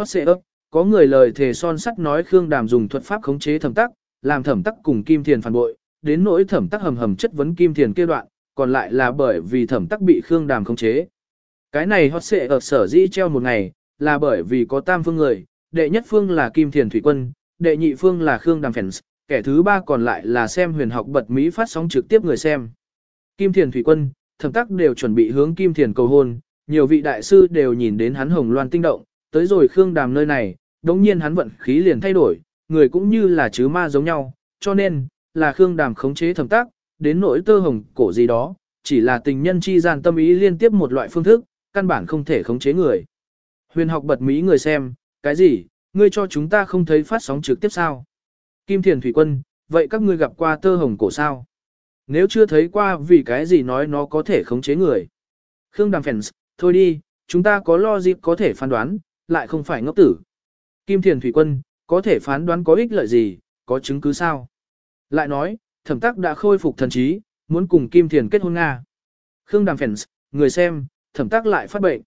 hot xệ ấp, có người lời thề son sắt nói Khương Đàm dùng thuật pháp khống chế thẩm tắc, làm thẩm tắc cùng Kim Thiền phản bội, đến nỗi thẩm tắc hầm hầm chất vấn Kim Thiền kia đoạn, còn lại là bởi vì thẩm tắc bị Khương Đàm khống chế. Cái này hot xệ ở sở dĩ treo một ngày, là bởi vì có tam phương người, đệ nhất phương là Kim Thiền Thủy Quân, đệ nhị phương là Khương Đàm Fans, kẻ thứ ba còn lại là xem huyền học bật Mỹ phát sóng trực tiếp người xem. Kim Thiền Thủy Quân, thẩm tắc đều chuẩn bị hướng Kim Thiền cầu hôn, nhiều vị đại sư đều nhìn đến hắn hồng loan tinh động, tới rồi Khương Đàm nơi này, đống nhiên hắn vận khí liền thay đổi, người cũng như là chứ ma giống nhau, cho nên, là Khương Đàm khống chế thẩm tác, đến nỗi tơ hồng cổ gì đó, chỉ là tình nhân chi gian tâm ý liên tiếp một loại phương thức, căn bản không thể khống chế người. Huyền học bật mí người xem, cái gì, ngươi cho chúng ta không thấy phát sóng trực tiếp sao? Kim Thiền Thủy Quân, vậy các ngươi gặp qua tơ hồng cổ sao? Nếu chưa thấy qua vì cái gì nói nó có thể khống chế người. Khương Đàm Phèn, thôi đi, chúng ta có lo dịp có thể phán đoán, lại không phải ngốc tử. Kim Thiền Thủy Quân, có thể phán đoán có ích lợi gì, có chứng cứ sao? Lại nói, thẩm tắc đã khôi phục thần trí, muốn cùng Kim Thiền kết hôn Nga. Khương Đàm phèn người xem, thẩm tắc lại phát bệnh.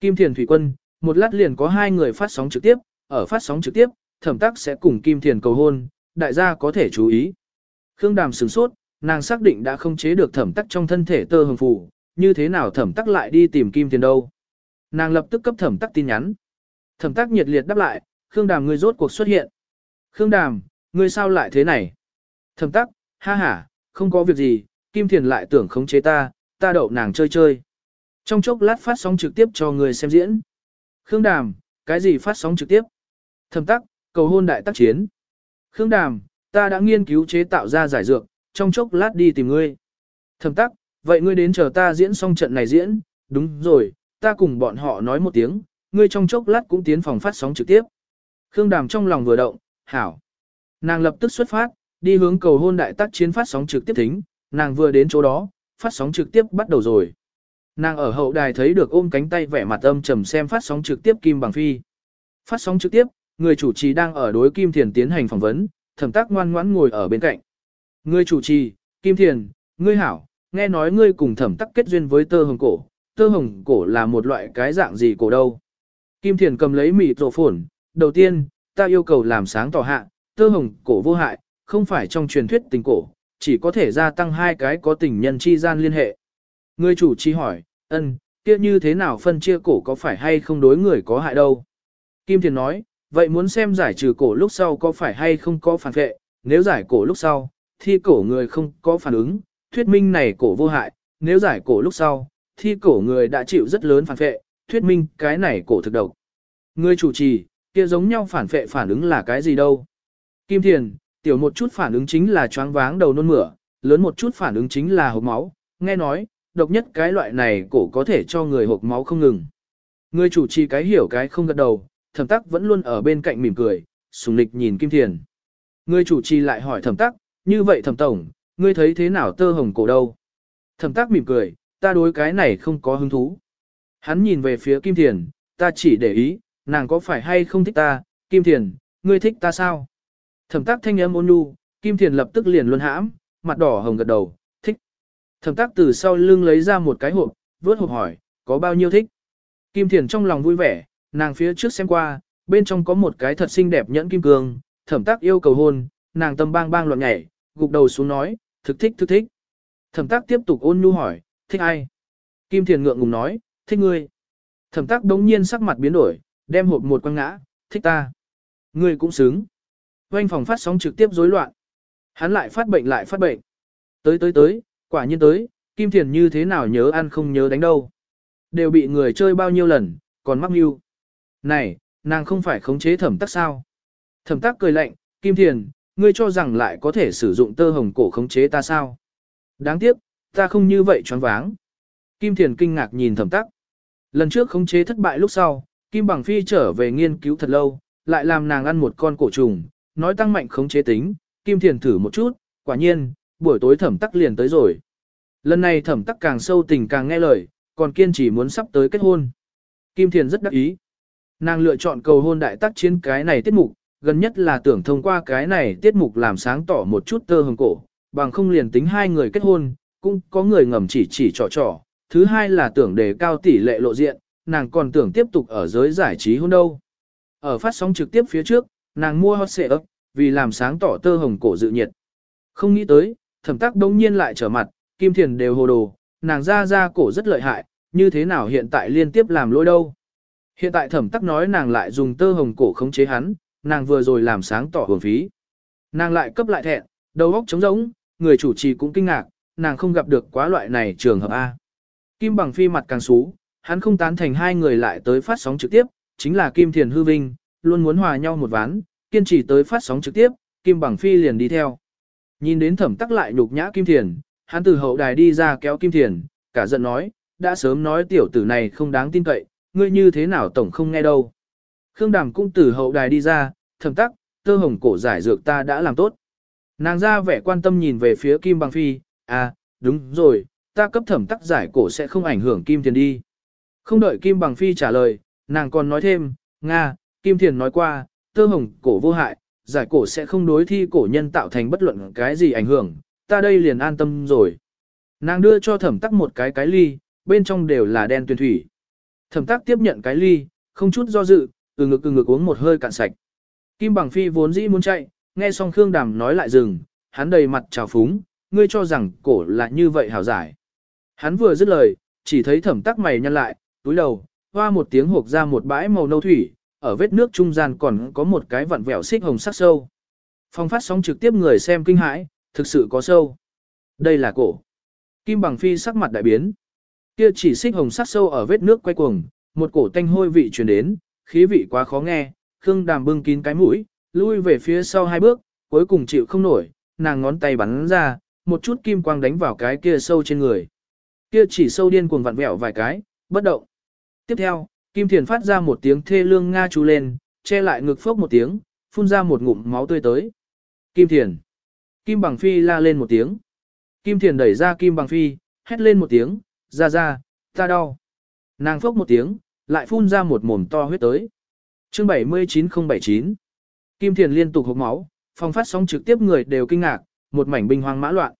Kim Thiền Thủy Quân, một lát liền có hai người phát sóng trực tiếp, ở phát sóng trực tiếp, thẩm tắc sẽ cùng Kim Thiền cầu hôn, đại gia có thể chú ý. Khương Đàm sửng sốt, nàng xác định đã không chế được thẩm tắc trong thân thể tơ hồng Phủ như thế nào thẩm tắc lại đi tìm Kim Thiền đâu. Nàng lập tức cấp thẩm tắc tin nhắn. Thẩm tắc nhiệt liệt đáp lại, Khương Đàm ngươi rốt cuộc xuất hiện. Khương Đàm, ngươi sao lại thế này? Thẩm tắc, ha ha, không có việc gì, Kim Thiền lại tưởng khống chế ta, ta đậu nàng chơi chơi. Trong chốc lát phát sóng trực tiếp cho người xem diễn. Khương Đàm, cái gì phát sóng trực tiếp? Thẩm tắc, cầu hôn đại tác chiến. Khương Đàm, ta đã nghiên cứu chế tạo ra giải dược, trong chốc lát đi tìm ngươi. Thẩm tắc, vậy ngươi đến chờ ta diễn xong trận này diễn, đúng rồi, ta cùng bọn họ nói một tiếng, ngươi trong chốc lát cũng tiến phòng phát sóng trực tiếp. Khương Đàm trong lòng vừa động, hảo. Nàng lập tức xuất phát, đi hướng cầu hôn đại tác chiến phát sóng trực tiếp thính, nàng vừa đến chỗ đó, phát sóng trực tiếp bắt đầu rồi. Nàng ở hậu đài thấy được ôm cánh tay vẻ mặt âm trầm xem phát sóng trực tiếp Kim Bằng Phi. Phát sóng trực tiếp, người chủ trì đang ở đối Kim Thiền tiến hành phỏng vấn, thẩm tác ngoan ngoãn ngồi ở bên cạnh. Người chủ trì, Kim Thiền, ngươi hảo, nghe nói ngươi cùng thẩm tắc kết duyên với tơ hồng cổ. Tơ hồng cổ là một loại cái dạng gì cổ đâu? Kim Thiền cầm lấy mịt tổ phổn, đầu tiên, ta yêu cầu làm sáng tỏ hạ, tơ hồng cổ vô hại, không phải trong truyền thuyết tình cổ, chỉ có thể gia tăng hai cái có tình nhân chi gian liên hệ. Người chủ chi hỏi, ân, kia như thế nào phân chia cổ có phải hay không đối người có hại đâu? Kim Thiền nói, vậy muốn xem giải trừ cổ lúc sau có phải hay không có phản vệ, nếu giải cổ lúc sau, thì cổ người không có phản ứng, thuyết minh này cổ vô hại, nếu giải cổ lúc sau, thì cổ người đã chịu rất lớn phản vệ, thuyết minh cái này cổ thực độc. Người chủ trì, kia giống nhau phản vệ phản ứng là cái gì đâu? Kim Thiền, tiểu một chút phản ứng chính là choáng váng đầu nôn mửa, lớn một chút phản ứng chính là hộp máu, nghe nói, độc nhất cái loại này cổ có thể cho người hộp máu không ngừng. Người chủ trì cái hiểu cái không gật đầu, thẩm tắc vẫn luôn ở bên cạnh mỉm cười, sùng Lịch nhìn Kim Thiền. Người chủ trì lại hỏi thẩm tắc, như vậy thẩm tổng, ngươi thấy thế nào tơ hồng cổ đâu? Thẩm tắc mỉm cười, ta đối cái này không có hứng thú. Hắn nhìn về phía Kim Thiền, ta chỉ để ý, nàng có phải hay không thích ta, Kim Thiền, ngươi thích ta sao? Thẩm tác thanh âm ôn nhu, Kim Thiền lập tức liền luân hãm, mặt đỏ hồng gật đầu, thích. Thẩm tác từ sau lưng lấy ra một cái hộp, vớt hộp hỏi, có bao nhiêu thích? Kim Thiền trong lòng vui vẻ, nàng phía trước xem qua, bên trong có một cái thật xinh đẹp nhẫn kim cương, thẩm tác yêu cầu hôn, nàng tâm bang bang loạn nhảy, gục đầu xuống nói, thực thích thực thích. Thẩm tác tiếp tục ôn nhu hỏi, thích ai? Kim Thiền ngượng ngùng nói, thích ngươi. Thẩm tác đống nhiên sắc mặt biến đổi, đem hộp một quăng ngã, thích ta. Ngươi cũng xứng. Quanh phòng phát sóng trực tiếp rối loạn. Hắn lại phát bệnh lại phát bệnh. Tới tới tới, quả nhiên tới, Kim Thiền như thế nào nhớ ăn không nhớ đánh đâu. Đều bị người chơi bao nhiêu lần, còn mắc mưu. Này, nàng không phải khống chế thẩm tắc sao? Thẩm tắc cười lạnh, Kim Thiền, ngươi cho rằng lại có thể sử dụng tơ hồng cổ khống chế ta sao? Đáng tiếc, ta không như vậy choáng váng. Kim Thiền kinh ngạc nhìn thẩm tắc. Lần trước khống chế thất bại lúc sau, Kim Bằng Phi trở về nghiên cứu thật lâu, lại làm nàng ăn một con cổ trùng, nói tăng mạnh khống chế tính, Kim Thiền thử một chút, quả nhiên, buổi tối thẩm tắc liền tới rồi. Lần này thẩm tắc càng sâu tình càng nghe lời, còn kiên trì muốn sắp tới kết hôn. Kim Thiền rất đắc ý. Nàng lựa chọn cầu hôn đại tác chiến cái này tiết mục, gần nhất là tưởng thông qua cái này tiết mục làm sáng tỏ một chút tơ hồng cổ, bằng không liền tính hai người kết hôn, cũng có người ngầm chỉ chỉ trò trò. Thứ hai là tưởng đề cao tỷ lệ lộ diện, nàng còn tưởng tiếp tục ở giới giải trí hôn đâu. Ở phát sóng trực tiếp phía trước, nàng mua hot xệ ấp, vì làm sáng tỏ tơ hồng cổ dự nhiệt. Không nghĩ tới, thẩm tắc đông nhiên lại trở mặt, kim thiền đều hồ đồ, nàng ra ra cổ rất lợi hại, như thế nào hiện tại liên tiếp làm lỗi đâu. Hiện tại thẩm tắc nói nàng lại dùng tơ hồng cổ khống chế hắn, nàng vừa rồi làm sáng tỏ hưởng phí. Nàng lại cấp lại thẹn, đầu óc trống rỗng, người chủ trì cũng kinh ngạc, nàng không gặp được quá loại này trường hợp A. Kim bằng phi mặt càng xú, hắn không tán thành hai người lại tới phát sóng trực tiếp, chính là Kim Thiền hư vinh, luôn muốn hòa nhau một ván, kiên trì tới phát sóng trực tiếp, Kim bằng phi liền đi theo. Nhìn đến thẩm tắc lại nhục nhã Kim Thiền, hắn từ hậu đài đi ra kéo Kim Thiền, cả giận nói, đã sớm nói tiểu tử này không đáng tin cậy, ngươi như thế nào tổng không nghe đâu. Khương Đàm cũng từ hậu đài đi ra, thẩm tắc, tơ hồng cổ giải dược ta đã làm tốt. Nàng ra vẻ quan tâm nhìn về phía Kim Bằng Phi, à, đúng rồi, ta cấp thẩm tắc giải cổ sẽ không ảnh hưởng Kim Thiền đi. Không đợi Kim Bằng Phi trả lời, nàng còn nói thêm, Nga, Kim Thiền nói qua, tơ hồng cổ vô hại, giải cổ sẽ không đối thi cổ nhân tạo thành bất luận cái gì ảnh hưởng, ta đây liền an tâm rồi. Nàng đưa cho thẩm tắc một cái cái ly, bên trong đều là đen tuyền thủy. Thẩm tắc tiếp nhận cái ly, không chút do dự, từ ngực từ ngực uống một hơi cạn sạch. Kim bằng phi vốn dĩ muốn chạy, nghe xong Khương Đàm nói lại dừng, hắn đầy mặt trào phúng, ngươi cho rằng cổ là như vậy hảo giải. Hắn vừa dứt lời, chỉ thấy thẩm tắc mày nhăn lại, túi đầu, hoa một tiếng hộp ra một bãi màu nâu thủy, ở vết nước trung gian còn có một cái vặn vẹo xích hồng sắc sâu. Phong phát sóng trực tiếp người xem kinh hãi, thực sự có sâu. Đây là cổ. Kim bằng phi sắc mặt đại biến. Kia chỉ xích hồng sắc sâu ở vết nước quay cuồng, một cổ tanh hôi vị truyền đến, khí vị quá khó nghe, Khương Đàm bưng kín cái mũi, lui về phía sau hai bước, cuối cùng chịu không nổi, nàng ngón tay bắn ra, một chút kim quang đánh vào cái kia sâu trên người. Kia chỉ sâu điên cuồng vặn vẹo vài cái, bất động. Tiếp theo, Kim Thiền phát ra một tiếng thê lương nga chú lên, che lại ngực phốc một tiếng, phun ra một ngụm máu tươi tới. Kim Thiền. Kim Bằng Phi la lên một tiếng. Kim Thiền đẩy ra Kim Bằng Phi, hét lên một tiếng, ra ra, ta đau. Nàng phốc một tiếng, lại phun ra một mồm to huyết tới. Chương 79079 Kim Thiền liên tục hộc máu, phòng phát sóng trực tiếp người đều kinh ngạc, một mảnh binh hoang mã loạn.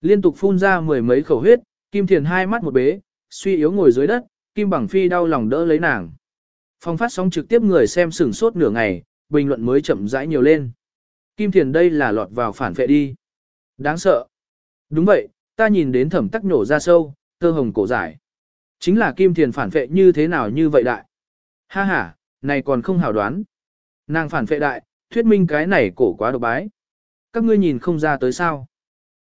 Liên tục phun ra mười mấy khẩu huyết, Kim Thiền hai mắt một bế, suy yếu ngồi dưới đất, Kim Bằng Phi đau lòng đỡ lấy nàng. Phong phát sóng trực tiếp người xem sửng sốt nửa ngày, bình luận mới chậm rãi nhiều lên. Kim Thiền đây là lọt vào phản vệ đi. Đáng sợ. Đúng vậy, ta nhìn đến thẩm tắc nổ ra sâu, tơ hồng cổ giải. Chính là Kim Thiền phản vệ như thế nào như vậy đại. Ha ha, này còn không hảo đoán. Nàng phản vệ đại, thuyết minh cái này cổ quá độc bái. Các ngươi nhìn không ra tới sao.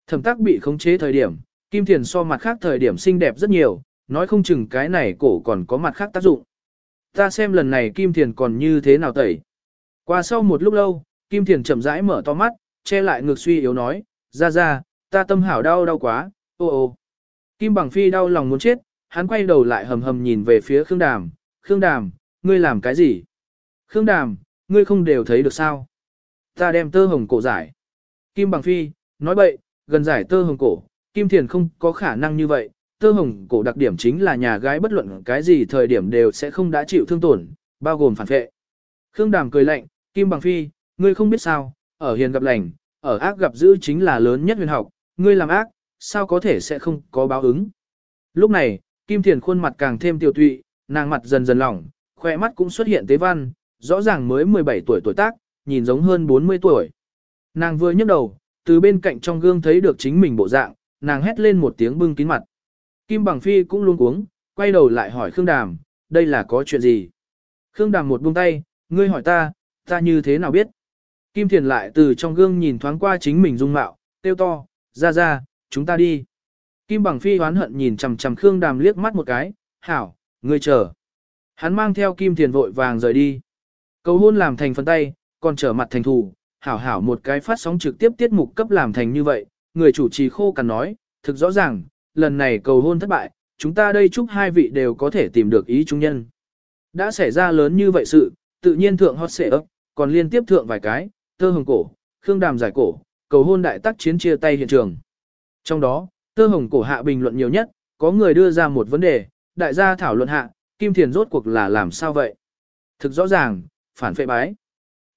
Thẩm tắc bị khống chế thời điểm, Kim Thiền so mặt khác thời điểm xinh đẹp rất nhiều, nói không chừng cái này cổ còn có mặt khác tác dụng. Ta xem lần này Kim Thiền còn như thế nào tẩy. Qua sau một lúc lâu, Kim Thiền chậm rãi mở to mắt, che lại ngực suy yếu nói, ra ra, ta tâm hảo đau đau quá, ô ô. Kim Bằng Phi đau lòng muốn chết, hắn quay đầu lại hầm hầm nhìn về phía Khương Đàm, Khương Đàm, ngươi làm cái gì? Khương Đàm, ngươi không đều thấy được sao? Ta đem tơ hồng cổ giải. Kim Bằng Phi, nói bậy, gần giải tơ hồng cổ, Kim Thiền không có khả năng như vậy, tơ hồng cổ đặc điểm chính là nhà gái bất luận cái gì thời điểm đều sẽ không đã chịu thương tổn, bao gồm phản vệ. Khương Đàm cười lạnh, Kim Bằng Phi, ngươi không biết sao, ở hiền gặp lành, ở ác gặp dữ chính là lớn nhất huyền học, ngươi làm ác, sao có thể sẽ không có báo ứng. Lúc này, Kim Thiền khuôn mặt càng thêm tiêu tụy, nàng mặt dần dần lỏng, khoe mắt cũng xuất hiện tế văn, rõ ràng mới 17 tuổi tuổi tác, nhìn giống hơn 40 tuổi. Nàng vừa nhấc đầu, từ bên cạnh trong gương thấy được chính mình bộ dạng, nàng hét lên một tiếng bưng kín mặt. Kim Bằng Phi cũng luôn cuống, quay đầu lại hỏi Khương Đàm, đây là có chuyện gì? Khương Đàm một buông tay, ngươi hỏi ta, ta như thế nào biết? Kim Thiền lại từ trong gương nhìn thoáng qua chính mình dung mạo, tiêu to, ra ra, chúng ta đi. Kim Bằng Phi hoán hận nhìn chằm chằm Khương Đàm liếc mắt một cái, hảo, ngươi chờ. Hắn mang theo Kim Thiền vội vàng rời đi. Cầu hôn làm thành phần tay, còn trở mặt thành thủ hảo hảo một cái phát sóng trực tiếp tiết mục cấp làm thành như vậy, người chủ trì khô cằn nói, thực rõ ràng, lần này cầu hôn thất bại, chúng ta đây chúc hai vị đều có thể tìm được ý trung nhân. Đã xảy ra lớn như vậy sự, tự nhiên thượng hot sẽ ấp, còn liên tiếp thượng vài cái, tơ hồng cổ, khương đàm giải cổ, cầu hôn đại tác chiến chia tay hiện trường. Trong đó, tơ hồng cổ hạ bình luận nhiều nhất, có người đưa ra một vấn đề, đại gia thảo luận hạ, Kim Thiền rốt cuộc là làm sao vậy? Thực rõ ràng, phản phệ bái.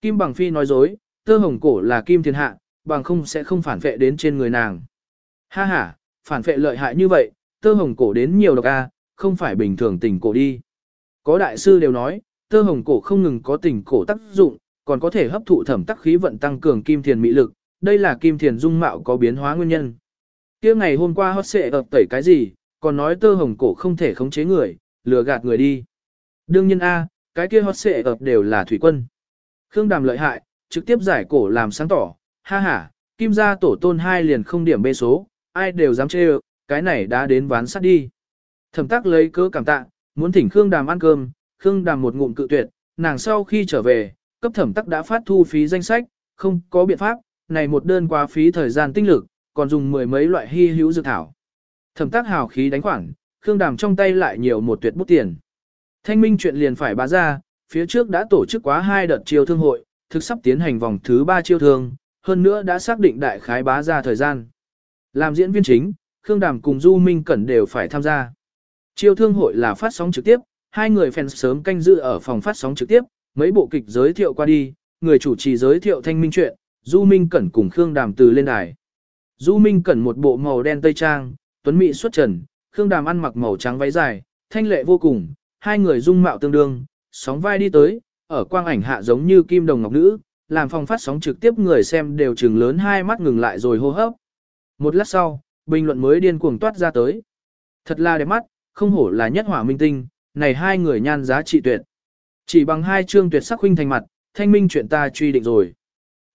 Kim Bằng Phi nói dối, tơ hồng cổ là Kim Thiền hạ, bằng không sẽ không phản vệ đến trên người nàng. Ha ha, phản vệ lợi hại như vậy, tơ hồng cổ đến nhiều độc a, không phải bình thường tình cổ đi. Có đại sư đều nói, tơ hồng cổ không ngừng có tình cổ tác dụng, còn có thể hấp thụ thẩm tắc khí vận tăng cường kim thiền mỹ lực, đây là kim thiền dung mạo có biến hóa nguyên nhân. Kia ngày hôm qua hot xệ ập tẩy cái gì, còn nói tơ hồng cổ không thể khống chế người, lừa gạt người đi. Đương nhiên A, cái kia hot xệ ập đều là thủy quân. Khương Đàm lợi hại, trực tiếp giải cổ làm sáng tỏ, ha ha, kim gia tổ tôn hai liền không điểm bê số, ai đều dám chê cái này đã đến ván sắt đi. Thẩm tắc lấy cớ cảm tạ, muốn thỉnh Khương Đàm ăn cơm, Khương Đàm một ngụm cự tuyệt, nàng sau khi trở về, cấp thẩm tắc đã phát thu phí danh sách, không có biện pháp, này một đơn quá phí thời gian tinh lực, còn dùng mười mấy loại hy hữu dược thảo. Thẩm tắc hào khí đánh khoản, Khương Đàm trong tay lại nhiều một tuyệt bút tiền. Thanh minh chuyện liền phải bá ra, phía trước đã tổ chức quá hai đợt chiêu thương hội, thực sắp tiến hành vòng thứ ba chiêu thương, hơn nữa đã xác định đại khái bá ra thời gian. Làm diễn viên chính, Khương Đàm cùng Du Minh Cẩn đều phải tham gia. Chiêu thương hội là phát sóng trực tiếp, hai người fans sớm canh dự ở phòng phát sóng trực tiếp, mấy bộ kịch giới thiệu qua đi, người chủ trì giới thiệu thanh minh chuyện, Du Minh Cẩn cùng Khương Đàm từ lên đài. Du Minh Cẩn một bộ màu đen tây trang, tuấn mỹ xuất trần, Khương Đàm ăn mặc màu trắng váy dài, thanh lệ vô cùng, hai người dung mạo tương đương, sóng vai đi tới, ở quang ảnh hạ giống như kim đồng ngọc nữ, làm phòng phát sóng trực tiếp người xem đều trừng lớn hai mắt ngừng lại rồi hô hấp. Một lát sau, bình luận mới điên cuồng toát ra tới. Thật là đẹp mắt, không hổ là nhất hỏa minh tinh, này hai người nhan giá trị tuyệt. Chỉ bằng hai chương tuyệt sắc huynh thành mặt, thanh minh chuyện ta truy định rồi.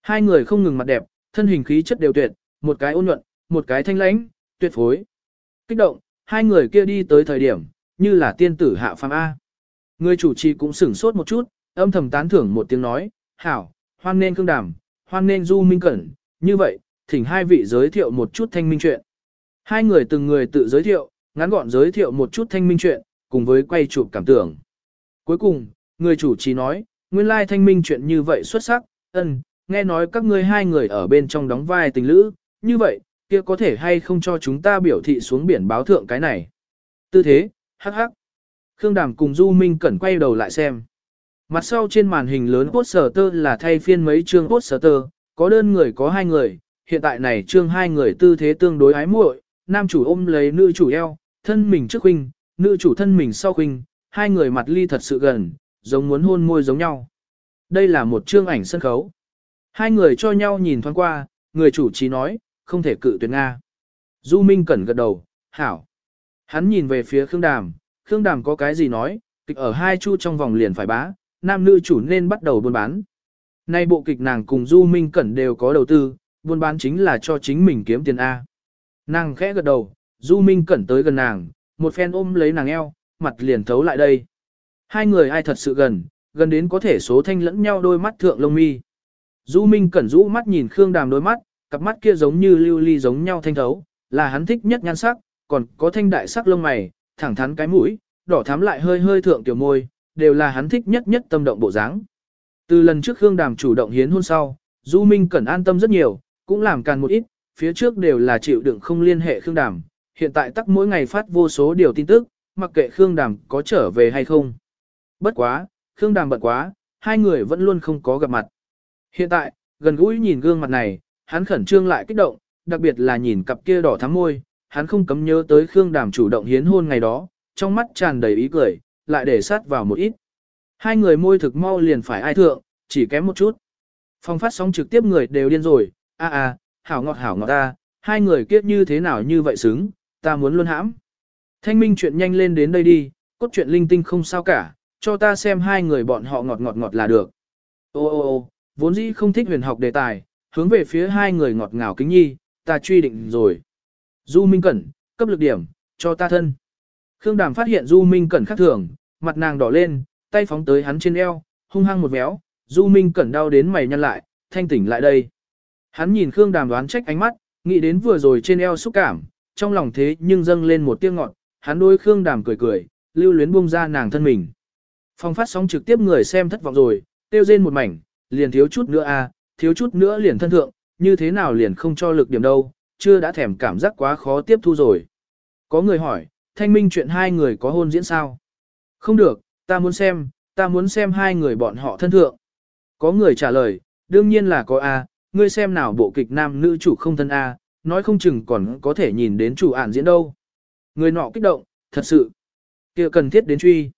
Hai người không ngừng mặt đẹp, thân hình khí chất đều tuyệt, một cái ôn nhuận, một cái thanh lãnh, tuyệt phối. Kích động, hai người kia đi tới thời điểm, như là tiên tử hạ phàm A. Người chủ trì cũng sửng sốt một chút, âm thầm tán thưởng một tiếng nói, hảo, hoan nên cương đàm, hoan nên du minh cẩn, như vậy, thỉnh hai vị giới thiệu một chút thanh minh chuyện. Hai người từng người tự giới thiệu, ngắn gọn giới thiệu một chút thanh minh chuyện, cùng với quay chụp cảm tưởng. Cuối cùng, người chủ trì nói, nguyên lai thanh minh chuyện như vậy xuất sắc, ân, nghe nói các ngươi hai người ở bên trong đóng vai tình lữ, như vậy, kia có thể hay không cho chúng ta biểu thị xuống biển báo thượng cái này. Tư thế, hắc hắc. Khương Đàm cùng Du Minh Cẩn quay đầu lại xem. Mặt sau trên màn hình lớn poster là thay phiên mấy chương poster, có đơn người có hai người, hiện tại này chương hai người tư thế tương đối ái muội, nam chủ ôm lấy nữ chủ eo, thân mình trước huynh, nữ chủ thân mình sau huynh, hai người mặt ly thật sự gần, giống muốn hôn môi giống nhau. Đây là một chương ảnh sân khấu. Hai người cho nhau nhìn thoáng qua, người chủ trí nói, không thể cự tuyệt Nga. Du Minh Cẩn gật đầu, hảo. Hắn nhìn về phía Khương Đàm, Khương Đàm có cái gì nói, kịch ở hai chu trong vòng liền phải bá, nam nữ chủ nên bắt đầu buôn bán. Nay bộ kịch nàng cùng Du Minh Cẩn đều có đầu tư, buôn bán chính là cho chính mình kiếm tiền A. Nàng khẽ gật đầu, Du Minh Cẩn tới gần nàng, một phen ôm lấy nàng eo, mặt liền thấu lại đây. Hai người ai thật sự gần, gần đến có thể số thanh lẫn nhau đôi mắt thượng lông mi. Du Minh Cẩn rũ mắt nhìn Khương Đàm đôi mắt, cặp mắt kia giống như lưu ly giống nhau thanh thấu, là hắn thích nhất nhan sắc, còn có thanh đại sắc lông mày, thẳng thắn cái mũi, đỏ thắm lại hơi hơi thượng tiểu môi, đều là hắn thích nhất nhất tâm động bộ dáng. Từ lần trước Khương Đàm chủ động hiến hôn sau, Du Minh Cẩn an tâm rất nhiều, cũng làm càng một ít, phía trước đều là chịu đựng không liên hệ Khương Đàm, hiện tại tắc mỗi ngày phát vô số điều tin tức, mặc kệ Khương Đàm có trở về hay không. Bất quá, Khương Đàm bận quá, hai người vẫn luôn không có gặp mặt. Hiện tại, gần gũi nhìn gương mặt này, hắn khẩn trương lại kích động, đặc biệt là nhìn cặp kia đỏ thắm môi, hắn không cấm nhớ tới Khương Đàm chủ động hiến hôn ngày đó, trong mắt tràn đầy ý cười, lại để sát vào một ít. Hai người môi thực mau liền phải ai thượng, chỉ kém một chút. Phong phát sóng trực tiếp người đều điên rồi, a a, hảo ngọt hảo ngọt ta, hai người kiếp như thế nào như vậy xứng, ta muốn luôn hãm. Thanh minh chuyện nhanh lên đến đây đi, cốt truyện linh tinh không sao cả, cho ta xem hai người bọn họ ngọt ngọt ngọt là được. Ô ô ô, vốn dĩ không thích huyền học đề tài, hướng về phía hai người ngọt ngào kính nhi, ta truy định rồi. Du Minh Cẩn, cấp lực điểm, cho ta thân. Khương Đàm phát hiện Du Minh Cẩn khác thường, mặt nàng đỏ lên, tay phóng tới hắn trên eo, hung hăng một véo, Du Minh Cẩn đau đến mày nhăn lại, thanh tỉnh lại đây. Hắn nhìn Khương Đàm đoán trách ánh mắt, nghĩ đến vừa rồi trên eo xúc cảm, trong lòng thế nhưng dâng lên một tiếng ngọt, hắn đôi Khương Đàm cười cười, lưu luyến buông ra nàng thân mình. Phong phát sóng trực tiếp người xem thất vọng rồi, tiêu rên một mảnh, liền thiếu chút nữa a, à, thiếu chút nữa liền thân thượng, như thế nào liền không cho lực điểm đâu, chưa đã thèm cảm giác quá khó tiếp thu rồi. Có người hỏi, thanh minh chuyện hai người có hôn diễn sao? Không được, ta muốn xem, ta muốn xem hai người bọn họ thân thượng. Có người trả lời, đương nhiên là có A, ngươi xem nào bộ kịch nam nữ chủ không thân A, nói không chừng còn có thể nhìn đến chủ ản diễn đâu. Người nọ kích động, thật sự, kia cần thiết đến truy.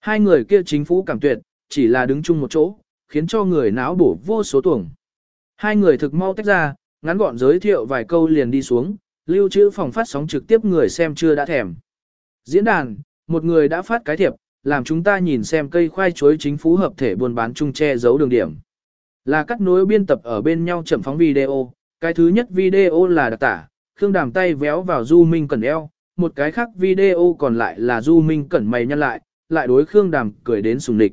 Hai người kia chính phủ cảm tuyệt, chỉ là đứng chung một chỗ, khiến cho người náo bổ vô số tuồng. Hai người thực mau tách ra, ngắn gọn giới thiệu vài câu liền đi xuống, lưu trữ phòng phát sóng trực tiếp người xem chưa đã thèm. Diễn đàn, một người đã phát cái thiệp, làm chúng ta nhìn xem cây khoai chuối chính phủ hợp thể buôn bán chung che giấu đường điểm. Là cắt nối biên tập ở bên nhau chậm phóng video, cái thứ nhất video là đặc tả, Khương Đàm tay véo vào Du Minh Cẩn eo, một cái khác video còn lại là Du Minh Cẩn mày nhăn lại, lại đối Khương Đàm cười đến sùng địch.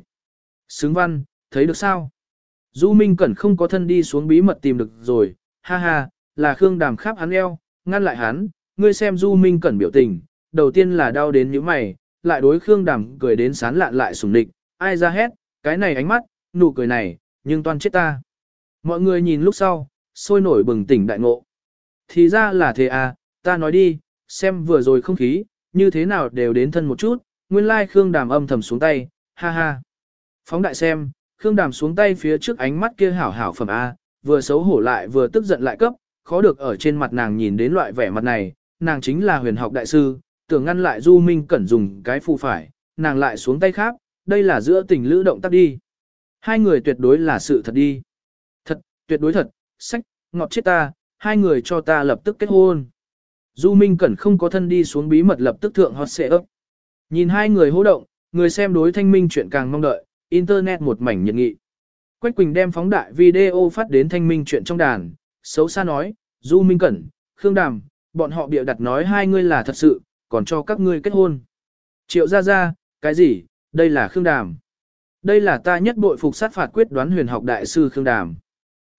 Xứng văn, thấy được sao? Du Minh Cẩn không có thân đi xuống bí mật tìm được rồi, ha ha, là Khương Đàm khắp hắn eo, ngăn lại hắn, ngươi xem Du Minh Cẩn biểu tình, đầu tiên là đau đến những mày, lại đối Khương Đàm cười đến sán lạn lại sùng địch, ai ra hết, cái này ánh mắt, nụ cười này, nhưng toàn chết ta. Mọi người nhìn lúc sau, sôi nổi bừng tỉnh đại ngộ. Thì ra là thế à, ta nói đi, xem vừa rồi không khí, như thế nào đều đến thân một chút, nguyên lai like Khương Đàm âm thầm xuống tay, ha ha. Phóng đại xem, Khương Đàm xuống tay phía trước ánh mắt kia hảo hảo phẩm A, vừa xấu hổ lại vừa tức giận lại cấp, khó được ở trên mặt nàng nhìn đến loại vẻ mặt này, nàng chính là huyền học đại sư, tưởng ngăn lại Du Minh Cẩn dùng cái phù phải, nàng lại xuống tay khác, đây là giữa tình lữ động tác đi. Hai người tuyệt đối là sự thật đi. Thật, tuyệt đối thật, sách, ngọt chết ta, hai người cho ta lập tức kết hôn. Du Minh Cẩn không có thân đi xuống bí mật lập tức thượng hot xệ ấp. Nhìn hai người hô động, người xem đối thanh minh chuyện càng mong đợi, internet một mảnh nhiệt nghị. Quách Quỳnh đem phóng đại video phát đến thanh minh chuyện trong đàn, xấu xa nói, Du Minh Cẩn, Khương Đàm, bọn họ bịa đặt nói hai ngươi là thật sự, còn cho các ngươi kết hôn. Triệu ra ra, cái gì, đây là Khương Đàm. Đây là ta nhất bội phục sát phạt quyết đoán huyền học đại sư Khương Đàm.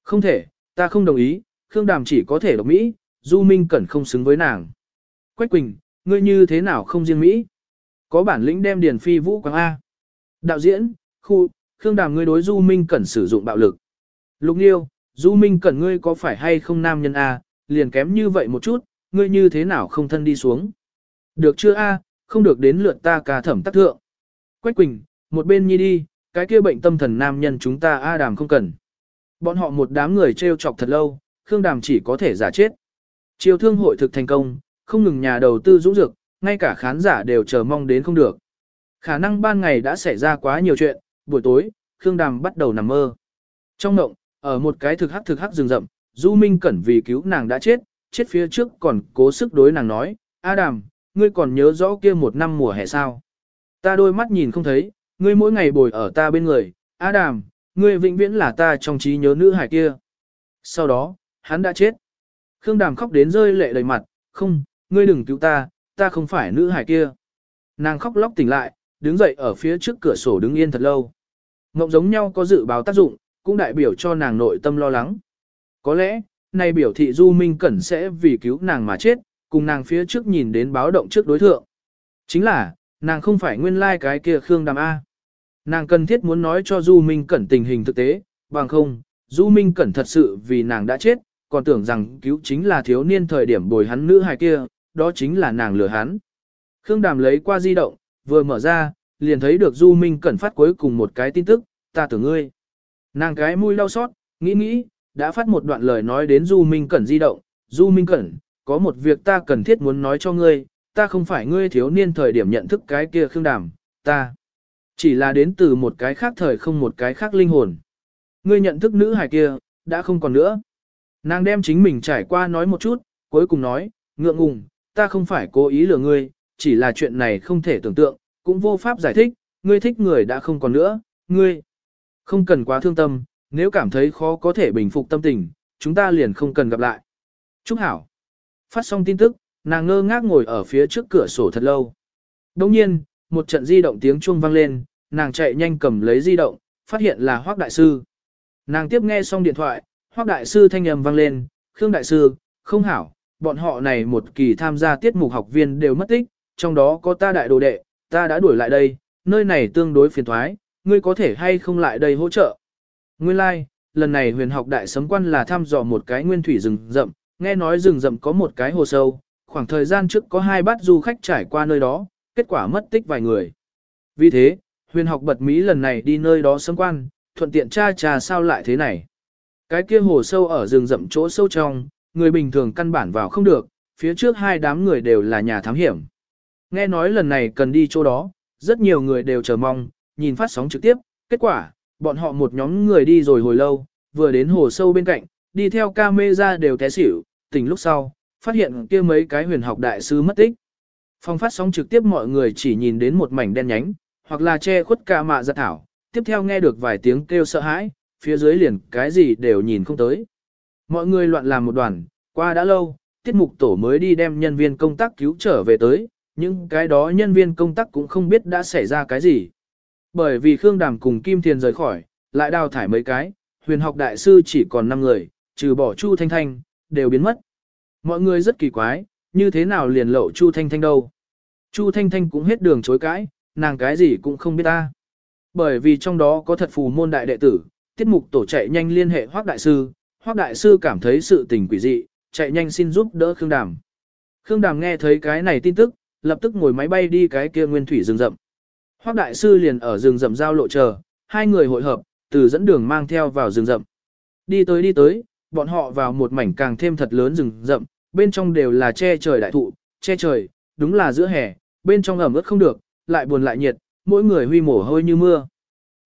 Không thể, ta không đồng ý, Khương Đàm chỉ có thể độc Mỹ, Du Minh Cẩn không xứng với nàng. Quách Quỳnh, ngươi như thế nào không riêng Mỹ? Có bản lĩnh đem Điền Phi Vũ Quang A. Đạo diễn, khu, Khương Đàm ngươi đối Du Minh Cẩn sử dụng bạo lực. Lục Nhiêu, Du Minh Cẩn ngươi có phải hay không nam nhân A, liền kém như vậy một chút, ngươi như thế nào không thân đi xuống. Được chưa A, không được đến lượt ta ca thẩm tác thượng. Quách Quỳnh, một bên nhi đi, cái kia bệnh tâm thần nam nhân chúng ta A đàm không cần. Bọn họ một đám người trêu chọc thật lâu, Khương Đàm chỉ có thể giả chết. Chiều thương hội thực thành công, không ngừng nhà đầu tư dũng dược, ngay cả khán giả đều chờ mong đến không được. Khả năng ban ngày đã xảy ra quá nhiều chuyện, buổi tối, Khương Đàm bắt đầu nằm mơ. Trong mộng, ở một cái thực hắc thực hắc rừng rậm, Du Minh Cẩn vì cứu nàng đã chết, chết phía trước còn cố sức đối nàng nói, A Đàm, ngươi còn nhớ rõ kia một năm mùa hè sao? Ta đôi mắt nhìn không thấy, ngươi mỗi ngày bồi ở ta bên người, A Đàm, ngươi vĩnh viễn là ta trong trí nhớ nữ hải kia. Sau đó, hắn đã chết. Khương Đàm khóc đến rơi lệ đầy mặt, không, ngươi đừng cứu ta, ta không phải nữ hải kia. Nàng khóc lóc tỉnh lại, đứng dậy ở phía trước cửa sổ đứng yên thật lâu. Ngộng giống nhau có dự báo tác dụng, cũng đại biểu cho nàng nội tâm lo lắng. Có lẽ, này biểu thị Du Minh Cẩn sẽ vì cứu nàng mà chết, cùng nàng phía trước nhìn đến báo động trước đối thượng. Chính là, nàng không phải nguyên lai like cái kia Khương Đàm A. Nàng cần thiết muốn nói cho Du Minh Cẩn tình hình thực tế, bằng không, Du Minh Cẩn thật sự vì nàng đã chết, còn tưởng rằng cứu chính là thiếu niên thời điểm bồi hắn nữ hài kia, đó chính là nàng lừa hắn. Khương Đàm lấy qua di động, vừa mở ra, liền thấy được Du Minh Cẩn phát cuối cùng một cái tin tức, ta tưởng ngươi. Nàng cái mũi đau xót, nghĩ nghĩ, đã phát một đoạn lời nói đến Du Minh Cẩn di động, Du Minh Cẩn, có một việc ta cần thiết muốn nói cho ngươi, ta không phải ngươi thiếu niên thời điểm nhận thức cái kia Khương Đàm, ta chỉ là đến từ một cái khác thời không một cái khác linh hồn. Ngươi nhận thức nữ hài kia, đã không còn nữa. Nàng đem chính mình trải qua nói một chút, cuối cùng nói, ngượng ngùng, ta không phải cố ý lừa ngươi, chỉ là chuyện này không thể tưởng tượng, cũng vô pháp giải thích, ngươi thích người đã không còn nữa, ngươi không cần quá thương tâm, nếu cảm thấy khó có thể bình phục tâm tình, chúng ta liền không cần gặp lại. Trúc Hảo. Phát xong tin tức, nàng ngơ ngác ngồi ở phía trước cửa sổ thật lâu. Đồng nhiên, một trận di động tiếng chuông vang lên, nàng chạy nhanh cầm lấy di động, phát hiện là Hoác Đại Sư. Nàng tiếp nghe xong điện thoại, Hoác Đại Sư thanh âm vang lên, Khương Đại Sư, không hảo, bọn họ này một kỳ tham gia tiết mục học viên đều mất tích, trong đó có ta đại đồ đệ, ta đã đuổi lại đây, nơi này tương đối phiền thoái, ngươi có thể hay không lại đây hỗ trợ. Nguyên lai, like, lần này huyền học đại sấm quan là thăm dò một cái nguyên thủy rừng rậm, nghe nói rừng rậm có một cái hồ sâu, khoảng thời gian trước có hai bát du khách trải qua nơi đó, kết quả mất tích vài người. Vì thế, huyền học bật Mỹ lần này đi nơi đó xâm quan, thuận tiện tra trà sao lại thế này. Cái kia hồ sâu ở rừng rậm chỗ sâu trong, người bình thường căn bản vào không được, phía trước hai đám người đều là nhà thám hiểm. Nghe nói lần này cần đi chỗ đó, rất nhiều người đều chờ mong, nhìn phát sóng trực tiếp, Kết quả, bọn họ một nhóm người đi rồi hồi lâu, vừa đến hồ sâu bên cạnh, đi theo camera đều té xỉu, tỉnh lúc sau, phát hiện kia mấy cái huyền học đại sư mất tích. Phong phát sóng trực tiếp mọi người chỉ nhìn đến một mảnh đen nhánh, hoặc là che khuất ca mạ giật thảo, tiếp theo nghe được vài tiếng kêu sợ hãi, phía dưới liền cái gì đều nhìn không tới. Mọi người loạn làm một đoàn, qua đã lâu, tiết mục tổ mới đi đem nhân viên công tác cứu trở về tới, nhưng cái đó nhân viên công tác cũng không biết đã xảy ra cái gì. Bởi vì Khương Đàm cùng Kim Thiền rời khỏi, lại đào thải mấy cái, huyền học đại sư chỉ còn 5 người, trừ bỏ Chu Thanh Thanh, đều biến mất. Mọi người rất kỳ quái, như thế nào liền lậu Chu Thanh Thanh đâu. Chu Thanh Thanh cũng hết đường chối cãi, nàng cái gì cũng không biết ta. Bởi vì trong đó có thật phù môn đại đệ tử, tiết mục tổ chạy nhanh liên hệ Hoác Đại Sư, Hoác Đại Sư cảm thấy sự tình quỷ dị, chạy nhanh xin giúp đỡ Khương Đàm. Khương Đàm nghe thấy cái này tin tức, lập tức ngồi máy bay đi cái kia nguyên thủy rừng rậm. Hoác Đại Sư liền ở rừng rậm giao lộ chờ, hai người hội hợp, từ dẫn đường mang theo vào rừng rậm. Đi tới đi tới, bọn họ vào một mảnh càng thêm thật lớn rừng rậm, bên trong đều là che trời đại thụ, che trời, đúng là giữa hè, bên trong ẩm ướt không được, lại buồn lại nhiệt, mỗi người huy mồ hôi như mưa.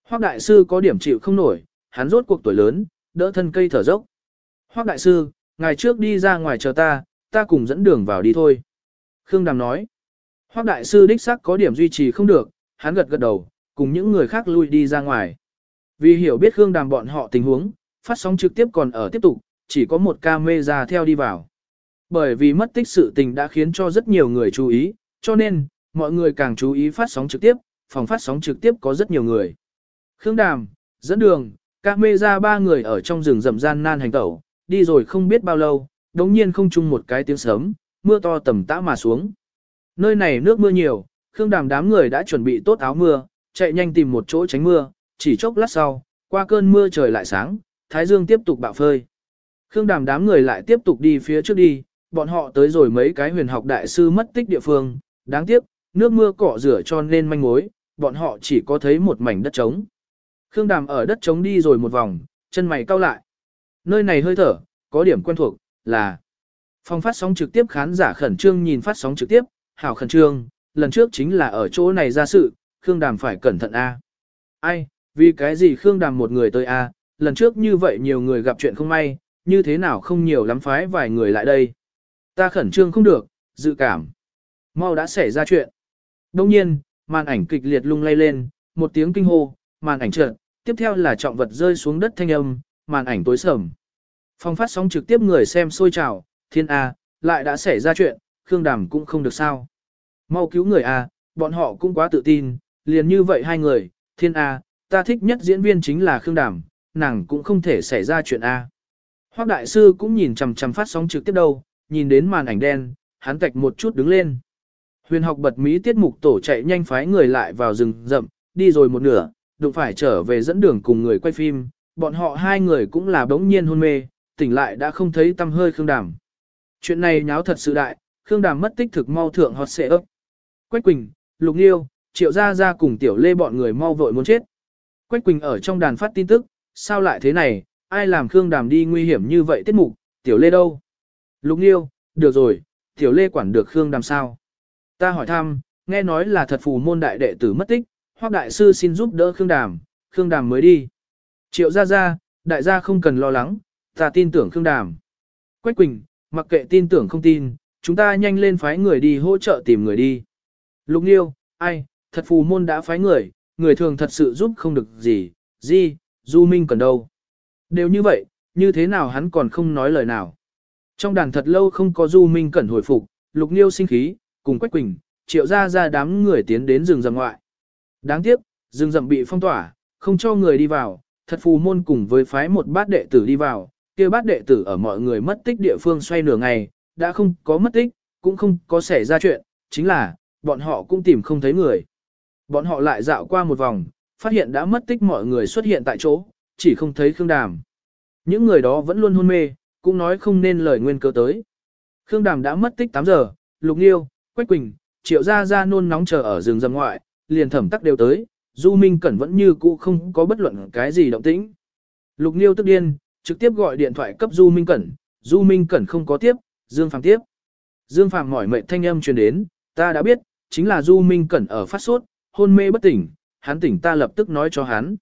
Hoác đại sư có điểm chịu không nổi, hắn rốt cuộc tuổi lớn, đỡ thân cây thở dốc. Hoác đại sư, ngày trước đi ra ngoài chờ ta, ta cùng dẫn đường vào đi thôi. Khương Đàm nói. Hoác đại sư đích sắc có điểm duy trì không được, hắn gật gật đầu, cùng những người khác lui đi ra ngoài. Vì hiểu biết Khương Đàm bọn họ tình huống, phát sóng trực tiếp còn ở tiếp tục, chỉ có một ca mê ra theo đi vào. Bởi vì mất tích sự tình đã khiến cho rất nhiều người chú ý, cho nên, mọi người càng chú ý phát sóng trực tiếp, phòng phát sóng trực tiếp có rất nhiều người. Khương Đàm, dẫn đường, ca mê ra ba người ở trong rừng rậm gian nan hành tẩu, đi rồi không biết bao lâu, đống nhiên không chung một cái tiếng sớm, mưa to tầm tã mà xuống. Nơi này nước mưa nhiều, Khương Đàm đám người đã chuẩn bị tốt áo mưa, chạy nhanh tìm một chỗ tránh mưa, chỉ chốc lát sau, qua cơn mưa trời lại sáng, thái dương tiếp tục bạo phơi. Khương Đàm đám người lại tiếp tục đi phía trước đi, bọn họ tới rồi mấy cái huyền học đại sư mất tích địa phương, đáng tiếc, nước mưa cọ rửa cho nên manh mối, bọn họ chỉ có thấy một mảnh đất trống. Khương Đàm ở đất trống đi rồi một vòng, chân mày cau lại. Nơi này hơi thở, có điểm quen thuộc, là phòng phát sóng trực tiếp khán giả khẩn trương nhìn phát sóng trực tiếp, hảo khẩn trương, lần trước chính là ở chỗ này ra sự, Khương Đàm phải cẩn thận a. Ai, vì cái gì Khương Đàm một người tới a, lần trước như vậy nhiều người gặp chuyện không may, như thế nào không nhiều lắm phái vài người lại đây. Ta khẩn trương không được, dự cảm. Mau đã xảy ra chuyện. Đông nhiên, màn ảnh kịch liệt lung lay lên, một tiếng kinh hô, màn ảnh trợn, tiếp theo là trọng vật rơi xuống đất thanh âm, màn ảnh tối sầm. Phong phát sóng trực tiếp người xem sôi trào, thiên A, lại đã xảy ra chuyện, Khương Đàm cũng không được sao. Mau cứu người A, bọn họ cũng quá tự tin, liền như vậy hai người, thiên A, ta thích nhất diễn viên chính là Khương Đàm, nàng cũng không thể xảy ra chuyện A. Hoác đại sư cũng nhìn chằm chằm phát sóng trực tiếp đâu, nhìn đến màn ảnh đen, hắn tạch một chút đứng lên. Huyền học bật Mỹ tiết mục tổ chạy nhanh phái người lại vào rừng rậm, đi rồi một nửa, đụng phải trở về dẫn đường cùng người quay phim, bọn họ hai người cũng là bỗng nhiên hôn mê, tỉnh lại đã không thấy tâm hơi Khương Đàm. Chuyện này nháo thật sự đại, Khương Đàm mất tích thực mau thượng hot xệ ấp. Quách Quỳnh, Lục Nghiêu, Triệu Gia Gia cùng Tiểu Lê bọn người mau vội muốn chết. Quách Quỳnh ở trong đàn phát tin tức, sao lại thế này, ai làm Khương Đàm đi nguy hiểm như vậy tiết mục, Tiểu Lê đâu? Lục Nhiêu, được rồi, Tiểu Lê quản được Khương Đàm sao? Ta hỏi thăm, nghe nói là thật phù môn đại đệ tử mất tích, hoặc đại sư xin giúp đỡ Khương Đàm, Khương Đàm mới đi. Triệu gia gia, đại gia không cần lo lắng, ta tin tưởng Khương Đàm. Quách Quỳnh, mặc kệ tin tưởng không tin, chúng ta nhanh lên phái người đi hỗ trợ tìm người đi. Lục Nhiêu, ai, thật phù môn đã phái người, người thường thật sự giúp không được gì, gì, Du Minh cần đâu. Đều như vậy, như thế nào hắn còn không nói lời nào. Trong đàn thật lâu không có Du Minh Cẩn hồi phục, Lục Niêu sinh khí, cùng Quách Quỳnh, triệu ra ra đám người tiến đến rừng rậm ngoại. Đáng tiếc, rừng rậm bị phong tỏa, không cho người đi vào, thật phù môn cùng với phái một bát đệ tử đi vào, kia bát đệ tử ở mọi người mất tích địa phương xoay nửa ngày, đã không có mất tích, cũng không có xảy ra chuyện, chính là, bọn họ cũng tìm không thấy người. Bọn họ lại dạo qua một vòng, phát hiện đã mất tích mọi người xuất hiện tại chỗ, chỉ không thấy Khương Đàm. Những người đó vẫn luôn hôn mê, cũng nói không nên lời nguyên cơ tới. Khương Đàm đã mất tích 8 giờ, Lục Nghiêu, Quách Quỳnh, Triệu Gia Gia nôn nóng chờ ở rừng rầm ngoại, liền thẩm tắc đều tới, Du Minh Cẩn vẫn như cũ không có bất luận cái gì động tĩnh. Lục Nghiêu tức điên, trực tiếp gọi điện thoại cấp Du Minh Cẩn, Du Minh Cẩn không có tiếp, Dương Phàm tiếp. Dương Phàm mỏi mệt thanh âm truyền đến, ta đã biết, chính là Du Minh Cẩn ở phát sốt, hôn mê bất tỉnh, hắn tỉnh ta lập tức nói cho hắn.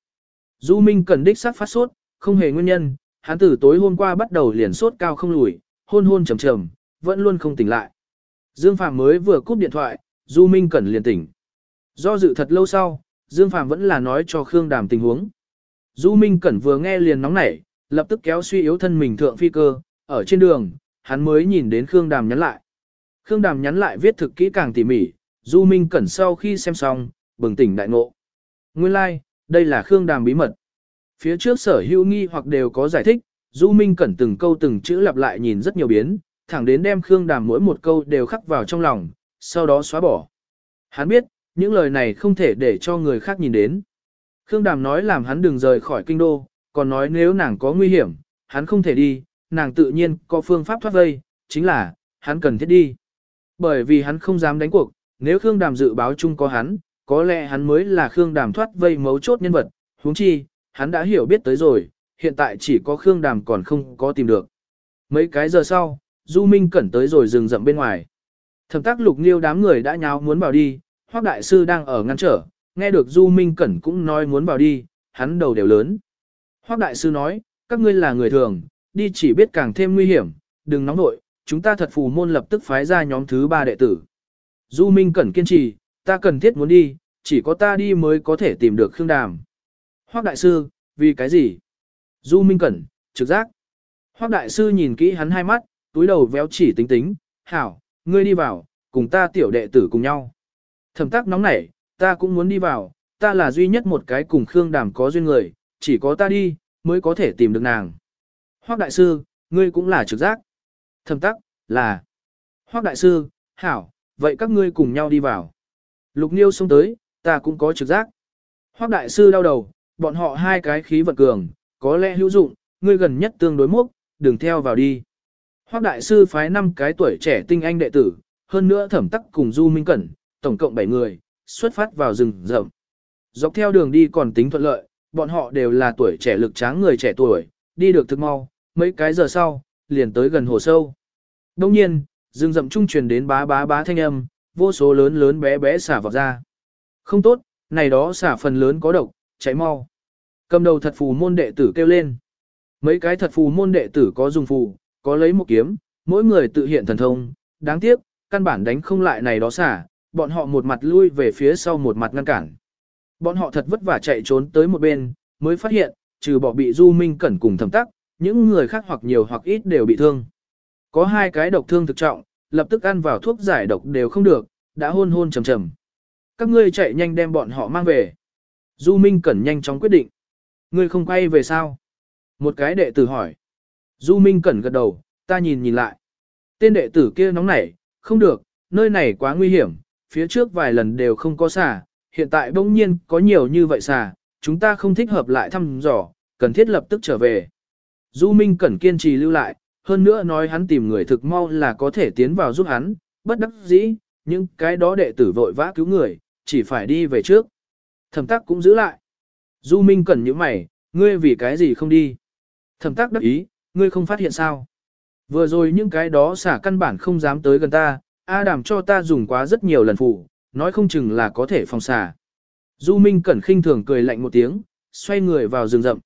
Du Minh Cẩn đích xác phát sốt, không hề nguyên nhân, hắn từ tối hôm qua bắt đầu liền sốt cao không lùi, hôn hôn trầm trầm, vẫn luôn không tỉnh lại. Dương Phạm mới vừa cúp điện thoại, Du Minh Cẩn liền tỉnh. Do dự thật lâu sau, Dương Phạm vẫn là nói cho Khương Đàm tình huống. Du Minh Cẩn vừa nghe liền nóng nảy, lập tức kéo suy yếu thân mình thượng phi cơ, ở trên đường, hắn mới nhìn đến Khương Đàm nhắn lại. Khương Đàm nhắn lại viết thực kỹ càng tỉ mỉ, Du Minh Cẩn sau khi xem xong, bừng tỉnh đại ngộ. Nguyên lai, like, đây là Khương Đàm bí mật. Phía trước sở hữu nghi hoặc đều có giải thích, Du Minh Cẩn từng câu từng chữ lặp lại nhìn rất nhiều biến, thẳng đến đem Khương Đàm mỗi một câu đều khắc vào trong lòng, sau đó xóa bỏ. Hắn biết, những lời này không thể để cho người khác nhìn đến. Khương Đàm nói làm hắn đừng rời khỏi kinh đô, còn nói nếu nàng có nguy hiểm, hắn không thể đi, nàng tự nhiên có phương pháp thoát vây, chính là, hắn cần thiết đi. Bởi vì hắn không dám đánh cuộc, nếu Khương Đàm dự báo chung có hắn, có lẽ hắn mới là Khương Đàm thoát vây mấu chốt nhân vật, huống chi, hắn đã hiểu biết tới rồi, hiện tại chỉ có Khương Đàm còn không có tìm được. Mấy cái giờ sau, Du Minh Cẩn tới rồi rừng rậm bên ngoài. Thẩm tác lục liêu đám người đã nháo muốn vào đi, Hoác Đại Sư đang ở ngăn trở, nghe được Du Minh Cẩn cũng nói muốn vào đi, hắn đầu đều lớn. Hoác Đại Sư nói, các ngươi là người thường, đi chỉ biết càng thêm nguy hiểm, đừng nóng nội, chúng ta thật phù môn lập tức phái ra nhóm thứ ba đệ tử. Du Minh Cẩn kiên trì, ta cần thiết muốn đi, chỉ có ta đi mới có thể tìm được Khương Đàm. Hoác Đại Sư, vì cái gì? Du Minh Cẩn, trực giác. Hoác Đại Sư nhìn kỹ hắn hai mắt, túi đầu véo chỉ tính tính, hảo, ngươi đi vào, cùng ta tiểu đệ tử cùng nhau. Thẩm tác nóng nảy, ta cũng muốn đi vào, ta là duy nhất một cái cùng Khương Đàm có duyên người, chỉ có ta đi, mới có thể tìm được nàng. Hoác Đại Sư, ngươi cũng là trực giác. Thẩm Tác là. Hoác Đại Sư, hảo, vậy các ngươi cùng nhau đi vào. Lục Niêu xông tới, ta cũng có trực giác. Hoác Đại Sư đau đầu, bọn họ hai cái khí vật cường, có lẽ hữu dụng, ngươi gần nhất tương đối mốc, đừng theo vào đi. Hoác đại sư phái năm cái tuổi trẻ tinh anh đệ tử, hơn nữa thẩm tắc cùng Du Minh Cẩn, tổng cộng 7 người, xuất phát vào rừng rậm. Dọc theo đường đi còn tính thuận lợi, bọn họ đều là tuổi trẻ lực tráng người trẻ tuổi, đi được thực mau, mấy cái giờ sau, liền tới gần hồ sâu. Đông nhiên, rừng rậm trung truyền đến bá bá bá thanh âm, vô số lớn lớn bé bé xả vào ra. Không tốt, này đó xả phần lớn có độc, cháy mau. Cầm đầu thật phù môn đệ tử kêu lên. Mấy cái thật phù môn đệ tử có dùng phù, có lấy một kiếm, mỗi người tự hiện thần thông, đáng tiếc, căn bản đánh không lại này đó xả, bọn họ một mặt lui về phía sau một mặt ngăn cản. Bọn họ thật vất vả chạy trốn tới một bên, mới phát hiện, trừ bỏ bị Du Minh Cẩn cùng thẩm tắc, những người khác hoặc nhiều hoặc ít đều bị thương. Có hai cái độc thương thực trọng, lập tức ăn vào thuốc giải độc đều không được, đã hôn hôn trầm trầm. Các ngươi chạy nhanh đem bọn họ mang về. Du Minh Cẩn nhanh chóng quyết định. Ngươi không quay về sao? Một cái đệ tử hỏi. Du Minh Cẩn gật đầu, ta nhìn nhìn lại. Tên đệ tử kia nóng nảy, không được, nơi này quá nguy hiểm, phía trước vài lần đều không có xà, hiện tại bỗng nhiên có nhiều như vậy xà, chúng ta không thích hợp lại thăm dò, cần thiết lập tức trở về. Du Minh Cẩn kiên trì lưu lại, hơn nữa nói hắn tìm người thực mau là có thể tiến vào giúp hắn, bất đắc dĩ, nhưng cái đó đệ tử vội vã cứu người, chỉ phải đi về trước. Thẩm tắc cũng giữ lại. Du Minh Cẩn những mày, ngươi vì cái gì không đi? Thẩm tắc đắc ý, ngươi không phát hiện sao? Vừa rồi những cái đó xả căn bản không dám tới gần ta, A đàm cho ta dùng quá rất nhiều lần phụ, nói không chừng là có thể phòng xả. Du Minh Cẩn khinh thường cười lạnh một tiếng, xoay người vào rừng rậm.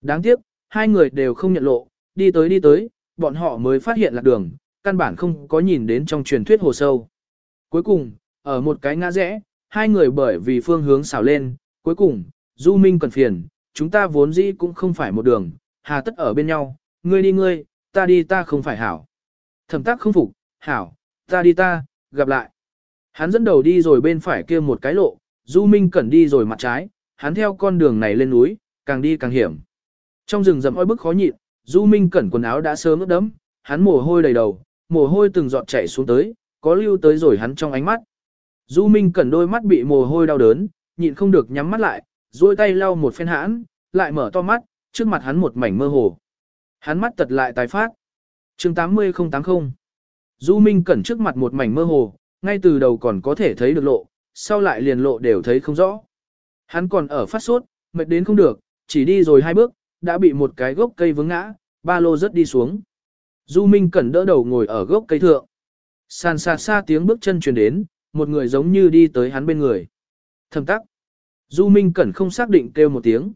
Đáng tiếc, hai người đều không nhận lộ, đi tới đi tới, bọn họ mới phát hiện lạc đường, căn bản không có nhìn đến trong truyền thuyết hồ sâu. Cuối cùng, ở một cái ngã rẽ, hai người bởi vì phương hướng xảo lên, cuối cùng, Du Minh cần phiền, chúng ta vốn dĩ cũng không phải một đường, hà tất ở bên nhau, ngươi đi ngươi, ta đi ta không phải hảo. Thẩm tác không phục, hảo, ta đi ta, gặp lại. Hắn dẫn đầu đi rồi bên phải kia một cái lộ, Du Minh Cẩn đi rồi mặt trái, hắn theo con đường này lên núi, càng đi càng hiểm. Trong rừng rậm oi bức khó nhịn, Du Minh Cẩn quần áo đã sớm ướt đẫm, hắn mồ hôi đầy đầu, mồ hôi từng giọt chảy xuống tới, có lưu tới rồi hắn trong ánh mắt. Du Minh Cẩn đôi mắt bị mồ hôi đau đớn, nhịn không được nhắm mắt lại, duỗi tay lau một phen hãn, lại mở to mắt, trước mặt hắn một mảnh mơ hồ. Hắn mắt tật lại tái phát. chương 80080. Du Minh Cẩn trước mặt một mảnh mơ hồ, ngay từ đầu còn có thể thấy được lộ, sau lại liền lộ đều thấy không rõ. Hắn còn ở phát sốt, mệt đến không được, chỉ đi rồi hai bước, đã bị một cái gốc cây vướng ngã, ba lô rớt đi xuống. Du Minh Cẩn đỡ đầu ngồi ở gốc cây thượng. Sàn xa xa tiếng bước chân truyền đến, một người giống như đi tới hắn bên người. Thẩm tắc. Du Minh Cẩn không xác định kêu một tiếng.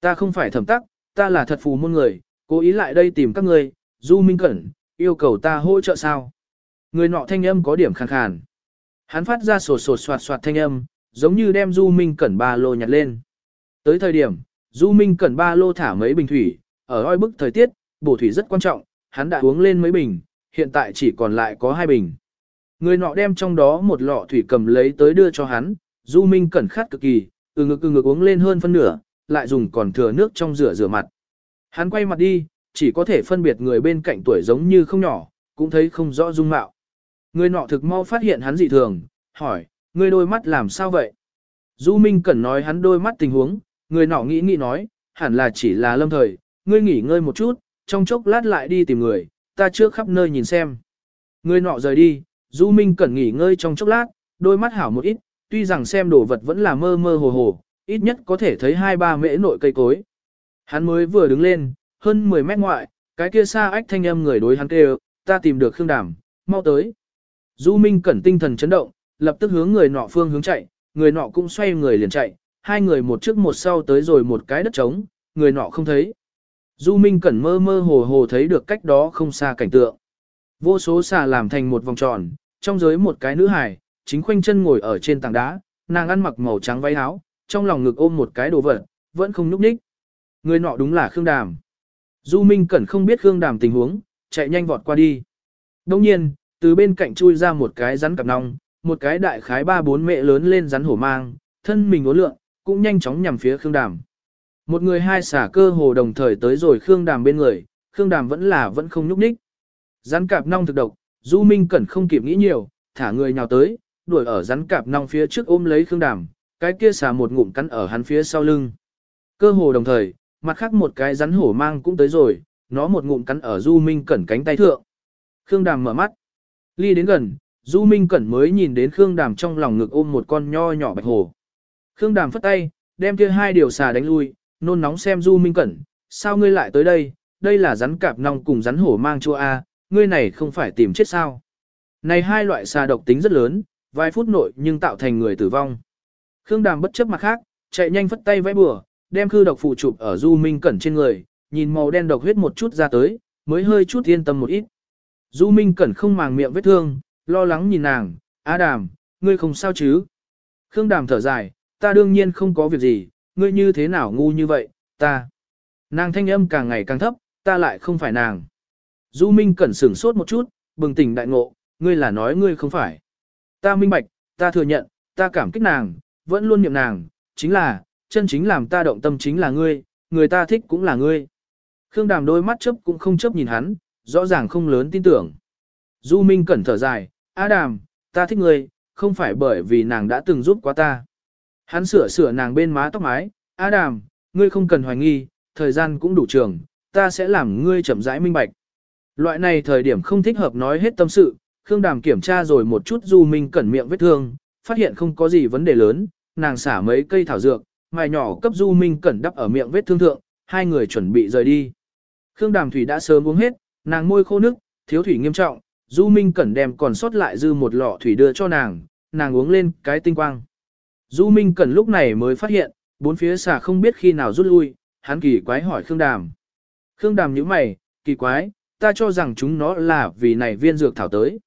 Ta không phải thẩm tắc, ta là thật phù môn người, cố ý lại đây tìm các ngươi, Du Minh Cẩn, yêu cầu ta hỗ trợ sao? Người nọ thanh âm có điểm khàn khàn. Hắn phát ra sột sột soạt soạt thanh âm, giống như đem Du Minh Cẩn ba lô nhặt lên. Tới thời điểm, Du Minh Cẩn ba lô thả mấy bình thủy, ở oi bức thời tiết, bổ thủy rất quan trọng, hắn đã uống lên mấy bình, hiện tại chỉ còn lại có hai bình. Người nọ đem trong đó một lọ thủy cầm lấy tới đưa cho hắn, Du Minh Cẩn khát cực kỳ, từ ngực từ ngực uống lên hơn phân nửa, lại dùng còn thừa nước trong rửa rửa mặt. Hắn quay mặt đi, chỉ có thể phân biệt người bên cạnh tuổi giống như không nhỏ, cũng thấy không rõ dung mạo. Người nọ thực mau phát hiện hắn dị thường, hỏi, người đôi mắt làm sao vậy? Du Minh Cẩn nói hắn đôi mắt tình huống, người nọ nghĩ nghĩ nói, hẳn là chỉ là lâm thời, ngươi nghỉ ngơi một chút, trong chốc lát lại đi tìm người, ta trước khắp nơi nhìn xem. Người nọ rời đi, Du Minh cần nghỉ ngơi trong chốc lát, đôi mắt hảo một ít, tuy rằng xem đồ vật vẫn là mơ mơ hồ hồ, ít nhất có thể thấy hai ba mễ nội cây cối. Hắn mới vừa đứng lên, hơn 10 mét ngoại, cái kia xa ách thanh âm người đối hắn kêu, ta tìm được Khương Đàm, mau tới. Du Minh cẩn tinh thần chấn động, lập tức hướng người nọ phương hướng chạy, người nọ cũng xoay người liền chạy, hai người một trước một sau tới rồi một cái đất trống, người nọ không thấy. Du Minh cẩn mơ mơ hồ hồ thấy được cách đó không xa cảnh tượng. Vô số xà làm thành một vòng tròn, trong giới một cái nữ hài, chính khoanh chân ngồi ở trên tảng đá, nàng ăn mặc màu trắng váy áo, trong lòng ngực ôm một cái đồ vật, vẫn không nhúc nhích. Người nọ đúng là Khương Đàm. Du Minh Cẩn không biết Khương Đàm tình huống, chạy nhanh vọt qua đi. Đồng nhiên, từ bên cạnh chui ra một cái rắn cặp nong, một cái đại khái ba bốn mẹ lớn lên rắn hổ mang, thân mình uốn lượn, cũng nhanh chóng nhằm phía Khương Đàm. Một người hai xả cơ hồ đồng thời tới rồi Khương Đàm bên người, Khương Đàm vẫn là vẫn không nhúc nhích. Rắn cạp nong thực độc, Du Minh Cẩn không kịp nghĩ nhiều, thả người nhào tới, đuổi ở rắn cạp nong phía trước ôm lấy Khương Đàm, cái kia xả một ngụm cắn ở hắn phía sau lưng. Cơ hồ đồng thời, mặt khác một cái rắn hổ mang cũng tới rồi, nó một ngụm cắn ở Du Minh Cẩn cánh tay thượng. Khương Đàm mở mắt. Ly đến gần, Du Minh Cẩn mới nhìn đến Khương Đàm trong lòng ngực ôm một con nho nhỏ bạch hổ. Khương Đàm phất tay, đem kia hai điều xà đánh lui, nôn nóng xem Du Minh Cẩn, sao ngươi lại tới đây, đây là rắn cạp nong cùng rắn hổ mang chua A, ngươi này không phải tìm chết sao. Này hai loại xà độc tính rất lớn, vài phút nội nhưng tạo thành người tử vong. Khương Đàm bất chấp mặt khác, chạy nhanh phất tay vẽ bừa, đem khư độc phụ chụp ở Du Minh Cẩn trên người, nhìn màu đen độc huyết một chút ra tới, mới hơi chút yên tâm một ít. Du Minh Cẩn không màng miệng vết thương, lo lắng nhìn nàng, Á Đàm, ngươi không sao chứ? Khương Đàm thở dài, ta đương nhiên không có việc gì, ngươi như thế nào ngu như vậy, ta. Nàng thanh âm càng ngày càng thấp, ta lại không phải nàng. Du Minh Cẩn sửng sốt một chút, bừng tỉnh đại ngộ, ngươi là nói ngươi không phải. Ta minh bạch, ta thừa nhận, ta cảm kích nàng, vẫn luôn niệm nàng, chính là, chân chính làm ta động tâm chính là ngươi, người ta thích cũng là ngươi. Khương Đàm đôi mắt chớp cũng không chớp nhìn hắn, rõ ràng không lớn tin tưởng. Du Minh cẩn thở dài, Á Đàm, ta thích ngươi, không phải bởi vì nàng đã từng giúp quá ta. Hắn sửa sửa nàng bên má tóc mái, Á Đàm, ngươi không cần hoài nghi, thời gian cũng đủ trường, ta sẽ làm ngươi chậm rãi minh bạch. Loại này thời điểm không thích hợp nói hết tâm sự, Khương Đàm kiểm tra rồi một chút Du Minh cẩn miệng vết thương, phát hiện không có gì vấn đề lớn, nàng xả mấy cây thảo dược, mài nhỏ cấp Du Minh cẩn đắp ở miệng vết thương thượng, hai người chuẩn bị rời đi. Khương Đàm Thủy đã sớm uống hết, nàng môi khô nước, thiếu thủy nghiêm trọng, Du Minh Cẩn đem còn sót lại dư một lọ thủy đưa cho nàng, nàng uống lên cái tinh quang. Du Minh Cẩn lúc này mới phát hiện, bốn phía xà không biết khi nào rút lui, hắn kỳ quái hỏi Khương Đàm. Khương Đàm nhíu mày, kỳ quái, ta cho rằng chúng nó là vì này viên dược thảo tới.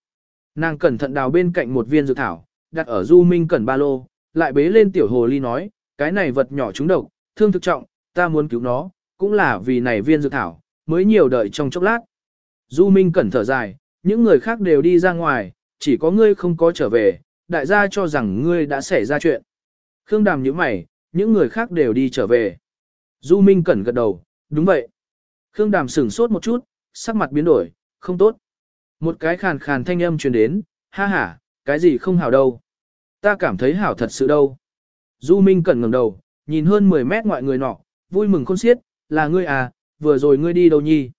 Nàng cẩn thận đào bên cạnh một viên dược thảo, đặt ở Du Minh Cẩn ba lô, lại bế lên tiểu hồ ly nói, cái này vật nhỏ chúng độc, thương thực trọng, ta muốn cứu nó, cũng là vì này viên dược thảo, mới nhiều đợi trong chốc lát. Du Minh cẩn thở dài, những người khác đều đi ra ngoài, chỉ có ngươi không có trở về, đại gia cho rằng ngươi đã xảy ra chuyện. Khương Đàm nhíu mày, những người khác đều đi trở về. Du Minh cẩn gật đầu, đúng vậy. Khương Đàm sửng sốt một chút, sắc mặt biến đổi, không tốt. Một cái khàn khàn thanh âm truyền đến, ha ha, cái gì không hảo đâu. Ta cảm thấy hảo thật sự đâu. Du Minh cẩn ngẩng đầu, nhìn hơn 10 mét ngoại người nọ, vui mừng khôn xiết, là ngươi à, vừa rồi ngươi đi đâu nhi?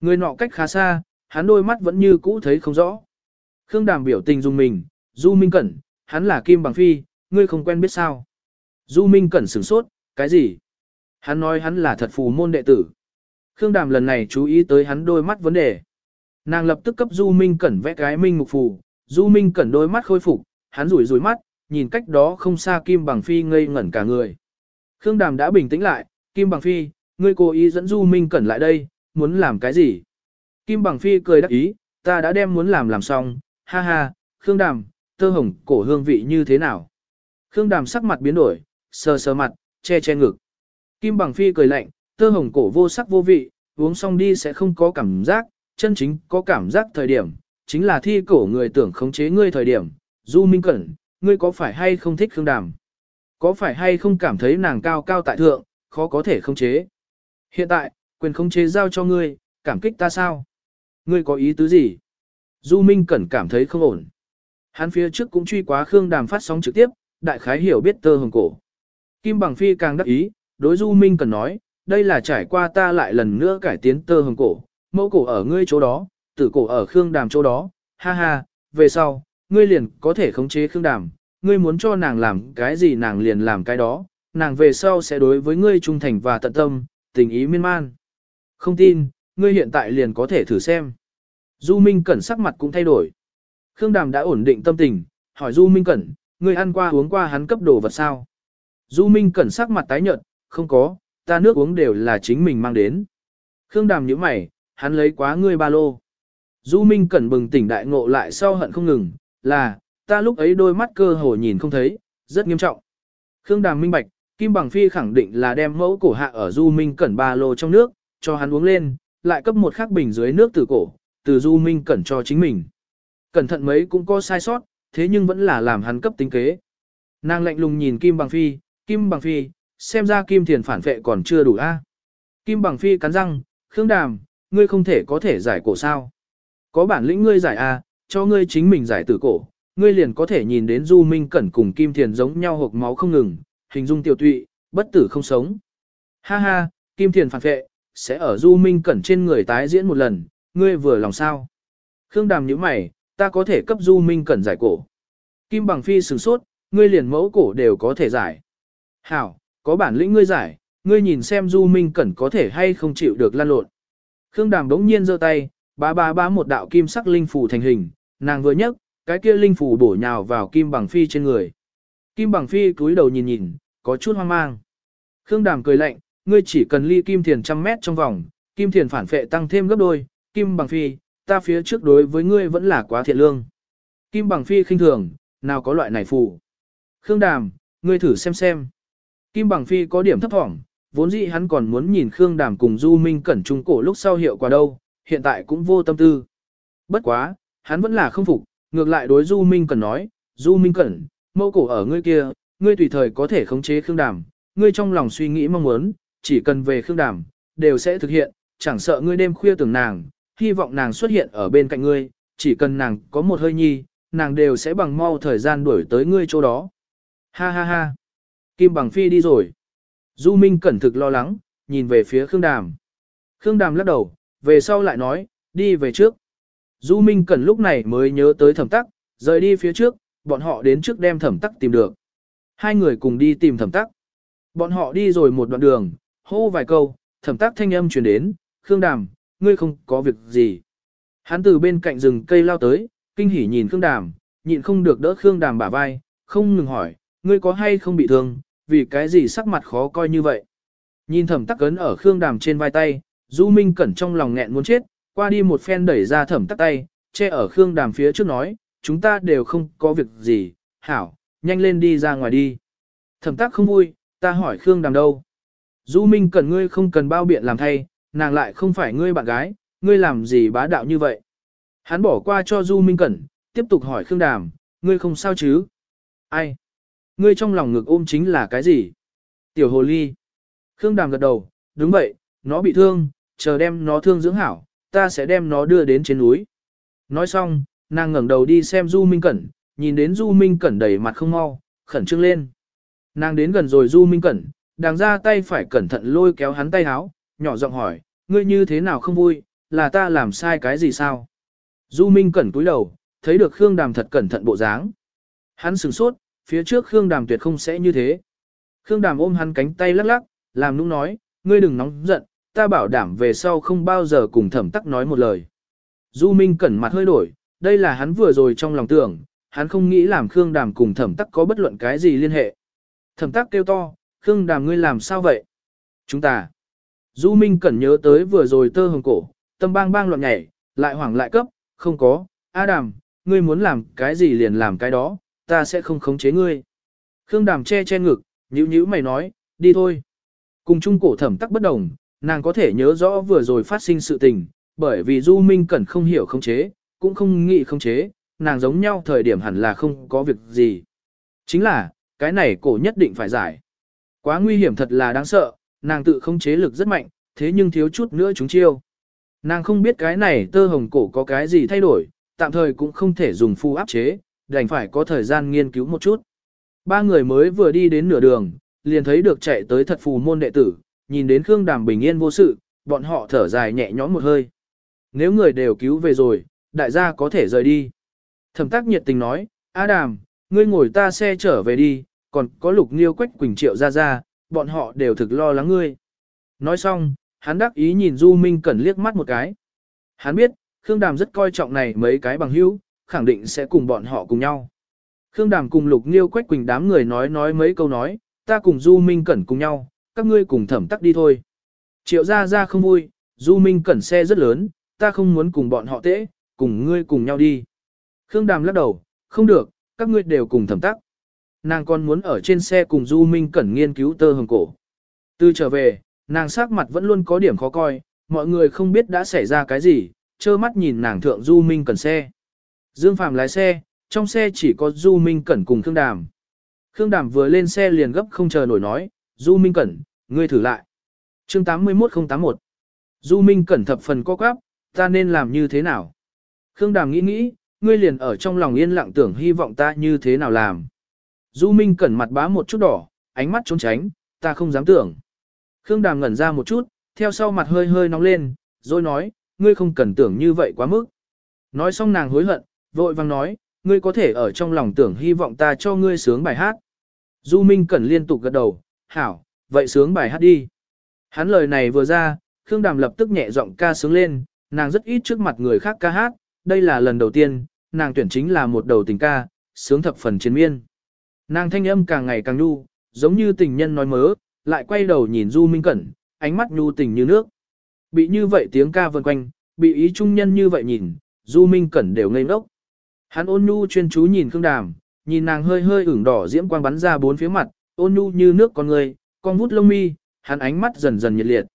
Người nọ cách khá xa, hắn đôi mắt vẫn như cũ thấy không rõ. Khương Đàm biểu tình dùng mình, Du Minh Cẩn, hắn là Kim Bằng Phi, ngươi không quen biết sao. Du Minh Cẩn sửng sốt, cái gì? Hắn nói hắn là thật phù môn đệ tử. Khương Đàm lần này chú ý tới hắn đôi mắt vấn đề. Nàng lập tức cấp Du Minh Cẩn vẽ cái minh mục phù, Du Minh Cẩn đôi mắt khôi phục, hắn rủi rủi mắt, nhìn cách đó không xa Kim Bằng Phi ngây ngẩn cả người. Khương Đàm đã bình tĩnh lại, Kim Bằng Phi, ngươi cố ý dẫn Du Minh Cẩn lại đây, muốn làm cái gì? Kim Bằng Phi cười đắc ý, ta đã đem muốn làm làm xong, ha ha, Khương Đàm, tơ hồng cổ hương vị như thế nào? Khương Đàm sắc mặt biến đổi, sờ sờ mặt, che che ngực. Kim Bằng Phi cười lạnh, tơ hồng cổ vô sắc vô vị, uống xong đi sẽ không có cảm giác, chân chính có cảm giác thời điểm, chính là thi cổ người tưởng khống chế ngươi thời điểm. Du Minh Cẩn, ngươi có phải hay không thích Khương Đàm? Có phải hay không cảm thấy nàng cao cao tại thượng, khó có thể khống chế? Hiện tại, quyền khống chế giao cho ngươi, cảm kích ta sao? Ngươi có ý tứ gì? Du Minh Cẩn cảm thấy không ổn. Hắn phía trước cũng truy quá Khương Đàm phát sóng trực tiếp, đại khái hiểu biết tơ hồng cổ. Kim Bằng Phi càng đắc ý, đối Du Minh Cẩn nói, đây là trải qua ta lại lần nữa cải tiến tơ hồng cổ, mẫu cổ ở ngươi chỗ đó, tử cổ ở Khương Đàm chỗ đó, ha ha, về sau, ngươi liền có thể khống chế Khương Đàm, ngươi muốn cho nàng làm cái gì nàng liền làm cái đó, nàng về sau sẽ đối với ngươi trung thành và tận tâm, tình ý miên man. Không tin, ngươi hiện tại liền có thể thử xem. Du Minh Cẩn sắc mặt cũng thay đổi. Khương Đàm đã ổn định tâm tình, hỏi Du Minh Cẩn, ngươi ăn qua uống qua hắn cấp đồ vật sao? Du Minh Cẩn sắc mặt tái nhợt, không có, ta nước uống đều là chính mình mang đến. Khương Đàm nhíu mày, hắn lấy quá ngươi ba lô. Du Minh Cẩn bừng tỉnh đại ngộ lại sau hận không ngừng, là, ta lúc ấy đôi mắt cơ hồ nhìn không thấy, rất nghiêm trọng. Khương Đàm minh bạch, Kim Bằng Phi khẳng định là đem mẫu cổ hạ ở Du Minh Cẩn ba lô trong nước, cho hắn uống lên, lại cấp một khắc bình dưới nước từ cổ, từ Du Minh Cẩn cho chính mình. Cẩn thận mấy cũng có sai sót, thế nhưng vẫn là làm hắn cấp tính kế. Nàng lạnh lùng nhìn Kim Bằng Phi, Kim Bằng Phi, xem ra Kim Thiền phản vệ còn chưa đủ a. Kim Bằng Phi cắn răng, Khương Đàm, ngươi không thể có thể giải cổ sao. Có bản lĩnh ngươi giải a, cho ngươi chính mình giải tử cổ, ngươi liền có thể nhìn đến Du Minh Cẩn cùng Kim Thiền giống nhau hộp máu không ngừng, hình dung tiểu tụy, bất tử không sống. Ha ha, Kim Thiền phản vệ, sẽ ở Du Minh Cẩn trên người tái diễn một lần, ngươi vừa lòng sao. Khương Đàm nhíu mày, ta có thể cấp Du Minh Cẩn giải cổ. Kim Bằng Phi sửng sốt, ngươi liền mẫu cổ đều có thể giải. Hảo, có bản lĩnh ngươi giải, ngươi nhìn xem Du Minh Cẩn có thể hay không chịu được lan lộn. Khương Đàm đống nhiên giơ tay, bá bá bá một đạo kim sắc linh phủ thành hình, nàng vừa nhấc, cái kia linh phủ bổ nhào vào Kim Bằng Phi trên người. Kim Bằng Phi cúi đầu nhìn nhìn, có chút hoang mang. Khương Đàm cười lạnh, ngươi chỉ cần ly Kim Thiền trăm mét trong vòng, Kim Thiền phản phệ tăng thêm gấp đôi, Kim Bằng Phi, ta phía trước đối với ngươi vẫn là quá thiện lương. Kim Bằng Phi khinh thường, nào có loại này phù. Khương Đàm, ngươi thử xem xem. Kim Bằng Phi có điểm thấp thỏm, vốn dĩ hắn còn muốn nhìn Khương Đàm cùng Du Minh Cẩn trung cổ lúc sau hiệu quả đâu, hiện tại cũng vô tâm tư. Bất quá, hắn vẫn là không phục, ngược lại đối Du Minh Cẩn nói, Du Minh Cẩn, mẫu cổ ở ngươi kia, ngươi tùy thời có thể khống chế Khương Đàm, ngươi trong lòng suy nghĩ mong muốn, chỉ cần về Khương Đàm, đều sẽ thực hiện, chẳng sợ ngươi đêm khuya tưởng nàng, hy vọng nàng xuất hiện ở bên cạnh ngươi, chỉ cần nàng có một hơi nhi, nàng đều sẽ bằng mau thời gian đuổi tới ngươi chỗ đó. Ha ha ha. Kim bằng phi đi rồi. Du Minh cẩn thực lo lắng, nhìn về phía Khương Đàm. Khương Đàm lắc đầu, về sau lại nói, đi về trước. Du Minh cẩn lúc này mới nhớ tới thẩm tắc, rời đi phía trước, bọn họ đến trước đem thẩm tắc tìm được. Hai người cùng đi tìm thẩm tắc. Bọn họ đi rồi một đoạn đường, hô vài câu, thẩm tắc thanh âm truyền đến, Khương Đàm, ngươi không có việc gì. Hắn từ bên cạnh rừng cây lao tới, kinh hỉ nhìn Khương Đàm, nhịn không được đỡ Khương Đàm bả vai, không ngừng hỏi, ngươi có hay không bị thương, vì cái gì sắc mặt khó coi như vậy. Nhìn thẩm tắc cấn ở Khương Đàm trên vai tay, Du Minh Cẩn trong lòng nghẹn muốn chết, qua đi một phen đẩy ra thẩm tắc tay, che ở Khương Đàm phía trước nói, chúng ta đều không có việc gì, hảo, nhanh lên đi ra ngoài đi. Thẩm tắc không vui, ta hỏi Khương Đàm đâu. Du Minh Cẩn ngươi không cần bao biện làm thay, nàng lại không phải ngươi bạn gái, ngươi làm gì bá đạo như vậy. Hắn bỏ qua cho Du Minh Cẩn, tiếp tục hỏi Khương Đàm, ngươi không sao chứ? Ai? Ngươi trong lòng ngực ôm chính là cái gì? Tiểu hồ ly. Khương Đàm gật đầu, đúng vậy, nó bị thương, chờ đem nó thương dưỡng hảo, ta sẽ đem nó đưa đến trên núi. Nói xong, nàng ngẩng đầu đi xem Du Minh Cẩn, nhìn đến Du Minh Cẩn đầy mặt không mau, khẩn trương lên. Nàng đến gần rồi Du Minh Cẩn, đàng ra tay phải cẩn thận lôi kéo hắn tay háo, nhỏ giọng hỏi, ngươi như thế nào không vui, là ta làm sai cái gì sao? Du Minh Cẩn túi đầu, thấy được Khương Đàm thật cẩn thận bộ dáng. Hắn sửng sốt, phía trước Khương Đàm tuyệt không sẽ như thế. Khương Đàm ôm hắn cánh tay lắc lắc, làm nũng nói, ngươi đừng nóng giận, ta bảo đảm về sau không bao giờ cùng thẩm tắc nói một lời. Du Minh cẩn mặt hơi đổi, đây là hắn vừa rồi trong lòng tưởng, hắn không nghĩ làm Khương Đàm cùng thẩm tắc có bất luận cái gì liên hệ. Thẩm tắc kêu to, Khương Đàm ngươi làm sao vậy? Chúng ta. Du Minh Cẩn nhớ tới vừa rồi tơ hồng cổ, tâm bang bang loạn nhảy, lại hoảng lại cấp, không có, Adam, ngươi muốn làm cái gì liền làm cái đó, ta sẽ không khống chế ngươi. Khương Đàm che che ngực, nhíu nhíu mày nói, đi thôi. Cùng chung cổ thẩm tắc bất đồng, nàng có thể nhớ rõ vừa rồi phát sinh sự tình, bởi vì Du Minh Cẩn không hiểu khống chế, cũng không nghĩ khống chế, nàng giống nhau thời điểm hẳn là không có việc gì. Chính là, cái này cổ nhất định phải giải. Quá nguy hiểm thật là đáng sợ, nàng tự không chế lực rất mạnh, thế nhưng thiếu chút nữa chúng chiêu. Nàng không biết cái này tơ hồng cổ có cái gì thay đổi, tạm thời cũng không thể dùng phu áp chế, đành phải có thời gian nghiên cứu một chút. Ba người mới vừa đi đến nửa đường, liền thấy được chạy tới thật phù môn đệ tử, nhìn đến Khương Đàm bình yên vô sự, bọn họ thở dài nhẹ nhõm một hơi. Nếu người đều cứu về rồi, đại gia có thể rời đi. Thẩm tác nhiệt tình nói, A Đàm, ngươi ngồi ta xe trở về đi, còn có lục Nghiêu quách quỳnh triệu ra ra, bọn họ đều thực lo lắng ngươi. Nói xong, hắn đắc ý nhìn Du Minh Cẩn liếc mắt một cái. Hắn biết, Khương Đàm rất coi trọng này mấy cái bằng hữu, khẳng định sẽ cùng bọn họ cùng nhau. Khương Đàm cùng Lục Nghiêu Quách Quỳnh đám người nói nói mấy câu nói, ta cùng Du Minh Cẩn cùng nhau, các ngươi cùng thẩm tắc đi thôi. Triệu ra ra không vui, Du Minh Cẩn xe rất lớn, ta không muốn cùng bọn họ tễ, cùng ngươi cùng nhau đi. Khương Đàm lắc đầu, không được, các ngươi đều cùng thẩm tắc. Nàng còn muốn ở trên xe cùng Du Minh Cẩn nghiên cứu tơ hồng cổ. Từ trở về, nàng sắc mặt vẫn luôn có điểm khó coi, mọi người không biết đã xảy ra cái gì, trơ mắt nhìn nàng thượng Du Minh Cẩn xe. Dương Phạm lái xe, trong xe chỉ có Du Minh Cẩn cùng Khương Đàm. Khương Đàm vừa lên xe liền gấp không chờ nổi nói, Du Minh Cẩn, ngươi thử lại. chương 81081 Du Minh Cẩn thập phần co quáp, ta nên làm như thế nào? Khương Đàm nghĩ nghĩ, ngươi liền ở trong lòng yên lặng tưởng hy vọng ta như thế nào làm. Du Minh Cẩn mặt bá một chút đỏ, ánh mắt trốn tránh, ta không dám tưởng. Khương Đàm ngẩn ra một chút, theo sau mặt hơi hơi nóng lên, rồi nói, ngươi không cần tưởng như vậy quá mức. Nói xong nàng hối hận, vội vang nói, ngươi có thể ở trong lòng tưởng hy vọng ta cho ngươi sướng bài hát. Du Minh Cẩn liên tục gật đầu, hảo, vậy sướng bài hát đi. Hắn lời này vừa ra, Khương Đàm lập tức nhẹ giọng ca sướng lên, nàng rất ít trước mặt người khác ca hát, đây là lần đầu tiên, nàng tuyển chính là một đầu tình ca, sướng thập phần chiến miên. Nàng thanh âm càng ngày càng nhu, giống như tình nhân nói mớ, lại quay đầu nhìn Du Minh Cẩn, ánh mắt nhu tình như nước. Bị như vậy tiếng ca vần quanh, bị ý trung nhân như vậy nhìn, Du Minh Cẩn đều ngây ngốc. Hắn ôn nhu chuyên chú nhìn Khương Đàm, nhìn nàng hơi hơi ửng đỏ diễm quang bắn ra bốn phía mặt, ôn nhu như nước con người, con vút lông mi, hắn ánh mắt dần dần nhiệt liệt.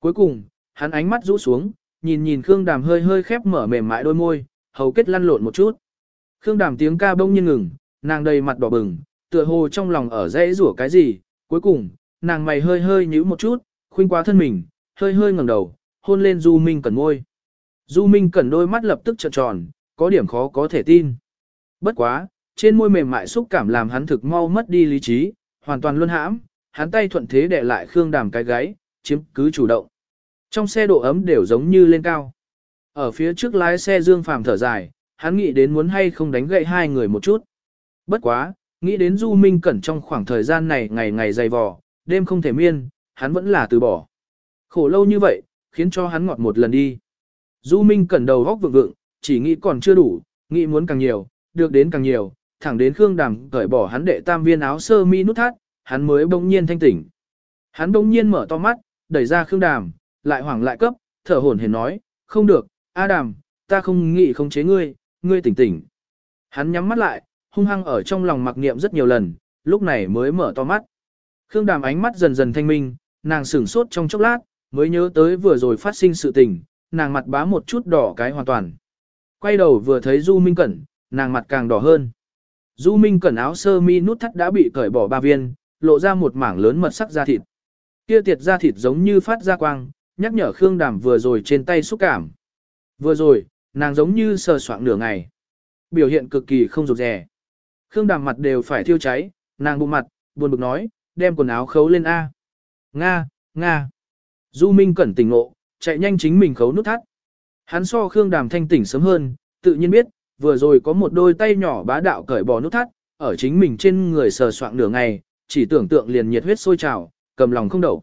Cuối cùng, hắn ánh mắt rũ xuống, nhìn nhìn Khương Đàm hơi hơi khép mở mềm mại đôi môi, hầu kết lăn lộn một chút. Khương Đàm tiếng ca bỗng nhiên ngừng, nàng đầy mặt đỏ bừng, tựa hồ trong lòng ở rẽ rủa cái gì, cuối cùng, nàng mày hơi hơi nhíu một chút, khuynh qua thân mình, hơi hơi ngẩng đầu, hôn lên Du Minh Cẩn môi. Du Minh Cẩn đôi mắt lập tức trợn tròn, có điểm khó có thể tin. Bất quá, trên môi mềm mại xúc cảm làm hắn thực mau mất đi lý trí, hoàn toàn luân hãm, hắn tay thuận thế để lại Khương Đàm cái gáy, chiếm cứ chủ động. Trong xe độ ấm đều giống như lên cao. Ở phía trước lái xe Dương Phàm thở dài, hắn nghĩ đến muốn hay không đánh gậy hai người một chút. Bất quá, nghĩ đến Du Minh Cẩn trong khoảng thời gian này ngày ngày dày vò, đêm không thể miên, hắn vẫn là từ bỏ. Khổ lâu như vậy, khiến cho hắn ngọt một lần đi. Du Minh Cẩn đầu góc vượng vượng, chỉ nghĩ còn chưa đủ, nghĩ muốn càng nhiều, được đến càng nhiều, thẳng đến Khương Đàm cởi bỏ hắn đệ tam viên áo sơ mi nút thắt, hắn mới bỗng nhiên thanh tỉnh. Hắn bỗng nhiên mở to mắt, đẩy ra Khương Đàm, lại hoảng lại cấp, thở hổn hển nói, không được, A Đàm, ta không nghĩ không chế ngươi, ngươi tỉnh tỉnh. Hắn nhắm mắt lại, hung hăng ở trong lòng mặc niệm rất nhiều lần, lúc này mới mở to mắt. Khương Đàm ánh mắt dần dần thanh minh, nàng sửng sốt trong chốc lát, mới nhớ tới vừa rồi phát sinh sự tình, nàng mặt bá một chút đỏ cái hoàn toàn. Quay đầu vừa thấy Du Minh Cẩn, nàng mặt càng đỏ hơn. Du Minh Cẩn áo sơ mi nút thắt đã bị cởi bỏ ba viên, lộ ra một mảng lớn mật sắc da thịt. Kia tiệt da thịt giống như phát ra quang, nhắc nhở Khương Đàm vừa rồi trên tay xúc cảm. Vừa rồi, nàng giống như sờ soạng nửa ngày. Biểu hiện cực kỳ không rụt rè. Khương Đàm mặt đều phải thiêu cháy, nàng bụng mặt, buồn bực nói, đem quần áo khấu lên A. Nga, Nga. Du Minh Cẩn tỉnh ngộ, chạy nhanh chính mình khấu nút thắt. Hắn so Khương Đàm thanh tỉnh sớm hơn, tự nhiên biết, vừa rồi có một đôi tay nhỏ bá đạo cởi bỏ nút thắt, ở chính mình trên người sờ soạng nửa ngày, chỉ tưởng tượng liền nhiệt huyết sôi trào, cầm lòng không đậu.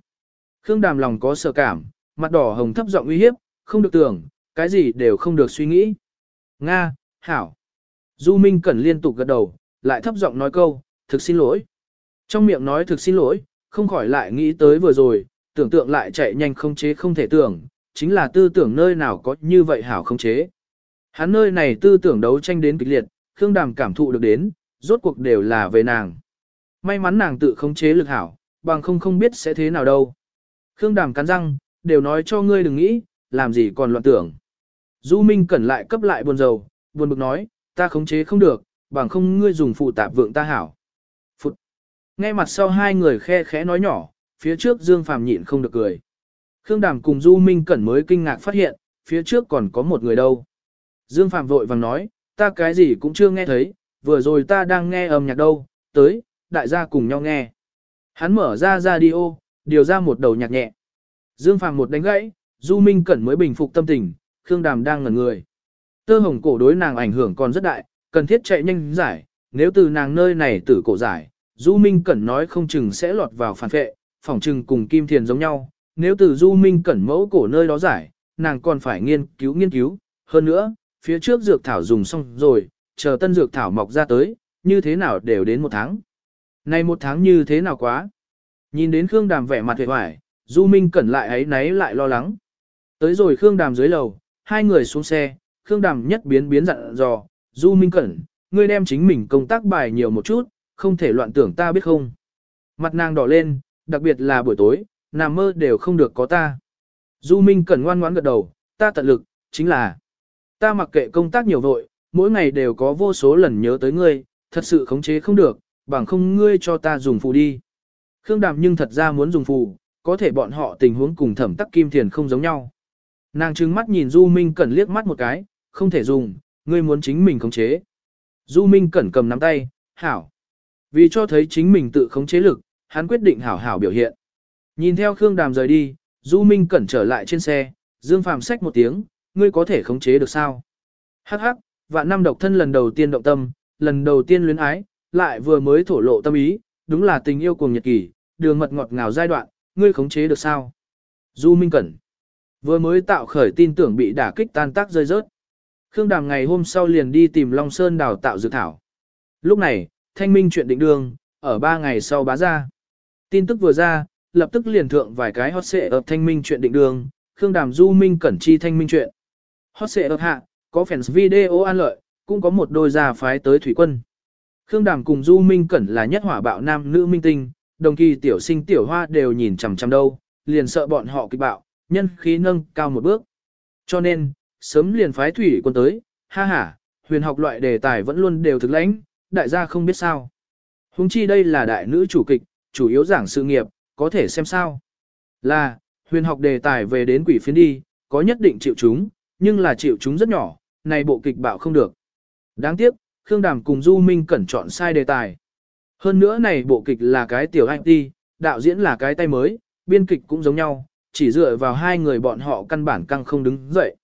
Khương Đàm lòng có sợ cảm, mặt đỏ hồng thấp giọng uy hiếp, không được tưởng, cái gì đều không được suy nghĩ. Nga, Hảo. Du Minh Cẩn liên tục gật đầu, lại thấp giọng nói câu, thực xin lỗi. Trong miệng nói thực xin lỗi, không khỏi lại nghĩ tới vừa rồi, tưởng tượng lại chạy nhanh không chế không thể tưởng, chính là tư tưởng nơi nào có như vậy hảo không chế. Hắn nơi này tư tưởng đấu tranh đến kịch liệt, Khương Đàm cảm thụ được đến, rốt cuộc đều là về nàng. May mắn nàng tự không chế lực hảo, bằng không không biết sẽ thế nào đâu. Khương Đàm cắn răng, đều nói cho ngươi đừng nghĩ, làm gì còn loạn tưởng. Du Minh cẩn lại cấp lại buồn rầu, buồn bực nói, ta khống chế không được, bằng không ngươi dùng phụ tạp vượng ta hảo. Phụt. Nghe mặt sau hai người khe khẽ nói nhỏ, phía trước Dương Phàm nhịn không được cười. Khương Đàm cùng Du Minh Cẩn mới kinh ngạc phát hiện, phía trước còn có một người đâu. Dương Phạm vội vàng nói, ta cái gì cũng chưa nghe thấy, vừa rồi ta đang nghe âm nhạc đâu, tới, đại gia cùng nhau nghe. Hắn mở ra radio, điều ra một đầu nhạc nhẹ. Dương Phạm một đánh gãy, Du Minh Cẩn mới bình phục tâm tình, Khương Đàm đang ngẩn người. Tơ hồng cổ đối nàng ảnh hưởng còn rất đại, cần thiết chạy nhanh giải, nếu từ nàng nơi này tử cổ giải, Du Minh Cẩn nói không chừng sẽ lọt vào phản vệ, phỏng chừng cùng Kim Thiền giống nhau, nếu từ Du Minh Cẩn mẫu cổ nơi đó giải, nàng còn phải nghiên cứu nghiên cứu, hơn nữa, phía trước dược thảo dùng xong rồi, chờ tân dược thảo mọc ra tới, như thế nào đều đến một tháng. Này một tháng như thế nào quá? Nhìn đến Khương Đàm vẻ mặt hề hoài, Du Minh Cẩn lại ấy náy lại lo lắng. Tới rồi Khương Đàm dưới lầu, hai người xuống xe, Khương Đàm nhất biến biến dặn dò, Du Minh Cẩn, ngươi đem chính mình công tác bài nhiều một chút, không thể loạn tưởng ta biết không. Mặt nàng đỏ lên, đặc biệt là buổi tối, nằm mơ đều không được có ta. Du Minh Cẩn ngoan ngoãn gật đầu, ta tận lực, chính là ta mặc kệ công tác nhiều vội, mỗi ngày đều có vô số lần nhớ tới ngươi, thật sự khống chế không được, bằng không ngươi cho ta dùng phù đi. Khương Đàm nhưng thật ra muốn dùng phù, có thể bọn họ tình huống cùng thẩm tắc kim thiền không giống nhau. Nàng trừng mắt nhìn Du Minh Cẩn liếc mắt một cái, không thể dùng, ngươi muốn chính mình khống chế. Du Minh Cẩn cầm nắm tay, hảo. Vì cho thấy chính mình tự khống chế lực, hắn quyết định hảo hảo biểu hiện. Nhìn theo Khương Đàm rời đi, Du Minh Cẩn trở lại trên xe, Dương Phàm xách một tiếng, ngươi có thể khống chế được sao? Hắc hắc, vạn năm độc thân lần đầu tiên động tâm, lần đầu tiên luyến ái, lại vừa mới thổ lộ tâm ý, đúng là tình yêu cuồng nhật kỳ, đường mật ngọt ngào giai đoạn, ngươi khống chế được sao? Du Minh Cẩn vừa mới tạo khởi tin tưởng bị đả kích tan tác rơi rớt. Khương Đàm ngày hôm sau liền đi tìm Long Sơn đào tạo dược thảo. Lúc này, thanh minh chuyện định đường, ở ba ngày sau bá ra. Tin tức vừa ra, lập tức liền thượng vài cái hot xệ ập thanh minh chuyện định đường, Khương Đàm Du Minh cẩn chi thanh minh chuyện. Hot xệ ập hạ, có fans video an lợi, cũng có một đôi già phái tới thủy quân. Khương Đàm cùng Du Minh cẩn là nhất hỏa bạo nam nữ minh tinh, đồng kỳ tiểu sinh tiểu hoa đều nhìn chằm chằm đâu, liền sợ bọn họ kịch bạo, nhân khí nâng cao một bước. Cho nên, sớm liền phái thủy quân tới, ha ha, huyền học loại đề tài vẫn luôn đều thực lãnh, đại gia không biết sao. Hùng chi đây là đại nữ chủ kịch, chủ yếu giảng sự nghiệp, có thể xem sao. Là, huyền học đề tài về đến quỷ phiến đi, có nhất định chịu chúng, nhưng là chịu chúng rất nhỏ, này bộ kịch bạo không được. Đáng tiếc, Khương Đàm cùng Du Minh cẩn chọn sai đề tài. Hơn nữa này bộ kịch là cái tiểu anh ti, đạo diễn là cái tay mới, biên kịch cũng giống nhau, chỉ dựa vào hai người bọn họ căn bản căng không đứng dậy.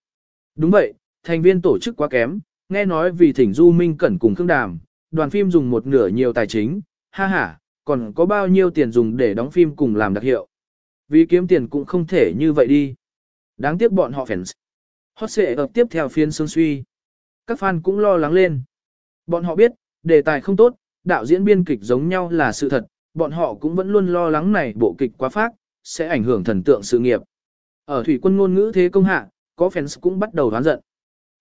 Đúng vậy, thành viên tổ chức quá kém, nghe nói vì thỉnh Du Minh cẩn cùng Khương Đàm, đoàn phim dùng một nửa nhiều tài chính, ha ha, còn có bao nhiêu tiền dùng để đóng phim cùng làm đặc hiệu. Vì kiếm tiền cũng không thể như vậy đi. Đáng tiếc bọn họ fans. Hot sẽ ập tiếp theo phiên sương suy. Các fan cũng lo lắng lên. Bọn họ biết, đề tài không tốt, đạo diễn biên kịch giống nhau là sự thật, bọn họ cũng vẫn luôn lo lắng này bộ kịch quá phát, sẽ ảnh hưởng thần tượng sự nghiệp. Ở thủy quân ngôn ngữ thế công hạ, có fans cũng bắt đầu đoán giận.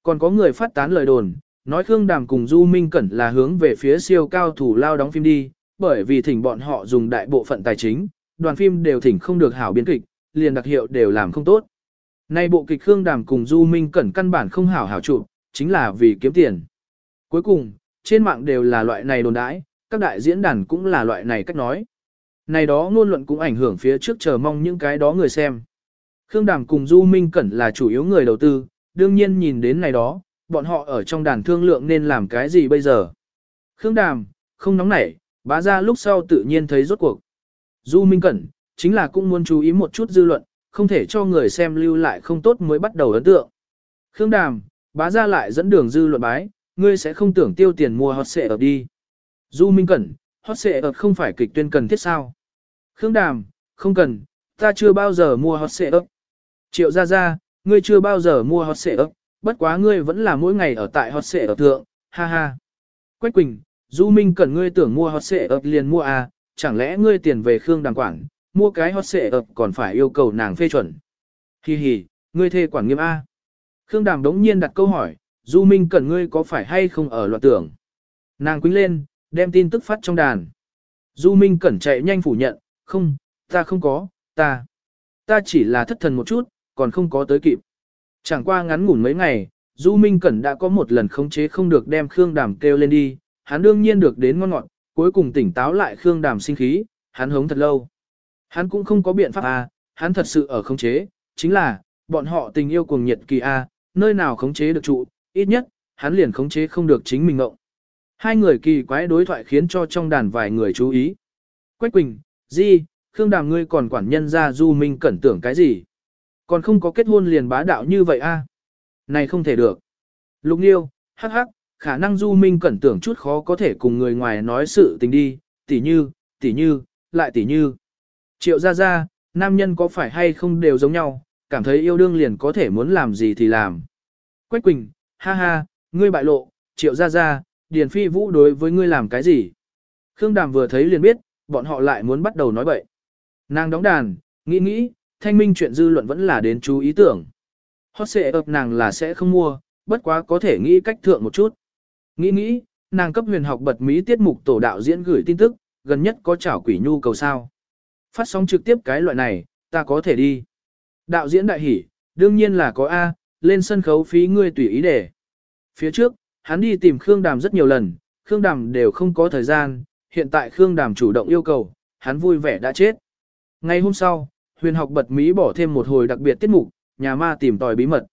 Còn có người phát tán lời đồn, nói Khương Đàm cùng Du Minh Cẩn là hướng về phía siêu cao thủ lao đóng phim đi, bởi vì thỉnh bọn họ dùng đại bộ phận tài chính, đoàn phim đều thỉnh không được hảo biên kịch, liền đặc hiệu đều làm không tốt. Nay bộ kịch Khương Đàm cùng Du Minh Cẩn căn bản không hảo hảo chụp, chính là vì kiếm tiền. Cuối cùng, trên mạng đều là loại này đồn đãi, các đại diễn đàn cũng là loại này cách nói. Này đó ngôn luận cũng ảnh hưởng phía trước chờ mong những cái đó người xem. Khương Đàm cùng Du Minh Cẩn là chủ yếu người đầu tư, đương nhiên nhìn đến này đó, bọn họ ở trong đàn thương lượng nên làm cái gì bây giờ. Khương Đàm, không nóng nảy, bá ra lúc sau tự nhiên thấy rốt cuộc. Du Minh Cẩn, chính là cũng muốn chú ý một chút dư luận, không thể cho người xem lưu lại không tốt mới bắt đầu ấn tượng. Khương Đàm, bá ra lại dẫn đường dư luận bái, ngươi sẽ không tưởng tiêu tiền mua hot xệ ập đi. Du Minh Cẩn, hot xệ ập không phải kịch tuyên cần thiết sao. Khương Đàm, không cần, ta chưa bao giờ mua hot xệ ập. Triệu Gia Gia, ngươi chưa bao giờ mua hot xệ ấp, bất quá ngươi vẫn là mỗi ngày ở tại hot xệ ấp thượng, ha ha. Quách Quỳnh, Du Minh cần ngươi tưởng mua hot xệ ấp liền mua à, chẳng lẽ ngươi tiền về Khương Đàm quản, mua cái hot xệ ấp còn phải yêu cầu nàng phê chuẩn. Hi hi, ngươi thê quản nghiêm A. Khương Đàm đống nhiên đặt câu hỏi, Du Minh Cẩn ngươi có phải hay không ở loạn tưởng? Nàng quýnh lên, đem tin tức phát trong đàn. Du Minh Cẩn chạy nhanh phủ nhận, không, ta không có, ta. Ta chỉ là thất thần một chút, còn không có tới kịp. Chẳng qua ngắn ngủn mấy ngày, Du Minh Cẩn đã có một lần khống chế không được đem Khương Đàm kêu lên đi, hắn đương nhiên được đến ngon ngọt, cuối cùng tỉnh táo lại Khương Đàm sinh khí, hắn hống thật lâu. Hắn cũng không có biện pháp à, hắn thật sự ở khống chế, chính là, bọn họ tình yêu cuồng nhiệt kỳ a, nơi nào khống chế được trụ, ít nhất, hắn liền khống chế không được chính mình ngộng. Hai người kỳ quái đối thoại khiến cho trong đàn vài người chú ý. Quách Quỳnh, Di, Khương Đàm ngươi còn quản nhân ra Du Minh cẩn tưởng cái gì? Còn không có kết hôn liền bá đạo như vậy a? Này không thể được. Lục Nhiêu, hắc hắc, khả năng Du Minh cẩn tưởng chút khó có thể cùng người ngoài nói sự tình đi, tỉ như, tỉ như, lại tỉ như. Triệu ra ra, nam nhân có phải hay không đều giống nhau, cảm thấy yêu đương liền có thể muốn làm gì thì làm. Quách Quỳnh, ha ha, ngươi bại lộ, triệu ra ra, Điền Phi Vũ đối với ngươi làm cái gì? Khương Đàm vừa thấy liền biết, bọn họ lại muốn bắt đầu nói bậy. Nàng đóng đàn, nghĩ nghĩ, thanh minh chuyện dư luận vẫn là đến chú ý tưởng. Hot xệ ập nàng là sẽ không mua, bất quá có thể nghĩ cách thượng một chút. Nghĩ nghĩ, nàng cấp huyền học bật mí tiết mục tổ đạo diễn gửi tin tức, gần nhất có chảo quỷ nhu cầu sao. Phát sóng trực tiếp cái loại này, ta có thể đi. Đạo diễn đại hỉ, đương nhiên là có A, lên sân khấu phí ngươi tùy ý để. Phía trước, hắn đi tìm Khương Đàm rất nhiều lần, Khương Đàm đều không có thời gian, hiện tại Khương Đàm chủ động yêu cầu, hắn vui vẻ đã chết. Ngay hôm sau, huyền học bật mí bỏ thêm một hồi đặc biệt tiết mục, nhà ma tìm tòi bí mật.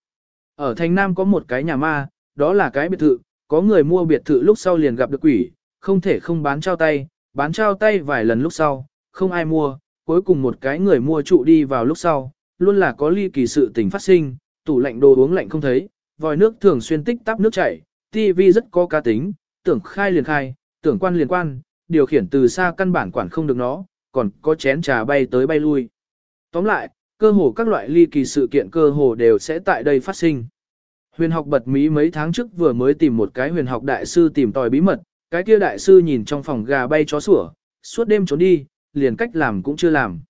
Ở Thành Nam có một cái nhà ma, đó là cái biệt thự, có người mua biệt thự lúc sau liền gặp được quỷ, không thể không bán trao tay, bán trao tay vài lần lúc sau, không ai mua, cuối cùng một cái người mua trụ đi vào lúc sau, luôn là có ly kỳ sự tình phát sinh, tủ lạnh đồ uống lạnh không thấy, vòi nước thường xuyên tích tắp nước chảy, tivi rất có cá tính, tưởng khai liền khai, tưởng quan liền quan, điều khiển từ xa căn bản quản không được nó, còn có chén trà bay tới bay lui. Tóm lại, cơ hồ các loại ly kỳ sự kiện cơ hồ đều sẽ tại đây phát sinh. Huyền học bật mí mấy tháng trước vừa mới tìm một cái huyền học đại sư tìm tòi bí mật, cái kia đại sư nhìn trong phòng gà bay chó sủa, suốt đêm trốn đi, liền cách làm cũng chưa làm.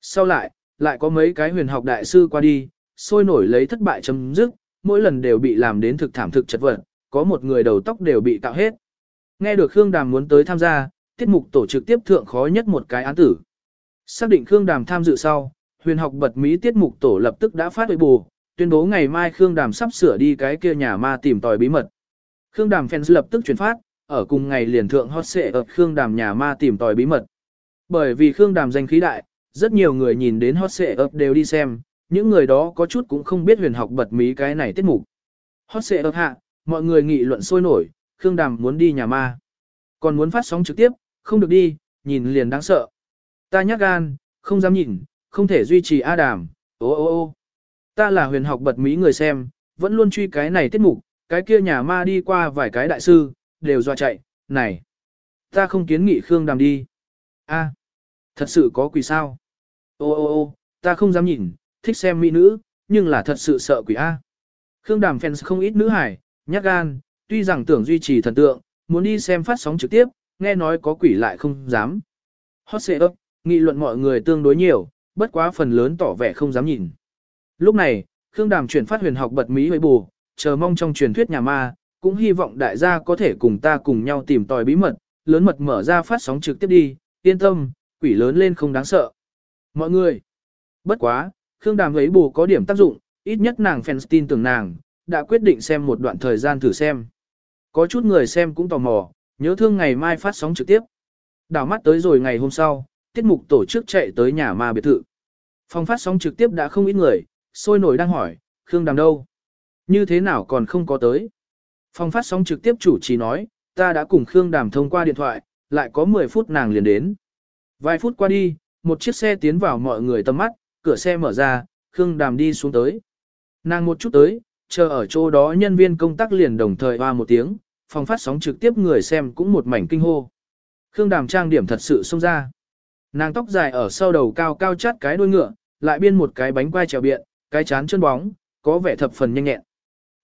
Sau lại, lại có mấy cái huyền học đại sư qua đi, sôi nổi lấy thất bại chấm dứt, mỗi lần đều bị làm đến thực thảm thực chật vật, có một người đầu tóc đều bị tạo hết. Nghe được Khương Đàm muốn tới tham gia, tiết mục tổ trực tiếp thượng khó nhất một cái án tử. Xác định Khương Đàm tham dự sau, huyền học bật mí tiết mục tổ lập tức đã phát huệ bù, tuyên bố ngày mai Khương Đàm sắp sửa đi cái kia nhà ma tìm tòi bí mật. Khương Đàm fans lập tức chuyển phát, ở cùng ngày liền thượng hot xệ ở Khương Đàm nhà ma tìm tòi bí mật. Bởi vì Khương Đàm danh khí đại, rất nhiều người nhìn đến hot xệ ập đều đi xem, những người đó có chút cũng không biết huyền học bật mí cái này tiết mục. Hot xệ ập hạ, mọi người nghị luận sôi nổi, Khương Đàm muốn đi nhà ma. Còn muốn phát sóng trực tiếp, không được đi, nhìn liền đáng sợ. Ta nhắc gan, không dám nhìn, không thể duy trì A Đàm, ô ô ô. Ta là huyền học bật mí người xem, vẫn luôn truy cái này tiết mục, cái kia nhà ma đi qua vài cái đại sư, đều dọa chạy, này. Ta không kiến nghị Khương Đàm đi. A, thật sự có quỷ sao? Ô ô ô, ta không dám nhìn, thích xem mỹ nữ, nhưng là thật sự sợ quỷ A. Khương Đàm fans không ít nữ hải, nhát gan, tuy rằng tưởng duy trì thần tượng, muốn đi xem phát sóng trực tiếp, nghe nói có quỷ lại không dám. Hot xệ ấp, nghị luận mọi người tương đối nhiều, bất quá phần lớn tỏ vẻ không dám nhìn. Lúc này, Khương Đàm chuyển phát huyền học bật mí với bù, chờ mong trong truyền thuyết nhà ma, cũng hy vọng đại gia có thể cùng ta cùng nhau tìm tòi bí mật, lớn mật mở ra phát sóng trực tiếp đi, yên tâm, quỷ lớn lên không đáng sợ. Mọi người, bất quá, Khương Đàm ấy bù có điểm tác dụng, ít nhất nàng fans tin tưởng nàng, đã quyết định xem một đoạn thời gian thử xem. Có chút người xem cũng tò mò, nhớ thương ngày mai phát sóng trực tiếp. Đảo mắt tới rồi ngày hôm sau, tiết mục tổ chức chạy tới nhà ma biệt thự. Phòng phát sóng trực tiếp đã không ít người, sôi nổi đang hỏi, Khương Đàm đâu? Như thế nào còn không có tới? Phòng phát sóng trực tiếp chủ trì nói, ta đã cùng Khương Đàm thông qua điện thoại, lại có 10 phút nàng liền đến. Vài phút qua đi, một chiếc xe tiến vào mọi người tầm mắt, cửa xe mở ra, Khương Đàm đi xuống tới. Nàng một chút tới, chờ ở chỗ đó nhân viên công tác liền đồng thời hoa một tiếng, phòng phát sóng trực tiếp người xem cũng một mảnh kinh hô. Khương Đàm trang điểm thật sự xông ra. Nàng tóc dài ở sau đầu cao cao chát cái đuôi ngựa, lại biên một cái bánh quai trèo biện, cái chán chân bóng, có vẻ thập phần nhanh nhẹn.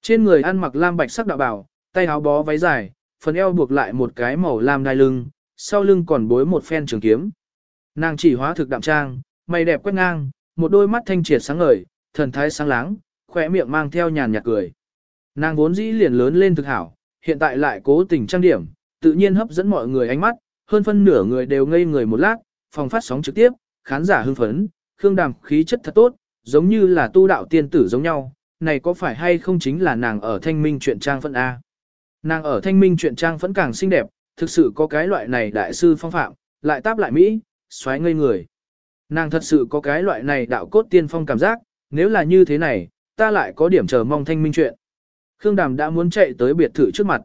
Trên người ăn mặc lam bạch sắc đạo bảo, tay áo bó váy dài, phần eo buộc lại một cái màu lam đai lưng, sau lưng còn bối một phen trường kiếm. Nàng chỉ hóa thực đạm trang, mày đẹp quét ngang, một đôi mắt thanh triệt sáng ngời, thần thái sáng láng, khỏe miệng mang theo nhàn nhạt cười. Nàng vốn dĩ liền lớn lên thực hảo, hiện tại lại cố tình trang điểm, tự nhiên hấp dẫn mọi người ánh mắt, hơn phân nửa người đều ngây người một lát, phòng phát sóng trực tiếp, khán giả hưng phấn, khương đàm khí chất thật tốt, giống như là tu đạo tiên tử giống nhau, này có phải hay không chính là nàng ở thanh minh chuyện trang phẫn A. Nàng ở thanh minh chuyện trang phẫn càng xinh đẹp, thực sự có cái loại này đại sư phong phạm, lại táp lại Mỹ, xoáy ngây người. Nàng thật sự có cái loại này đạo cốt tiên phong cảm giác, nếu là như thế này, ta lại có điểm chờ mong thanh minh chuyện. Khương Đàm đã muốn chạy tới biệt thự trước mặt.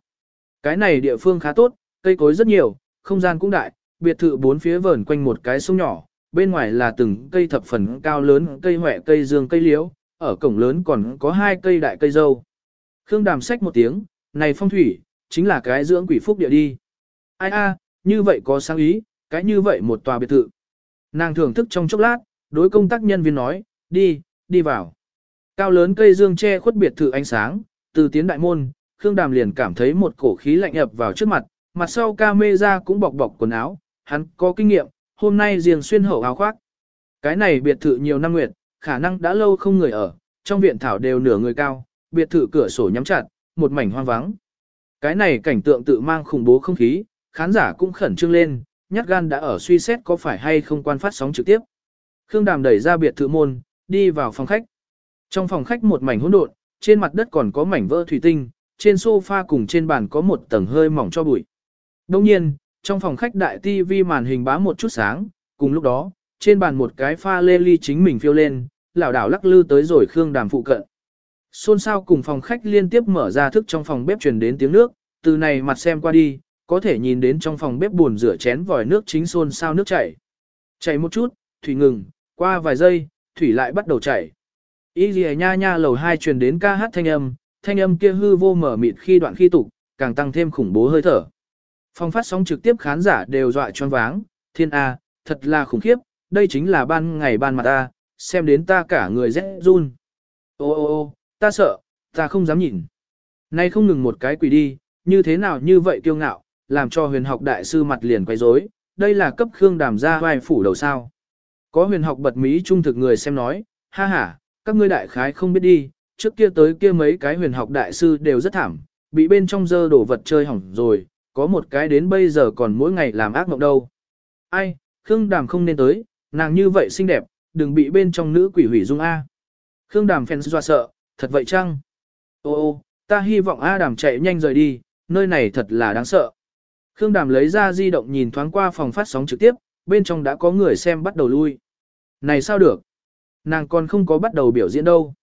Cái này địa phương khá tốt, cây cối rất nhiều, không gian cũng đại, biệt thự bốn phía vờn quanh một cái sông nhỏ, bên ngoài là từng cây thập phần cao lớn, cây hoẹ, cây dương, cây liễu, ở cổng lớn còn có hai cây đại cây dâu. Khương Đàm xách một tiếng, này phong thủy, chính là cái dưỡng quỷ phúc địa đi. Ai a, như vậy có sáng ý, cái như vậy một tòa biệt thự. Nàng thưởng thức trong chốc lát, đối công tác nhân viên nói, đi, đi vào. Cao lớn cây dương che khuất biệt thự ánh sáng, từ tiến đại môn, Khương Đàm liền cảm thấy một cổ khí lạnh ập vào trước mặt, mặt sau ca mê ra cũng bọc bọc quần áo, hắn có kinh nghiệm, hôm nay riêng xuyên hậu áo khoác. Cái này biệt thự nhiều năm nguyệt, khả năng đã lâu không người ở, trong viện thảo đều nửa người cao, biệt thự cửa sổ nhắm chặt, một mảnh hoang vắng. Cái này cảnh tượng tự mang khủng bố không khí, khán giả cũng khẩn trương lên, nhát gan đã ở suy xét có phải hay không quan phát sóng trực tiếp. Khương Đàm đẩy ra biệt thự môn, đi vào phòng khách. Trong phòng khách một mảnh hỗn độn, trên mặt đất còn có mảnh vỡ thủy tinh, trên sofa cùng trên bàn có một tầng hơi mỏng cho bụi. Đồng nhiên, trong phòng khách đại Tivi màn hình bá một chút sáng, cùng lúc đó, trên bàn một cái pha lê ly chính mình phiêu lên, lảo đảo lắc lư tới rồi Khương Đàm phụ cận. Xôn xao cùng phòng khách liên tiếp mở ra thức trong phòng bếp truyền đến tiếng nước, từ này mặt xem qua đi, có thể nhìn đến trong phòng bếp buồn rửa chén vòi nước chính xôn xao nước chảy. Chảy một chút, thủy ngừng, qua vài giây, thủy lại bắt đầu chảy. Y lìa nha nha lầu hai truyền đến ca hát thanh âm, thanh âm kia hư vô mở mịt khi đoạn khi tục, càng tăng thêm khủng bố hơi thở. Phong phát sóng trực tiếp khán giả đều dọa choáng váng, thiên A, thật là khủng khiếp, đây chính là ban ngày ban mặt ta, xem đến ta cả người rẽ run. Ô ô ô, ta sợ, ta không dám nhìn. Nay không ngừng một cái quỷ đi, như thế nào như vậy kiêu ngạo, làm cho huyền học đại sư mặt liền quay rối. đây là cấp khương đàm ra vai phủ đầu sao. Có huyền học bật mí trung thực người xem nói, ha ha, các ngươi đại khái không biết đi, trước kia tới kia mấy cái huyền học đại sư đều rất thảm, bị bên trong dơ đổ vật chơi hỏng rồi, có một cái đến bây giờ còn mỗi ngày làm ác mộng đâu. Ai, Khương Đàm không nên tới, nàng như vậy xinh đẹp, đừng bị bên trong nữ quỷ hủy dung A. Khương Đàm phèn dọa sợ, thật vậy chăng? Ô ô, ta hy vọng A Đàm chạy nhanh rời đi, nơi này thật là đáng sợ. Khương Đàm lấy ra di động nhìn thoáng qua phòng phát sóng trực tiếp, bên trong đã có người xem bắt đầu lui. Này sao được? Nàng còn không có bắt đầu biểu diễn đâu.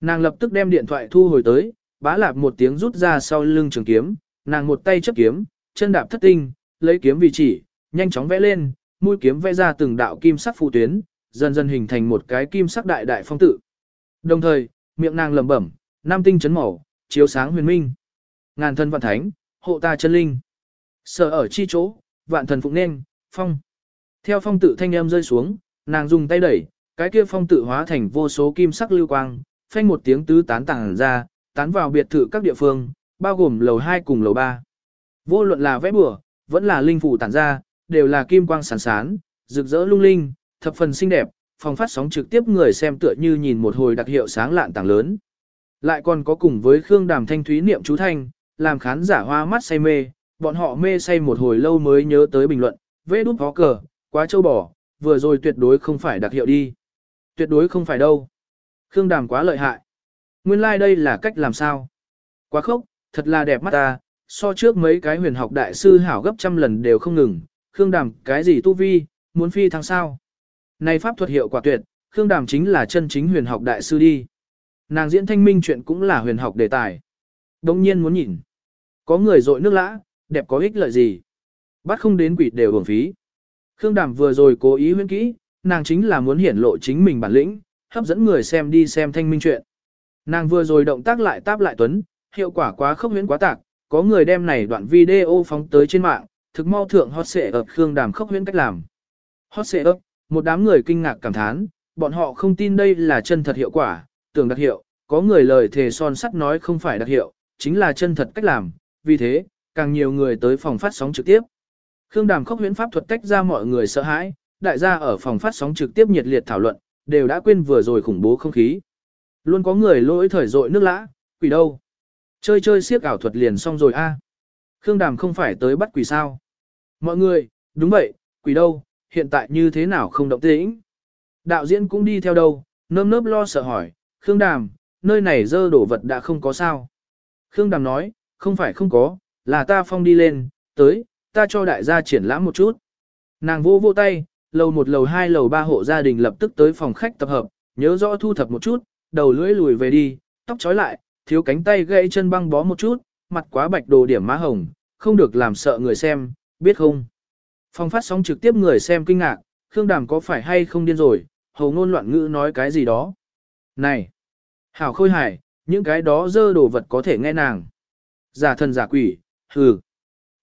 Nàng lập tức đem điện thoại thu hồi tới, bá lạp một tiếng rút ra sau lưng trường kiếm, nàng một tay chấp kiếm, chân đạp thất tinh, lấy kiếm vị chỉ, nhanh chóng vẽ lên, mũi kiếm vẽ ra từng đạo kim sắc phụ tuyến, dần dần hình thành một cái kim sắc đại đại phong tự. Đồng thời, miệng nàng lẩm bẩm, nam tinh chấn màu, chiếu sáng huyền minh. Ngàn thân vạn thánh, hộ ta chân linh. Sở ở chi chỗ, vạn thần phụng nên, phong. Theo phong tự thanh âm rơi xuống, nàng dùng tay đẩy, cái kia phong tự hóa thành vô số kim sắc lưu quang, phanh một tiếng tứ tán tàng ra, tán vào biệt thự các địa phương, bao gồm lầu 2 cùng lầu 3. Vô luận là vẽ bừa, vẫn là linh phủ tản ra, đều là kim quang sản sán, rực rỡ lung linh, thập phần xinh đẹp, phòng phát sóng trực tiếp người xem tựa như nhìn một hồi đặc hiệu sáng lạn tảng lớn. Lại còn có cùng với Khương Đàm Thanh Thúy niệm chú thanh, làm khán giả hoa mắt say mê, bọn họ mê say một hồi lâu mới nhớ tới bình luận, vẽ đút có cờ, quá châu bò, vừa rồi tuyệt đối không phải đặc hiệu đi. Tuyệt đối không phải đâu. Khương Đàm quá lợi hại. Nguyên lai like đây là cách làm sao. Quá khốc, thật là đẹp mắt ta, so trước mấy cái huyền học đại sư hảo gấp trăm lần đều không ngừng, Khương Đàm cái gì tu vi, muốn phi thăng sao. Này pháp thuật hiệu quả tuyệt, Khương Đàm chính là chân chính huyền học đại sư đi. Nàng diễn thanh minh chuyện cũng là huyền học đề tài. Đông nhiên muốn nhìn. Có người dội nước lã, đẹp có ích lợi gì. Bắt không đến quỷ đều hưởng phí. Khương Đàm vừa rồi cố ý huyễn kỹ, nàng chính là muốn hiển lộ chính mình bản lĩnh, hấp dẫn người xem đi xem thanh minh chuyện. Nàng vừa rồi động tác lại táp lại tuấn, hiệu quả quá khốc huyễn quá tạc, có người đem này đoạn video phóng tới trên mạng, thực mau thượng hot xệ ập Khương Đàm khốc huyễn cách làm. Hot xệ ập, một đám người kinh ngạc cảm thán, bọn họ không tin đây là chân thật hiệu quả, tưởng đặc hiệu, có người lời thề son sắt nói không phải đặc hiệu, chính là chân thật cách làm, vì thế, càng nhiều người tới phòng phát sóng trực tiếp. Khương Đàm khốc huyễn pháp thuật tách ra mọi người sợ hãi, đại gia ở phòng phát sóng trực tiếp nhiệt liệt thảo luận, đều đã quên vừa rồi khủng bố không khí. Luôn có người lỗi thời dội nước lã, quỷ đâu. Chơi chơi siếc ảo thuật liền xong rồi a. À. Khương Đàm không phải tới bắt quỷ sao. Mọi người, đúng vậy, quỷ đâu, hiện tại như thế nào không động tĩnh. Đạo diễn cũng đi theo đâu, nơm nớp lo sợ hỏi, Khương Đàm, nơi này dơ đổ vật đã không có sao. Khương Đàm nói, không phải không có, là ta phong đi lên, tới, ta cho đại gia triển lãm một chút. Nàng vô vô tay, lầu một lầu hai lầu ba hộ gia đình lập tức tới phòng khách tập hợp, nhớ rõ thu thập một chút, đầu lưỡi lùi về đi, tóc trói lại, thiếu cánh tay gãy chân băng bó một chút, mặt quá bạch đồ điểm má hồng, không được làm sợ người xem, biết không? phong phát sóng trực tiếp người xem kinh ngạc, Khương Đàm có phải hay không điên rồi, hầu ngôn loạn ngữ nói cái gì đó. Này! Hảo khôi hải, những cái đó dơ đồ vật có thể nghe nàng. Giả thần giả quỷ, hừ.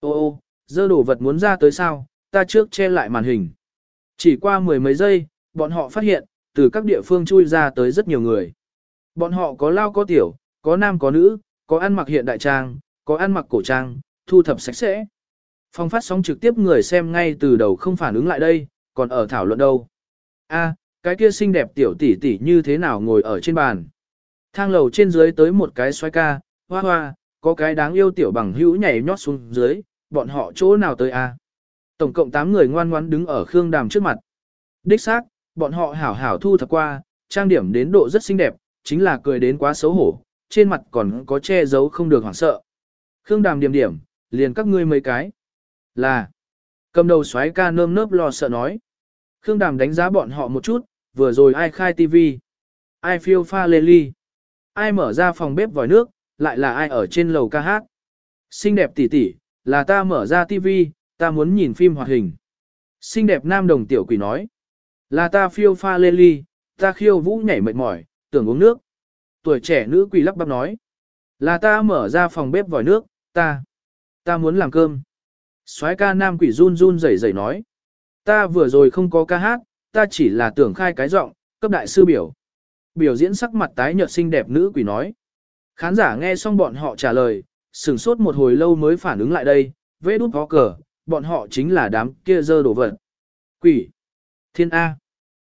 Ô ô, dơ đồ vật muốn ra tới sao, ta trước che lại màn hình. Chỉ qua mười mấy giây, bọn họ phát hiện, từ các địa phương chui ra tới rất nhiều người. Bọn họ có lao có tiểu, có nam có nữ, có ăn mặc hiện đại trang, có ăn mặc cổ trang, thu thập sạch sẽ. Phong phát sóng trực tiếp người xem ngay từ đầu không phản ứng lại đây, còn ở thảo luận đâu. A, cái kia xinh đẹp tiểu tỷ tỷ như thế nào ngồi ở trên bàn. Thang lầu trên dưới tới một cái xoay ca, hoa hoa, có cái đáng yêu tiểu bằng hữu nhảy nhót xuống dưới, bọn họ chỗ nào tới a? Tổng cộng 8 người ngoan ngoãn đứng ở Khương Đàm trước mặt. Đích xác, bọn họ hảo hảo thu thập qua, trang điểm đến độ rất xinh đẹp, chính là cười đến quá xấu hổ, trên mặt còn có che giấu không được hoảng sợ. Khương Đàm điểm điểm, liền các ngươi mấy cái. Là, cầm đầu xoáy ca nơm nớp lo sợ nói. Khương Đàm đánh giá bọn họ một chút, vừa rồi ai khai tivi, ai phiêu pha lê ly, ai mở ra phòng bếp vòi nước, lại là ai ở trên lầu ca hát. Xinh đẹp tỷ tỷ, là ta mở ra tivi, ta muốn nhìn phim hoạt hình. Xinh đẹp nam đồng tiểu quỷ nói, là ta phiêu pha lê ly, ta khiêu vũ nhảy mệt mỏi, tưởng uống nước. Tuổi trẻ nữ quỷ lắp bắp nói, là ta mở ra phòng bếp vòi nước, ta, ta muốn làm cơm. soái ca nam quỷ run run rẩy rẩy nói, ta vừa rồi không có ca hát, ta chỉ là tưởng khai cái giọng, cấp đại sư biểu. Biểu diễn sắc mặt tái nhợt xinh đẹp nữ quỷ nói. Khán giả nghe xong bọn họ trả lời, sửng sốt một hồi lâu mới phản ứng lại đây, vê đút có cờ, bọn họ chính là đám kia dơ đổ vật. Quỷ! Thiên A!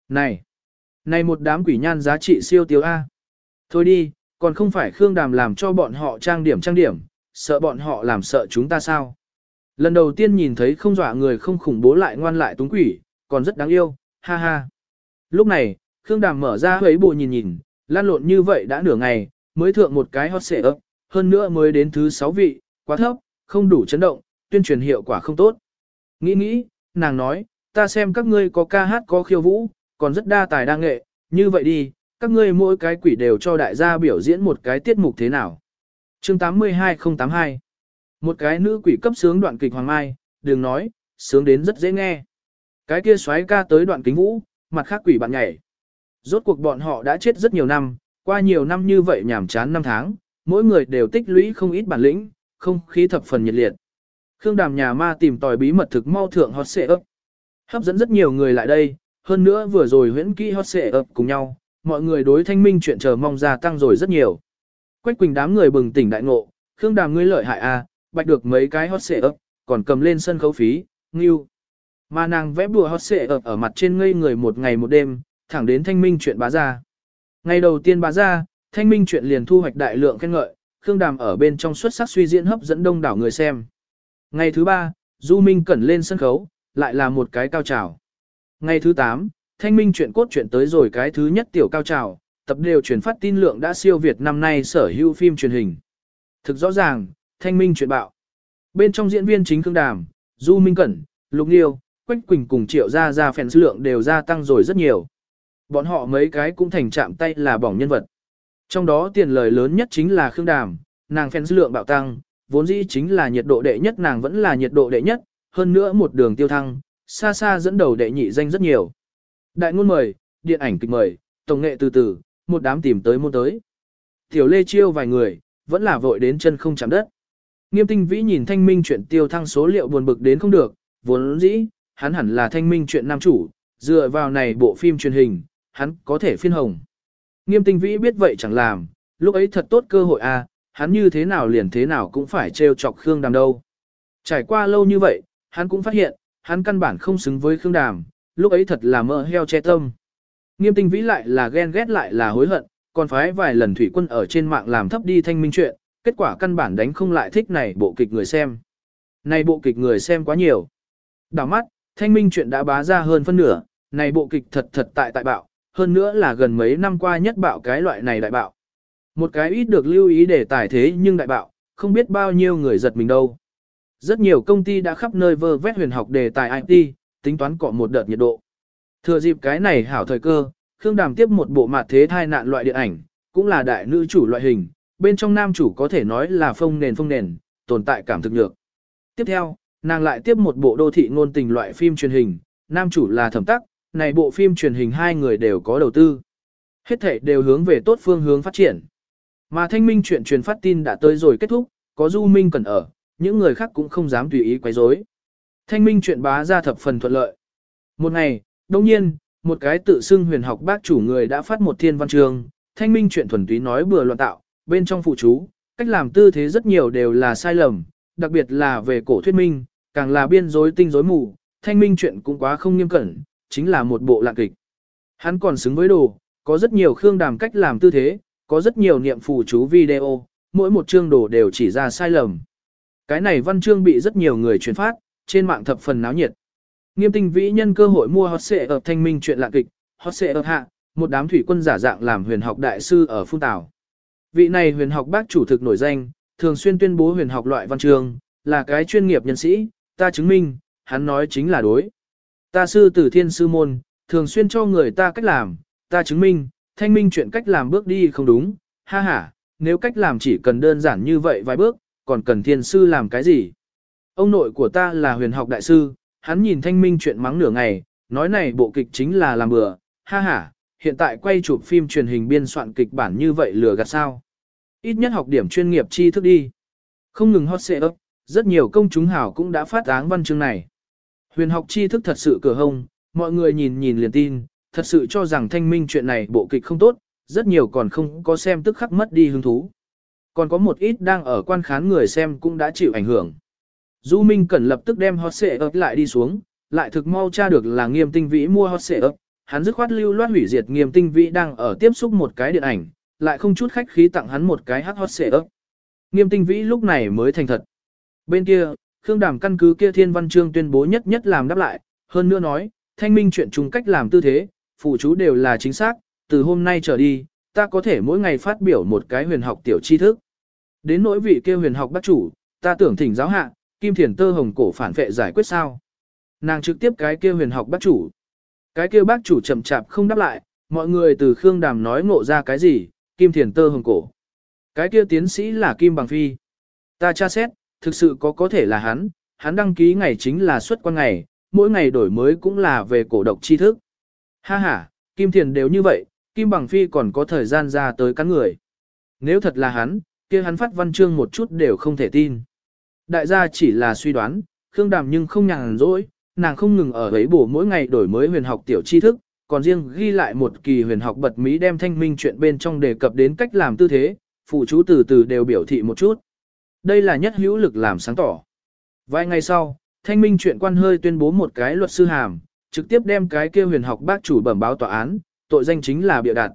Này! Này một đám quỷ nhan giá trị siêu tiêu A! Thôi đi, còn không phải Khương Đàm làm cho bọn họ trang điểm trang điểm, sợ bọn họ làm sợ chúng ta sao? Lần đầu tiên nhìn thấy không dọa người không khủng bố lại ngoan lại túng quỷ, còn rất đáng yêu, ha ha. Lúc này, Khương Đàm mở ra huấy bộ nhìn nhìn, lan lộn như vậy đã nửa ngày, mới thượng một cái hot xệ ấp, hơn nữa mới đến thứ 6 vị, quá thấp, không đủ chấn động, tuyên truyền hiệu quả không tốt. Nghĩ nghĩ, nàng nói, ta xem các ngươi có ca hát có khiêu vũ, còn rất đa tài đa nghệ, như vậy đi, các ngươi mỗi cái quỷ đều cho đại gia biểu diễn một cái tiết mục thế nào. chương 82082 Một cái nữ quỷ cấp sướng đoạn kịch Hoàng Mai, đừng nói, sướng đến rất dễ nghe. Cái kia xoáy ca tới đoạn kính vũ, mặt khác quỷ bạn nhảy. Rốt cuộc bọn họ đã chết rất nhiều năm, qua nhiều năm như vậy nhảm chán năm tháng, mỗi người đều tích lũy không ít bản lĩnh, không khí thập phần nhiệt liệt. Khương Đàm nhà ma tìm tòi bí mật thực mau thượng hot xệ ấp. Hấp dẫn rất nhiều người lại đây, hơn nữa vừa rồi huyễn kỹ hot xệ ấp cùng nhau, mọi người đối thanh minh chuyện chờ mong gia tăng rồi rất nhiều. Quách Quỳnh đám người bừng tỉnh đại ngộ, Khương Đàm ngươi lợi hại a, à, bạch được mấy cái hot xệ ấp, còn cầm lên sân khấu phí, ngưu. Mà nàng vẽ bùa hot xệ ấp ở mặt trên ngây người một ngày một đêm, thẳng đến thanh minh chuyện bá ra. Ngày đầu tiên bá ra, thanh minh chuyện liền thu hoạch đại lượng khen ngợi, Khương Đàm ở bên trong xuất sắc suy diễn hấp dẫn đông đảo người xem. Ngày thứ ba, Du Minh Cẩn lên sân khấu, lại là một cái cao trào. Ngày thứ 8, thanh minh chuyện cốt truyện tới rồi cái thứ nhất tiểu cao trào, tập đều truyền phát tin lượng đã siêu việt năm nay sở hữu phim truyền hình. Thực rõ ràng, thanh minh chuyện bạo. Bên trong diễn viên chính Khương Đàm, Du Minh Cẩn, Lục Nhiêu, Quách Quỳnh cùng Triệu Gia Gia phèn lượng đều gia tăng rồi rất nhiều. Bọn họ mấy cái cũng thành chạm tay là bỏng nhân vật. Trong đó tiền lời lớn nhất chính là Khương Đàm, nàng fans lượng bạo tăng, vốn dĩ chính là nhiệt độ đệ nhất nàng vẫn là nhiệt độ đệ nhất, hơn nữa một đường tiêu thăng, xa xa dẫn đầu đệ nhị danh rất nhiều. Đại ngôn mời, điện ảnh kịch mời, tổng nghệ từ từ, một đám tìm tới môn tới. Tiểu Lê Chiêu vài người, vẫn là vội đến chân không chạm đất. Nghiêm tinh vĩ nhìn thanh minh chuyện tiêu thăng số liệu buồn bực đến không được, vốn dĩ, hắn hẳn là thanh minh chuyện nam chủ, dựa vào này bộ phim truyền hình, hắn có thể phiên hồng. Nghiêm tinh vĩ biết vậy chẳng làm, lúc ấy thật tốt cơ hội à, hắn như thế nào liền thế nào cũng phải trêu chọc Khương Đàm đâu. Trải qua lâu như vậy, hắn cũng phát hiện, hắn căn bản không xứng với Khương Đàm, lúc ấy thật là mơ heo che tâm. Nghiêm tinh vĩ lại là ghen ghét lại là hối hận, còn phái vài lần thủy quân ở trên mạng làm thấp đi thanh minh chuyện, kết quả căn bản đánh không lại thích này bộ kịch người xem. Này bộ kịch người xem quá nhiều. Đảo mắt, thanh minh chuyện đã bá ra hơn phân nửa, này bộ kịch thật thật tại tại bạo, hơn nữa là gần mấy năm qua nhất bạo cái loại này đại bạo. Một cái ít được lưu ý để tải thế nhưng đại bạo, không biết bao nhiêu người giật mình đâu. Rất nhiều công ty đã khắp nơi vơ vét huyền học đề tài IT, tính toán cọ một đợt nhiệt độ. Thừa dịp cái này hảo thời cơ, Khương Đàm tiếp một bộ mặt thế thai nạn loại điện ảnh, cũng là đại nữ chủ loại hình, bên trong nam chủ có thể nói là phong nền phong nền, tồn tại cảm thực nhược. Tiếp theo, nàng lại tiếp một bộ đô thị ngôn tình loại phim truyền hình, nam chủ là thẩm tắc, này bộ phim truyền hình hai người đều có đầu tư. Hết thể đều hướng về tốt phương hướng phát triển. Mà thanh minh chuyện truyền phát tin đã tới rồi kết thúc, có du minh cần ở, những người khác cũng không dám tùy ý quấy rối. Thanh minh chuyện bá ra thập phần thuận lợi. Một ngày, đông nhiên, một cái tự xưng huyền học bác chủ người đã phát một thiên văn trường, thanh minh chuyện thuần túy nói bừa loạn tạo, bên trong phụ chú, cách làm tư thế rất nhiều đều là sai lầm, đặc biệt là về cổ thuyết minh, càng là biên rối tinh rối mù, thanh minh chuyện cũng quá không nghiêm cẩn, chính là một bộ lạng kịch. Hắn còn xứng với đồ, có rất nhiều khương đàm cách làm tư thế, có rất nhiều niệm phù chú video, mỗi một chương đồ đều chỉ ra sai lầm. Cái này văn chương bị rất nhiều người truyền phát, trên mạng thập phần náo nhiệt. Nghiêm tinh vĩ nhân cơ hội mua hot xệ ở thanh minh chuyện lạ kịch, hot xệ ở hạ, một đám thủy quân giả dạng làm huyền học đại sư ở phun tảo. Vị này huyền học bác chủ thực nổi danh, thường xuyên tuyên bố huyền học loại văn trường là cái chuyên nghiệp nhân sĩ, ta chứng minh, hắn nói chính là đối. Ta sư tử thiên sư môn, thường xuyên cho người ta cách làm, ta chứng minh, thanh minh chuyện cách làm bước đi không đúng, ha ha, nếu cách làm chỉ cần đơn giản như vậy vài bước, còn cần thiên sư làm cái gì? Ông nội của ta là huyền học đại sư, hắn nhìn thanh minh chuyện mắng nửa ngày, nói này bộ kịch chính là làm bừa, ha ha, hiện tại quay chụp phim truyền hình biên soạn kịch bản như vậy lừa gạt sao. Ít nhất học điểm chuyên nghiệp tri thức đi. Không ngừng hot xệ ấp, rất nhiều công chúng hảo cũng đã phát áng văn chương này. Huyền học tri thức thật sự cửa hông, mọi người nhìn nhìn liền tin, thật sự cho rằng thanh minh chuyện này bộ kịch không tốt, rất nhiều còn không có xem tức khắc mất đi hứng thú. Còn có một ít đang ở quan khán người xem cũng đã chịu ảnh hưởng. Du Minh Cẩn lập tức đem hot xệ ấp lại đi xuống, lại thực mau tra được là nghiêm tinh vĩ mua hot xệ ấp, hắn dứt khoát lưu loát hủy diệt nghiêm tinh vĩ đang ở tiếp xúc một cái điện ảnh, lại không chút khách khí tặng hắn một cái hát hot xệ ấp. Nghiêm tinh vĩ lúc này mới thành thật. Bên kia, Khương Đàm căn cứ kia thiên văn chương tuyên bố nhất nhất làm đáp lại, hơn nữa nói, thanh minh chuyện chung cách làm tư thế, phụ chú đều là chính xác, từ hôm nay trở đi, ta có thể mỗi ngày phát biểu một cái huyền học tiểu tri thức. Đến nỗi vị kia huyền học bác chủ, ta tưởng thỉnh giáo hạ, kim thiền tơ hồng cổ phản vệ giải quyết sao. Nàng trực tiếp cái kia huyền học bác chủ. Cái kia bác chủ chậm chạp không đáp lại, mọi người từ Khương Đàm nói ngộ ra cái gì, kim thiền tơ hồng cổ. Cái kia tiến sĩ là Kim Bằng Phi. Ta tra xét, thực sự có có thể là hắn, hắn đăng ký ngày chính là xuất quan ngày, mỗi ngày đổi mới cũng là về cổ độc tri thức. Ha ha, Kim Thiền đều như vậy, Kim Bằng Phi còn có thời gian ra tới cắn người. Nếu thật là hắn, kia hắn phát văn chương một chút đều không thể tin. Đại gia chỉ là suy đoán, Khương Đàm nhưng không nhàn rỗi, nàng không ngừng ở ấy bổ mỗi ngày đổi mới huyền học tiểu tri thức, còn riêng ghi lại một kỳ huyền học bật mí đem thanh minh chuyện bên trong đề cập đến cách làm tư thế, phụ chú từ từ đều biểu thị một chút. Đây là nhất hữu lực làm sáng tỏ. Vài ngày sau, thanh minh chuyện quan hơi tuyên bố một cái luật sư hàm, trực tiếp đem cái kia huyền học bác chủ bẩm báo tòa án, tội danh chính là bịa đặt.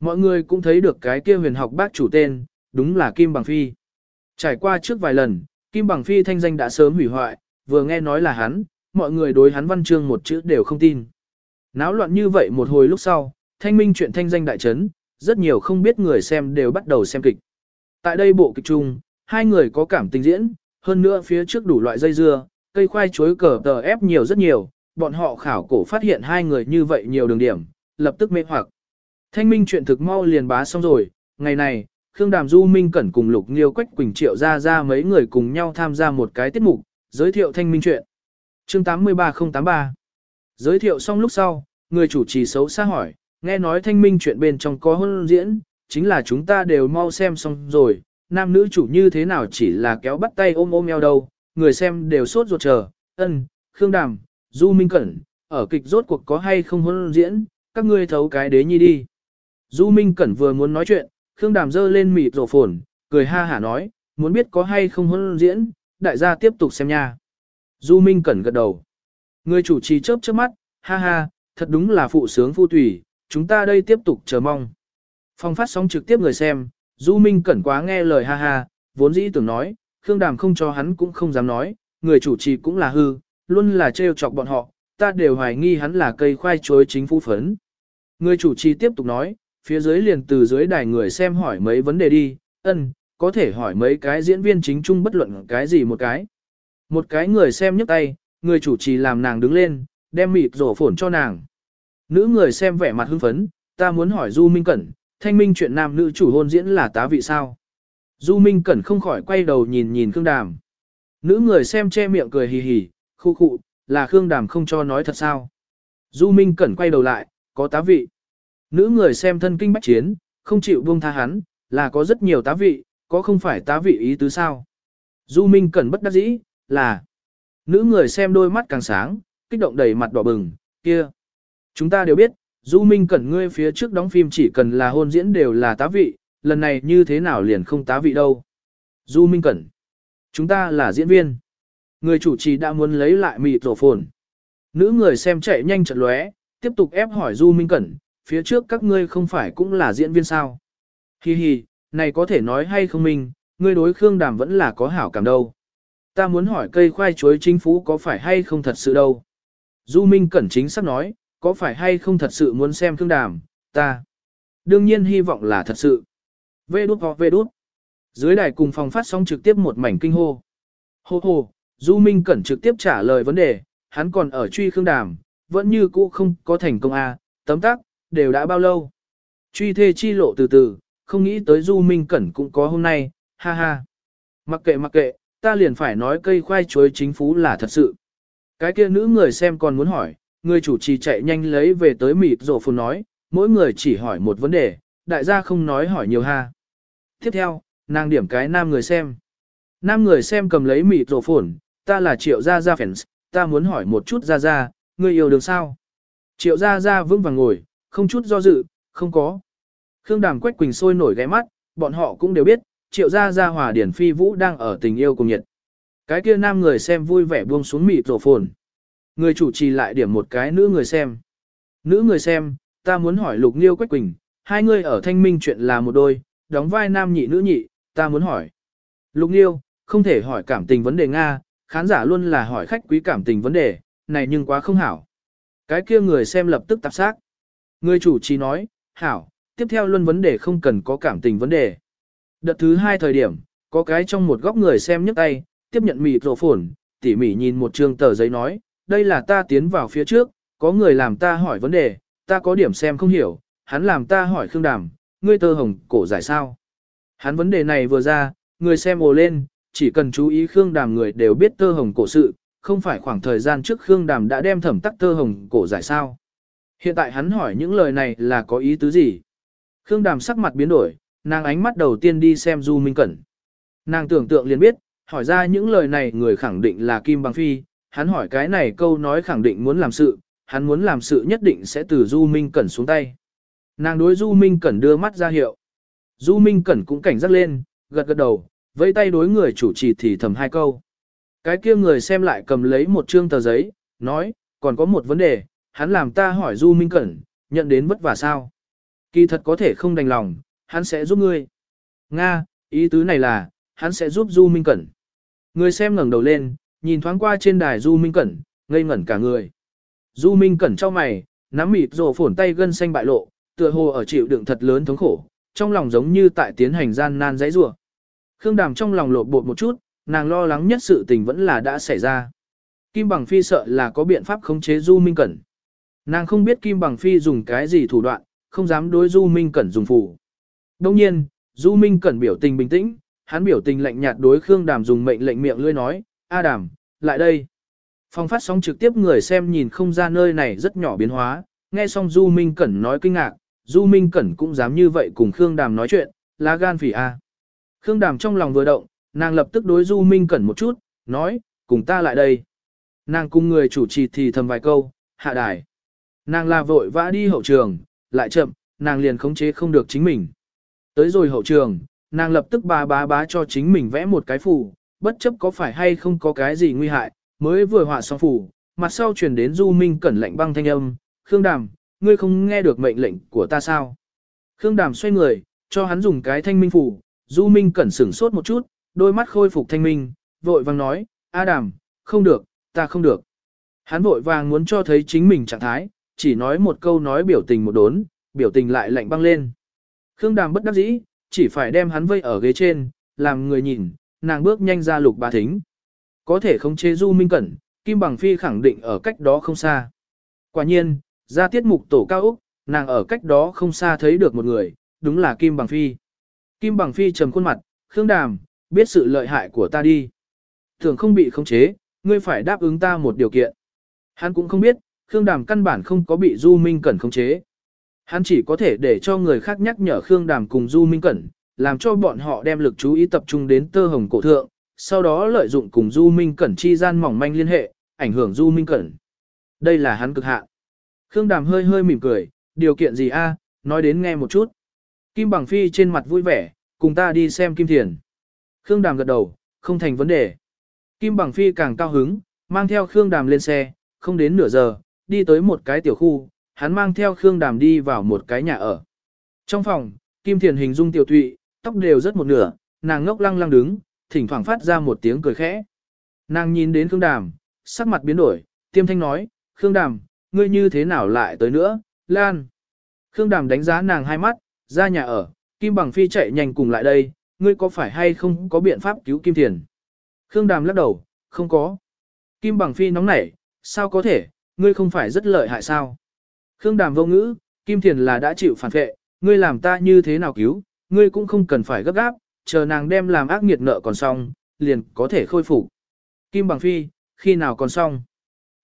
Mọi người cũng thấy được cái kia huyền học bác chủ tên, đúng là Kim Bằng Phi. Trải qua trước vài lần, Kim Bằng Phi thanh danh đã sớm hủy hoại, vừa nghe nói là hắn, mọi người đối hắn văn chương một chữ đều không tin. Náo loạn như vậy một hồi lúc sau, thanh minh chuyện thanh danh đại chấn, rất nhiều không biết người xem đều bắt đầu xem kịch. Tại đây bộ kịch chung, hai người có cảm tình diễn, hơn nữa phía trước đủ loại dây dưa, cây khoai chuối cờ tờ ép nhiều rất nhiều, bọn họ khảo cổ phát hiện hai người như vậy nhiều đường điểm, lập tức mê hoặc. Thanh minh chuyện thực mau liền bá xong rồi, ngày này, Khương Đàm Du Minh Cẩn cùng Lục Nghiêu Quách Quỳnh Triệu ra ra mấy người cùng nhau tham gia một cái tiết mục, giới thiệu thanh minh chuyện. Chương 83083 Giới thiệu xong lúc sau, người chủ trì xấu xa hỏi, nghe nói thanh minh chuyện bên trong có hôn diễn, chính là chúng ta đều mau xem xong rồi, nam nữ chủ như thế nào chỉ là kéo bắt tay ôm ôm eo đâu, người xem đều sốt ruột chờ, ân, Khương Đàm, Du Minh Cẩn, ở kịch rốt cuộc có hay không hôn diễn, các ngươi thấu cái đế nhi đi. Du Minh Cẩn vừa muốn nói chuyện, Khương Đàm dơ lên mịt rổ phồn, cười ha hả nói, muốn biết có hay không hôn diễn, đại gia tiếp tục xem nha. Du Minh Cẩn gật đầu. Người chủ trì chớp chớp mắt, ha ha, thật đúng là phụ sướng phu tùy, chúng ta đây tiếp tục chờ mong. Phong phát sóng trực tiếp người xem, Du Minh cẩn quá nghe lời ha ha, vốn dĩ tưởng nói, Khương Đàm không cho hắn cũng không dám nói, người chủ trì cũng là hư, luôn là trêu chọc bọn họ, ta đều hoài nghi hắn là cây khoai chuối chính phủ phấn. Người chủ trì tiếp tục nói, phía dưới liền từ dưới đài người xem hỏi mấy vấn đề đi, ân, có thể hỏi mấy cái diễn viên chính chung bất luận cái gì một cái. Một cái người xem nhấc tay, người chủ trì làm nàng đứng lên, đem mịt rổ phổn cho nàng. Nữ người xem vẻ mặt hưng phấn, ta muốn hỏi Du Minh Cẩn, thanh minh chuyện nam nữ chủ hôn diễn là tá vị sao? Du Minh Cẩn không khỏi quay đầu nhìn nhìn Khương Đàm. Nữ người xem che miệng cười hì hì, khu khụ, là Khương Đàm không cho nói thật sao? Du Minh Cẩn quay đầu lại, có tá vị. Nữ người xem thân kinh bách chiến, không chịu buông tha hắn, là có rất nhiều tá vị, có không phải tá vị ý tứ sao? Du Minh Cẩn bất đắc dĩ, là. Nữ người xem đôi mắt càng sáng, kích động đầy mặt đỏ bừng, kia. Chúng ta đều biết, Du Minh Cẩn ngươi phía trước đóng phim chỉ cần là hôn diễn đều là tá vị, lần này như thế nào liền không tá vị đâu. Du Minh Cẩn. Chúng ta là diễn viên. Người chủ trì đã muốn lấy lại mịt rổ phồn. Nữ người xem chạy nhanh trận lóe, tiếp tục ép hỏi Du Minh Cẩn, phía trước các ngươi không phải cũng là diễn viên sao. Hi hi, này có thể nói hay không mình, ngươi đối Khương Đàm vẫn là có hảo cảm đâu. Ta muốn hỏi cây khoai chuối chính phủ có phải hay không thật sự đâu. Du Minh Cẩn chính xác nói, có phải hay không thật sự muốn xem Khương Đàm, ta. Đương nhiên hy vọng là thật sự. Vê đút hoặc vê đút. Dưới đài cùng phòng phát sóng trực tiếp một mảnh kinh hô. Hô hô, Du Minh Cẩn trực tiếp trả lời vấn đề, hắn còn ở truy Khương Đàm, vẫn như cũ không có thành công a, tấm tắc, đều đã bao lâu. Truy thê chi lộ từ từ, không nghĩ tới Du Minh Cẩn cũng có hôm nay, ha ha. Mặc kệ mặc kệ, ta liền phải nói cây khoai chuối chính phú là thật sự. Cái kia nữ người xem còn muốn hỏi, người chủ trì chạy nhanh lấy về tới mịt rổ phồn nói, mỗi người chỉ hỏi một vấn đề, đại gia không nói hỏi nhiều ha. Tiếp theo, nàng điểm cái nam người xem. Nam người xem cầm lấy mịt rổ phồn, ta là triệu gia gia fans, ta muốn hỏi một chút gia gia, người yêu được sao? Triệu gia gia vững vàng ngồi, không chút do dự, không có. Khương Đàm Quách Quỳnh sôi nổi ghé mắt, bọn họ cũng đều biết, triệu gia gia hòa điển phi vũ đang ở tình yêu cùng nhiệt. Cái kia nam người xem vui vẻ buông xuống mịt rổ phồn. Người chủ trì lại điểm một cái nữ người xem. Nữ người xem, ta muốn hỏi Lục Nghiêu Quách Quỳnh, hai người ở thanh minh chuyện là một đôi, đóng vai nam nhị nữ nhị, ta muốn hỏi. Lục Nghiêu, không thể hỏi cảm tình vấn đề Nga, khán giả luôn là hỏi khách quý cảm tình vấn đề, này nhưng quá không hảo. Cái kia người xem lập tức tạp xác. Người chủ trì nói, hảo, tiếp theo luôn vấn đề không cần có cảm tình vấn đề. Đợt thứ hai thời điểm, có cái trong một góc người xem nhấc tay, tiếp nhận mịt rổ phổn, tỉ mỉ nhìn một trường tờ giấy nói, đây là ta tiến vào phía trước, có người làm ta hỏi vấn đề, ta có điểm xem không hiểu, hắn làm ta hỏi Khương Đàm, ngươi tơ hồng cổ giải sao. Hắn vấn đề này vừa ra, người xem ồ lên, chỉ cần chú ý Khương Đàm người đều biết tơ hồng cổ sự, không phải khoảng thời gian trước Khương Đàm đã đem thẩm tắc tơ hồng cổ giải sao. Hiện tại hắn hỏi những lời này là có ý tứ gì? Khương Đàm sắc mặt biến đổi, nàng ánh mắt đầu tiên đi xem Du Minh Cẩn. Nàng tưởng tượng liền biết, hỏi ra những lời này người khẳng định là Kim Bằng Phi, hắn hỏi cái này câu nói khẳng định muốn làm sự, hắn muốn làm sự nhất định sẽ từ Du Minh Cẩn xuống tay. Nàng đối Du Minh Cẩn đưa mắt ra hiệu. Du Minh Cẩn cũng cảnh giác lên, gật gật đầu, vẫy tay đối người chủ trì thì thầm hai câu. Cái kia người xem lại cầm lấy một trương tờ giấy, nói, còn có một vấn đề, hắn làm ta hỏi Du Minh Cẩn, nhận đến vất vả sao? Kỳ thật có thể không đành lòng, hắn sẽ giúp ngươi. Nga, ý tứ này là, hắn sẽ giúp Du Minh Cẩn. Người xem ngẩng đầu lên, nhìn thoáng qua trên đài Du Minh Cẩn, ngây ngẩn cả người. Du Minh Cẩn cho mày, nắm mịt rồ phổn tay gân xanh bại lộ, tựa hồ ở chịu đựng thật lớn thống khổ, trong lòng giống như tại tiến hành gian nan dãy rủa. Khương Đàm trong lòng lột bột một chút, nàng lo lắng nhất sự tình vẫn là đã xảy ra. Kim Bằng Phi sợ là có biện pháp khống chế Du Minh Cẩn. Nàng không biết Kim Bằng Phi dùng cái gì thủ đoạn, không dám đối Du Minh Cẩn dùng phù. Đồng nhiên, Du Minh Cẩn biểu tình bình tĩnh, hắn biểu tình lạnh nhạt đối Khương Đàm dùng mệnh lệnh miệng lưỡi nói, A Đàm, lại đây. Phong phát sóng trực tiếp người xem nhìn không ra nơi này rất nhỏ biến hóa, nghe xong Du Minh Cẩn nói kinh ngạc, Du Minh Cẩn cũng dám như vậy cùng Khương Đàm nói chuyện, lá gan phỉ A. Khương Đàm trong lòng vừa động, nàng lập tức đối Du Minh Cẩn một chút, nói, cùng ta lại đây. Nàng cùng người chủ trì thì thầm vài câu, hạ đài. Nàng là vội vã đi hậu trường, lại chậm, nàng liền khống chế không được chính mình. Tới rồi hậu trường, nàng lập tức bà bá bá cho chính mình vẽ một cái phù, bất chấp có phải hay không có cái gì nguy hại, mới vừa họa xong phù, mặt sau truyền đến Du Minh Cẩn lạnh băng thanh âm, Khương Đàm, ngươi không nghe được mệnh lệnh của ta sao? Khương Đàm xoay người, cho hắn dùng cái thanh minh phủ, Du Minh Cẩn sửng sốt một chút, đôi mắt khôi phục thanh minh, vội vàng nói, A Đàm, không được, ta không được. Hắn vội vàng muốn cho thấy chính mình trạng thái, chỉ nói một câu nói biểu tình một đốn, biểu tình lại lạnh băng lên. Khương Đàm bất đắc dĩ, chỉ phải đem hắn vây ở ghế trên, làm người nhìn, nàng bước nhanh ra lục bà thính. Có thể không chế Du Minh Cẩn, Kim Bằng Phi khẳng định ở cách đó không xa. Quả nhiên, ra tiết mục tổ cao Úc, nàng ở cách đó không xa thấy được một người, đúng là Kim Bằng Phi. Kim Bằng Phi trầm khuôn mặt, Khương Đàm, biết sự lợi hại của ta đi. Thường không bị khống chế, ngươi phải đáp ứng ta một điều kiện. Hắn cũng không biết, Khương Đàm căn bản không có bị Du Minh Cẩn khống chế. Hắn chỉ có thể để cho người khác nhắc nhở Khương Đàm cùng Du Minh Cẩn, làm cho bọn họ đem lực chú ý tập trung đến tơ hồng cổ thượng, sau đó lợi dụng cùng Du Minh Cẩn chi gian mỏng manh liên hệ, ảnh hưởng Du Minh Cẩn. Đây là hắn cực hạn. Khương Đàm hơi hơi mỉm cười, điều kiện gì a? nói đến nghe một chút. Kim Bằng Phi trên mặt vui vẻ, cùng ta đi xem Kim Thiền. Khương Đàm gật đầu, không thành vấn đề. Kim Bằng Phi càng cao hứng, mang theo Khương Đàm lên xe, không đến nửa giờ, đi tới một cái tiểu khu, hắn mang theo Khương Đàm đi vào một cái nhà ở. Trong phòng, Kim Thiền hình dung tiểu thụy, tóc đều rất một nửa, nàng ngốc lăng lăng đứng, thỉnh thoảng phát ra một tiếng cười khẽ. Nàng nhìn đến Khương Đàm, sắc mặt biến đổi, tiêm thanh nói, Khương Đàm, ngươi như thế nào lại tới nữa, Lan. Khương Đàm đánh giá nàng hai mắt, ra nhà ở, Kim Bằng Phi chạy nhanh cùng lại đây, ngươi có phải hay không có biện pháp cứu Kim Thiền? Khương Đàm lắc đầu, không có. Kim Bằng Phi nóng nảy, sao có thể, ngươi không phải rất lợi hại sao? Khương Đàm vô ngữ, Kim Thiền là đã chịu phản vệ, ngươi làm ta như thế nào cứu, ngươi cũng không cần phải gấp gáp, chờ nàng đem làm ác nghiệt nợ còn xong, liền có thể khôi phục. Kim Bằng Phi, khi nào còn xong?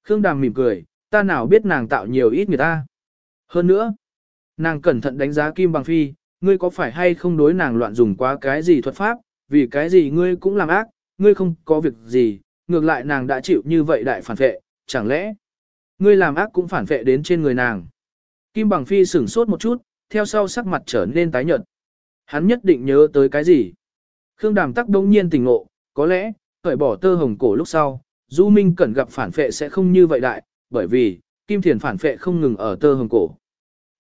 Khương Đàm mỉm cười, ta nào biết nàng tạo nhiều ít người ta. Hơn nữa, nàng cẩn thận đánh giá Kim Bằng Phi, ngươi có phải hay không đối nàng loạn dùng quá cái gì thuật pháp, vì cái gì ngươi cũng làm ác, ngươi không có việc gì, ngược lại nàng đã chịu như vậy đại phản vệ, chẳng lẽ ngươi làm ác cũng phản vệ đến trên người nàng. Kim Bằng Phi sửng sốt một chút, theo sau sắc mặt trở nên tái nhợt. Hắn nhất định nhớ tới cái gì. Khương Đàm tắc đông nhiên tỉnh ngộ, có lẽ, cởi bỏ tơ hồng cổ lúc sau, Du Minh Cẩn gặp phản phệ sẽ không như vậy đại, bởi vì, Kim Thiền phản phệ không ngừng ở tơ hồng cổ.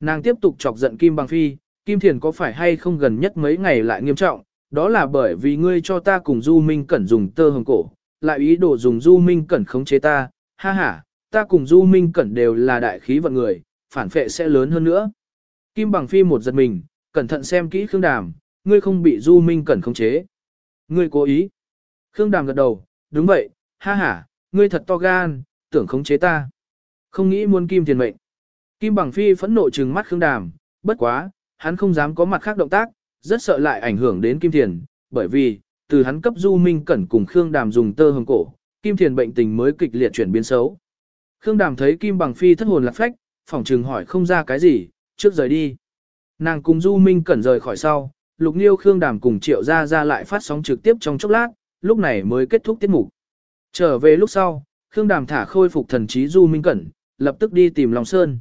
Nàng tiếp tục chọc giận Kim Bằng Phi, Kim Thiền có phải hay không gần nhất mấy ngày lại nghiêm trọng, đó là bởi vì ngươi cho ta cùng Du Minh Cẩn dùng tơ hồng cổ, lại ý đồ dùng Du Minh Cẩn khống chế ta, ha ha, ta cùng Du Minh Cẩn đều là đại khí vận người, phản phệ sẽ lớn hơn nữa. Kim Bằng Phi một giật mình, cẩn thận xem kỹ Khương Đàm, ngươi không bị Du Minh Cẩn khống chế. Ngươi cố ý. Khương Đàm gật đầu, đúng vậy, ha ha, ngươi thật to gan, tưởng khống chế ta. Không nghĩ muốn Kim Thiền mệnh. Kim Bằng Phi phẫn nộ trừng mắt Khương Đàm, bất quá, hắn không dám có mặt khác động tác, rất sợ lại ảnh hưởng đến Kim Thiền, bởi vì, từ hắn cấp Du Minh Cẩn cùng Khương Đàm dùng tơ hồng cổ, Kim Thiền bệnh tình mới kịch liệt chuyển biến xấu. Khương Đàm thấy Kim Bằng Phi thất hồn lạc phách, phỏng trừng hỏi không ra cái gì, trước rời đi. Nàng cùng Du Minh Cẩn rời khỏi sau, Lục Niêu Khương Đàm cùng Triệu Gia Gia lại phát sóng trực tiếp trong chốc lát, lúc này mới kết thúc tiết mục. Trở về lúc sau, Khương Đàm thả khôi phục thần trí Du Minh Cẩn, lập tức đi tìm Long Sơn.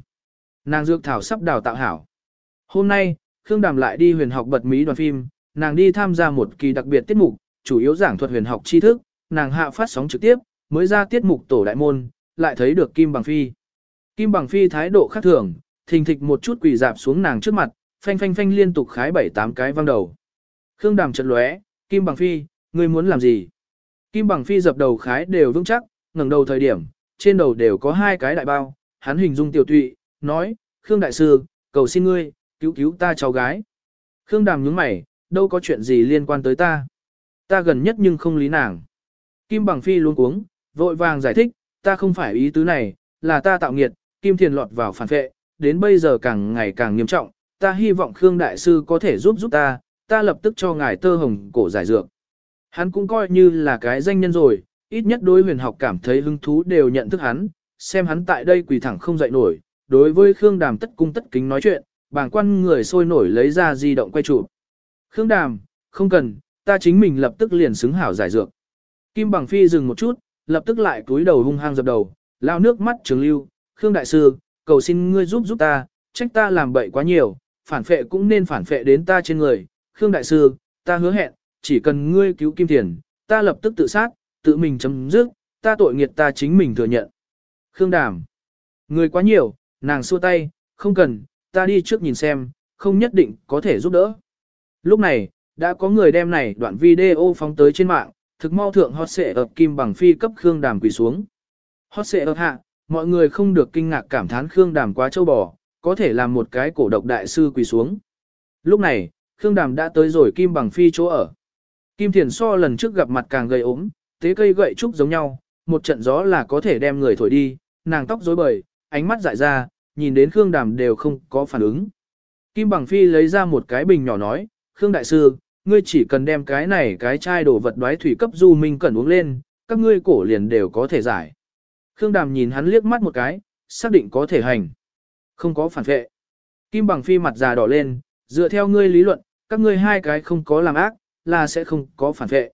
Nàng dược thảo sắp đào tạo hảo. Hôm nay, Khương Đàm lại đi huyền học bật mí đoàn phim, nàng đi tham gia một kỳ đặc biệt tiết mục, chủ yếu giảng thuật huyền học tri thức, nàng hạ phát sóng trực tiếp, mới ra tiết mục tổ đại môn, lại thấy được Kim Bằng Phi. Kim Bằng Phi thái độ khác thường, thình thịch một chút quỳ dạp xuống nàng trước mặt, phanh phanh phanh liên tục khái bảy tám cái văng đầu. Khương Đàm chợt lóe, Kim Bằng Phi, ngươi muốn làm gì? Kim Bằng Phi dập đầu khái đều vững chắc, ngẩng đầu thời điểm, trên đầu đều có hai cái đại bao, hắn hình dung tiểu tụy, nói, Khương Đại Sư, cầu xin ngươi, cứu cứu ta cháu gái. Khương Đàm nhướng mày, đâu có chuyện gì liên quan tới ta. Ta gần nhất nhưng không lý nàng. Kim Bằng Phi luôn cuống, vội vàng giải thích, ta không phải ý tứ này, là ta tạo nghiệt, Kim Thiền lọt vào phản vệ, đến bây giờ càng ngày càng nghiêm trọng, ta hy vọng Khương Đại Sư có thể giúp giúp ta, ta lập tức cho ngài tơ hồng cổ giải dược. Hắn cũng coi như là cái danh nhân rồi, ít nhất đối huyền học cảm thấy hứng thú đều nhận thức hắn, xem hắn tại đây quỳ thẳng không dậy nổi, đối với Khương Đàm tất cung tất kính nói chuyện, bàng quan người sôi nổi lấy ra di động quay chụp. Khương Đàm, không cần, ta chính mình lập tức liền xứng hảo giải dược. Kim Bằng Phi dừng một chút, lập tức lại cúi đầu hung hăng dập đầu, lao nước mắt trường lưu, Khương Đại Sư, cầu xin ngươi giúp giúp ta, trách ta làm bậy quá nhiều, phản phệ cũng nên phản phệ đến ta trên người. Khương Đại Sư, ta hứa hẹn, chỉ cần ngươi cứu Kim Thiền, ta lập tức tự sát, tự mình chấm dứt, ta tội nghiệt ta chính mình thừa nhận. Khương Đàm. Người quá nhiều, nàng xua tay, không cần, ta đi trước nhìn xem, không nhất định có thể giúp đỡ. Lúc này, đã có người đem này đoạn video phóng tới trên mạng, thực mau thượng hot xệ ập kim bằng phi cấp Khương Đàm quỳ xuống. Hot xệ ập hạ, mọi người không được kinh ngạc cảm thán Khương Đàm quá châu bò, có thể làm một cái cổ độc đại sư quỳ xuống. Lúc này, Khương Đàm đã tới rồi kim bằng phi chỗ ở. Kim Thiền so lần trước gặp mặt càng gây ốm, tế cây gậy trúc giống nhau, một trận gió là có thể đem người thổi đi, nàng tóc rối bời, ánh mắt dại ra, nhìn đến Khương Đàm đều không có phản ứng. Kim Bằng Phi lấy ra một cái bình nhỏ nói, Khương Đại Sư, ngươi chỉ cần đem cái này cái chai đồ vật đoái thủy cấp du minh cần uống lên, các ngươi cổ liền đều có thể giải. Khương Đàm nhìn hắn liếc mắt một cái, xác định có thể hành. Không có phản vệ. Kim Bằng Phi mặt già đỏ lên, dựa theo ngươi lý luận, các ngươi hai cái không có làm ác, là sẽ không có phản vệ.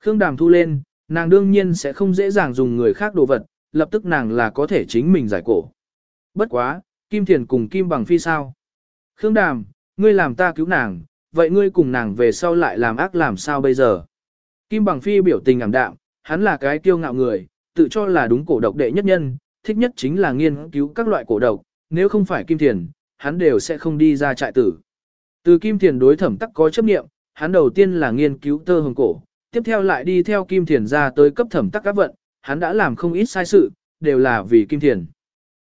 Khương Đàm thu lên, nàng đương nhiên sẽ không dễ dàng dùng người khác đồ vật, lập tức nàng là có thể chính mình giải cổ. Bất quá, Kim Thiền cùng Kim Bằng Phi sao? Khương Đàm, ngươi làm ta cứu nàng, vậy ngươi cùng nàng về sau lại làm ác làm sao bây giờ? Kim Bằng Phi biểu tình ảm đạm, hắn là cái kiêu ngạo người, tự cho là đúng cổ độc đệ nhất nhân, thích nhất chính là nghiên cứu các loại cổ độc, nếu không phải Kim Thiền, hắn đều sẽ không đi ra trại tử. Từ Kim Thiền đối thẩm tắc có chấp nghiệm, hắn đầu tiên là nghiên cứu tơ hồng cổ, tiếp theo lại đi theo Kim Thiền ra tới cấp thẩm tắc các vận, hắn đã làm không ít sai sự, đều là vì Kim Thiền.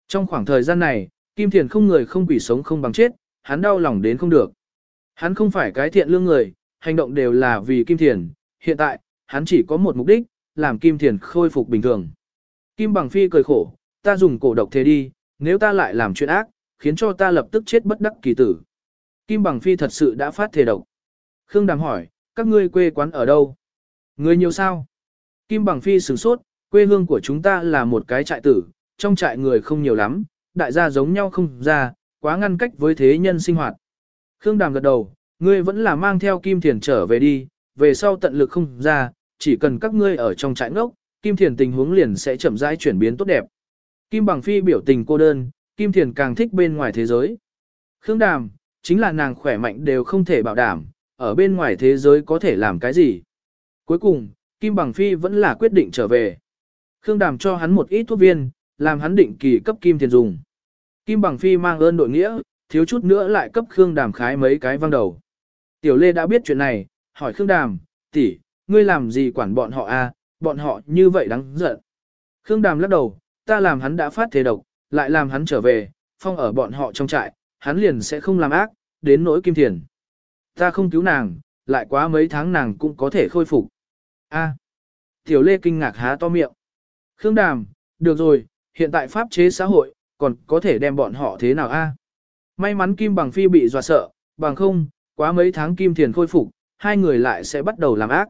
Trong khoảng thời gian này, Kim Thiền không người không quỷ sống không bằng chết, hắn đau lòng đến không được. Hắn không phải cái thiện lương người, hành động đều là vì Kim Thiền, hiện tại, hắn chỉ có một mục đích, làm Kim Thiền khôi phục bình thường. Kim Bằng Phi cười khổ, ta dùng cổ độc thế đi, nếu ta lại làm chuyện ác, khiến cho ta lập tức chết bất đắc kỳ tử. Kim Bằng Phi thật sự đã phát thể độc. Khương Đàm hỏi, các ngươi quê quán ở đâu? Người nhiều sao? Kim Bằng Phi sửng sốt, quê hương của chúng ta là một cái trại tử, trong trại người không nhiều lắm, đại gia giống nhau không ra, quá ngăn cách với thế nhân sinh hoạt. Khương Đàm gật đầu, ngươi vẫn là mang theo Kim Thiền trở về đi, về sau tận lực không ra, chỉ cần các ngươi ở trong trại ngốc, Kim Thiền tình huống liền sẽ chậm rãi chuyển biến tốt đẹp. Kim Bằng Phi biểu tình cô đơn, Kim Thiền càng thích bên ngoài thế giới. Khương Đàm, chính là nàng khỏe mạnh đều không thể bảo đảm, ở bên ngoài thế giới có thể làm cái gì. Cuối cùng, Kim Bằng Phi vẫn là quyết định trở về. Khương Đàm cho hắn một ít thuốc viên, làm hắn định kỳ cấp Kim Thiền dùng. Kim Bằng Phi mang ơn đội nghĩa, thiếu chút nữa lại cấp Khương Đàm khái mấy cái văng đầu. Tiểu Lê đã biết chuyện này, hỏi Khương Đàm, tỷ, ngươi làm gì quản bọn họ a? À? bọn họ như vậy đáng giận. Khương Đàm lắc đầu, ta làm hắn đã phát thế độc, lại làm hắn trở về, phong ở bọn họ trong trại, hắn liền sẽ không làm ác, đến nỗi Kim Thiền. Ta không cứu nàng, lại quá mấy tháng nàng cũng có thể khôi phục. A. Tiểu Lê kinh ngạc há to miệng. Khương Đàm, được rồi, hiện tại pháp chế xã hội, còn có thể đem bọn họ thế nào a? May mắn Kim Bằng Phi bị dọa sợ, bằng không, quá mấy tháng Kim Thiền khôi phục, hai người lại sẽ bắt đầu làm ác.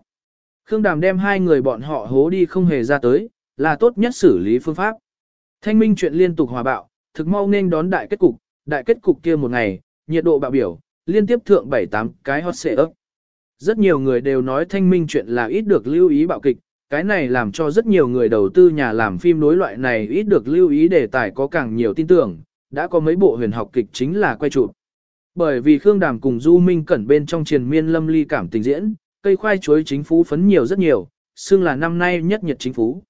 Khương Đàm đem hai người bọn họ hố đi không hề ra tới, là tốt nhất xử lý phương pháp. Thanh minh chuyện liên tục hòa bạo, thực mau nên đón đại kết cục, đại kết cục kia một ngày, nhiệt độ bạo biểu, liên tiếp thượng 7-8 cái hot xệ ấp. Rất nhiều người đều nói thanh minh chuyện là ít được lưu ý bạo kịch, cái này làm cho rất nhiều người đầu tư nhà làm phim đối loại này ít được lưu ý đề tài có càng nhiều tin tưởng, đã có mấy bộ huyền học kịch chính là quay chụp. Bởi vì Khương Đàm cùng Du Minh Cẩn bên trong triền miên lâm ly cảm tình diễn, cây khoai chuối chính phú phấn nhiều rất nhiều, xưng là năm nay nhất nhật chính phú.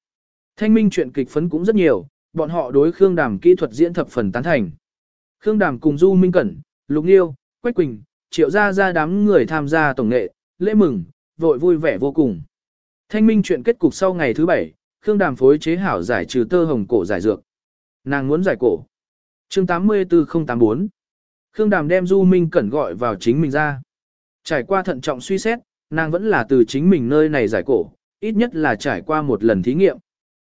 Thanh minh chuyện kịch phấn cũng rất nhiều, bọn họ đối Khương Đàm kỹ thuật diễn thập phần tán thành. Khương Đàm cùng Du Minh Cẩn, Lục Nhiêu, Quách Quỳnh, triệu ra ra đám người tham gia tổng nghệ, lễ mừng, vội vui vẻ vô cùng. Thanh minh chuyện kết cục sau ngày thứ bảy, Khương Đàm phối chế hảo giải trừ tơ hồng cổ giải dược. Nàng muốn giải cổ. Chương 84084 Khương Đàm đem Du Minh Cẩn gọi vào chính mình ra. Trải qua thận trọng suy xét, nàng vẫn là từ chính mình nơi này giải cổ, ít nhất là trải qua một lần thí nghiệm.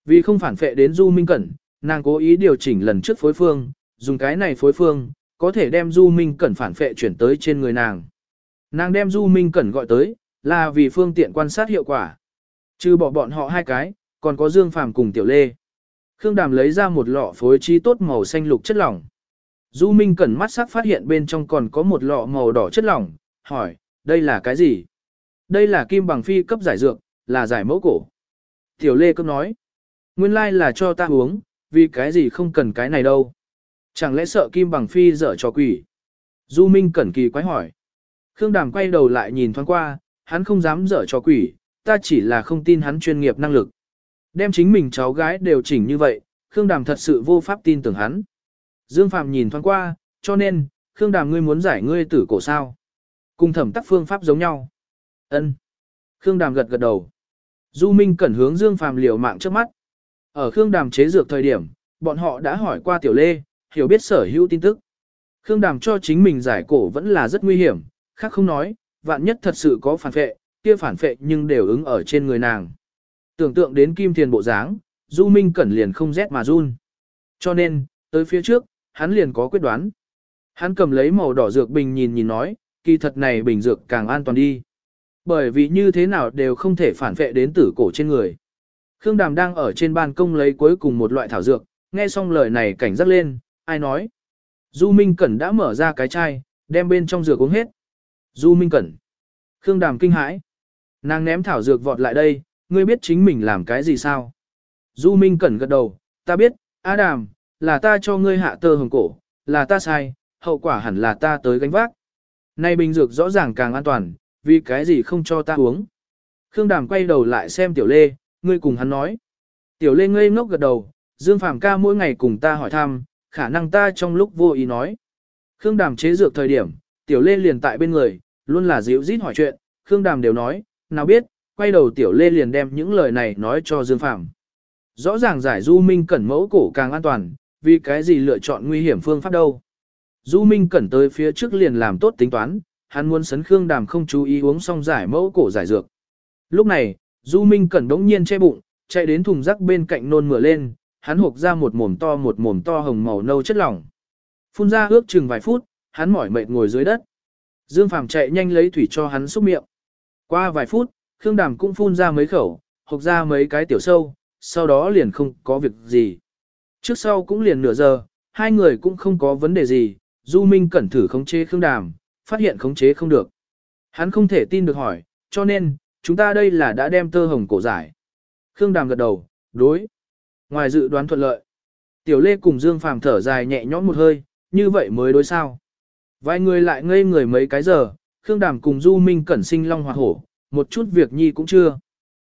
Vì không phản phệ đến Du Minh Cẩn, nàng cố ý điều chỉnh lần trước phối phương, dùng cái này phối phương, có thể đem Du Minh Cẩn phản phệ chuyển tới trên người nàng. Nàng đem Du Minh Cẩn gọi tới, là vì phương tiện quan sát hiệu quả. Trừ bỏ bọn họ hai cái, còn có Dương Phàm cùng Tiểu Lê. Khương Đàm lấy ra một lọ phối trí tốt màu xanh lục chất lỏng. Du Minh Cẩn mắt sắc phát hiện bên trong còn có một lọ màu đỏ chất lỏng, hỏi, đây là cái gì? Đây là kim bằng phi cấp giải dược, là giải mẫu cổ. Tiểu Lê cấp nói, nguyên lai là cho ta uống, vì cái gì không cần cái này đâu. Chẳng lẽ sợ kim bằng phi dở cho quỷ? Du Minh Cẩn kỳ quái hỏi. Khương Đàm quay đầu lại nhìn thoáng qua, hắn không dám dở cho quỷ, ta chỉ là không tin hắn chuyên nghiệp năng lực. Đem chính mình cháu gái đều chỉnh như vậy, Khương Đàm thật sự vô pháp tin tưởng hắn. Dương Phạm nhìn thoáng qua, cho nên, Khương Đàm ngươi muốn giải ngươi tử cổ sao. Cùng thẩm tắc phương pháp giống nhau. ân Khương Đàm gật gật đầu. Du Minh cẩn hướng Dương Phạm liều mạng trước mắt. Ở Khương Đàm chế dược thời điểm, bọn họ đã hỏi qua Tiểu Lê, hiểu biết sở hữu tin tức. Khương Đàm cho chính mình giải cổ vẫn là rất nguy hiểm, khác không nói, vạn nhất thật sự có phản phệ, kia phản phệ nhưng đều ứng ở trên người nàng. Tưởng tượng đến kim thiền bộ dáng, Du Minh Cẩn liền không rét mà run. Cho nên, tới phía trước, hắn liền có quyết đoán. Hắn cầm lấy màu đỏ dược bình nhìn nhìn nói, kỳ thật này bình dược càng an toàn đi. Bởi vì như thế nào đều không thể phản vệ đến tử cổ trên người. Khương Đàm đang ở trên ban công lấy cuối cùng một loại thảo dược, nghe xong lời này cảnh giác lên, ai nói. Du Minh Cẩn đã mở ra cái chai, đem bên trong dược uống hết. Du Minh Cẩn. Khương Đàm kinh hãi. Nàng ném thảo dược vọt lại đây, ngươi biết chính mình làm cái gì sao? Du Minh Cẩn gật đầu, ta biết, Á Đàm, là ta cho ngươi hạ tơ hồng cổ, là ta sai, hậu quả hẳn là ta tới gánh vác. Nay bình dược rõ ràng càng an toàn, vì cái gì không cho ta uống. Khương Đàm quay đầu lại xem Tiểu Lê, ngươi cùng hắn nói. Tiểu Lê ngây ngốc gật đầu, Dương Phàm ca mỗi ngày cùng ta hỏi thăm, khả năng ta trong lúc vô ý nói. Khương Đàm chế dược thời điểm, Tiểu Lê liền tại bên người, luôn là dịu rít hỏi chuyện, Khương Đàm đều nói, nào biết, quay đầu Tiểu Lê liền đem những lời này nói cho Dương Phàm. Rõ ràng giải Du Minh Cẩn mẫu cổ càng an toàn, vì cái gì lựa chọn nguy hiểm phương pháp đâu. Du Minh Cẩn tới phía trước liền làm tốt tính toán, hắn muốn sấn Khương Đàm không chú ý uống xong giải mẫu cổ giải dược. Lúc này, Du Minh Cẩn đống nhiên che bụng, chạy đến thùng rác bên cạnh nôn mửa lên, hắn hộp ra một mồm to một mồm to hồng màu nâu chất lỏng. Phun ra ước chừng vài phút, hắn mỏi mệt ngồi dưới đất. Dương Phàm chạy nhanh lấy thủy cho hắn xúc miệng. Qua vài phút, Khương Đàm cũng phun ra mấy khẩu, hộc ra mấy cái tiểu sâu, sau đó liền không có việc gì. Trước sau cũng liền nửa giờ, hai người cũng không có vấn đề gì, Du Minh cẩn thử khống chế Khương Đàm, phát hiện khống chế không được. Hắn không thể tin được hỏi, cho nên, chúng ta đây là đã đem tơ hồng cổ giải. Khương Đàm gật đầu, đối. Ngoài dự đoán thuận lợi, Tiểu Lê cùng Dương Phàm thở dài nhẹ nhõm một hơi, như vậy mới đối sao. Vài người lại ngây người mấy cái giờ, Khương Đàm cùng Du Minh cẩn sinh long hoa hổ, một chút việc nhi cũng chưa.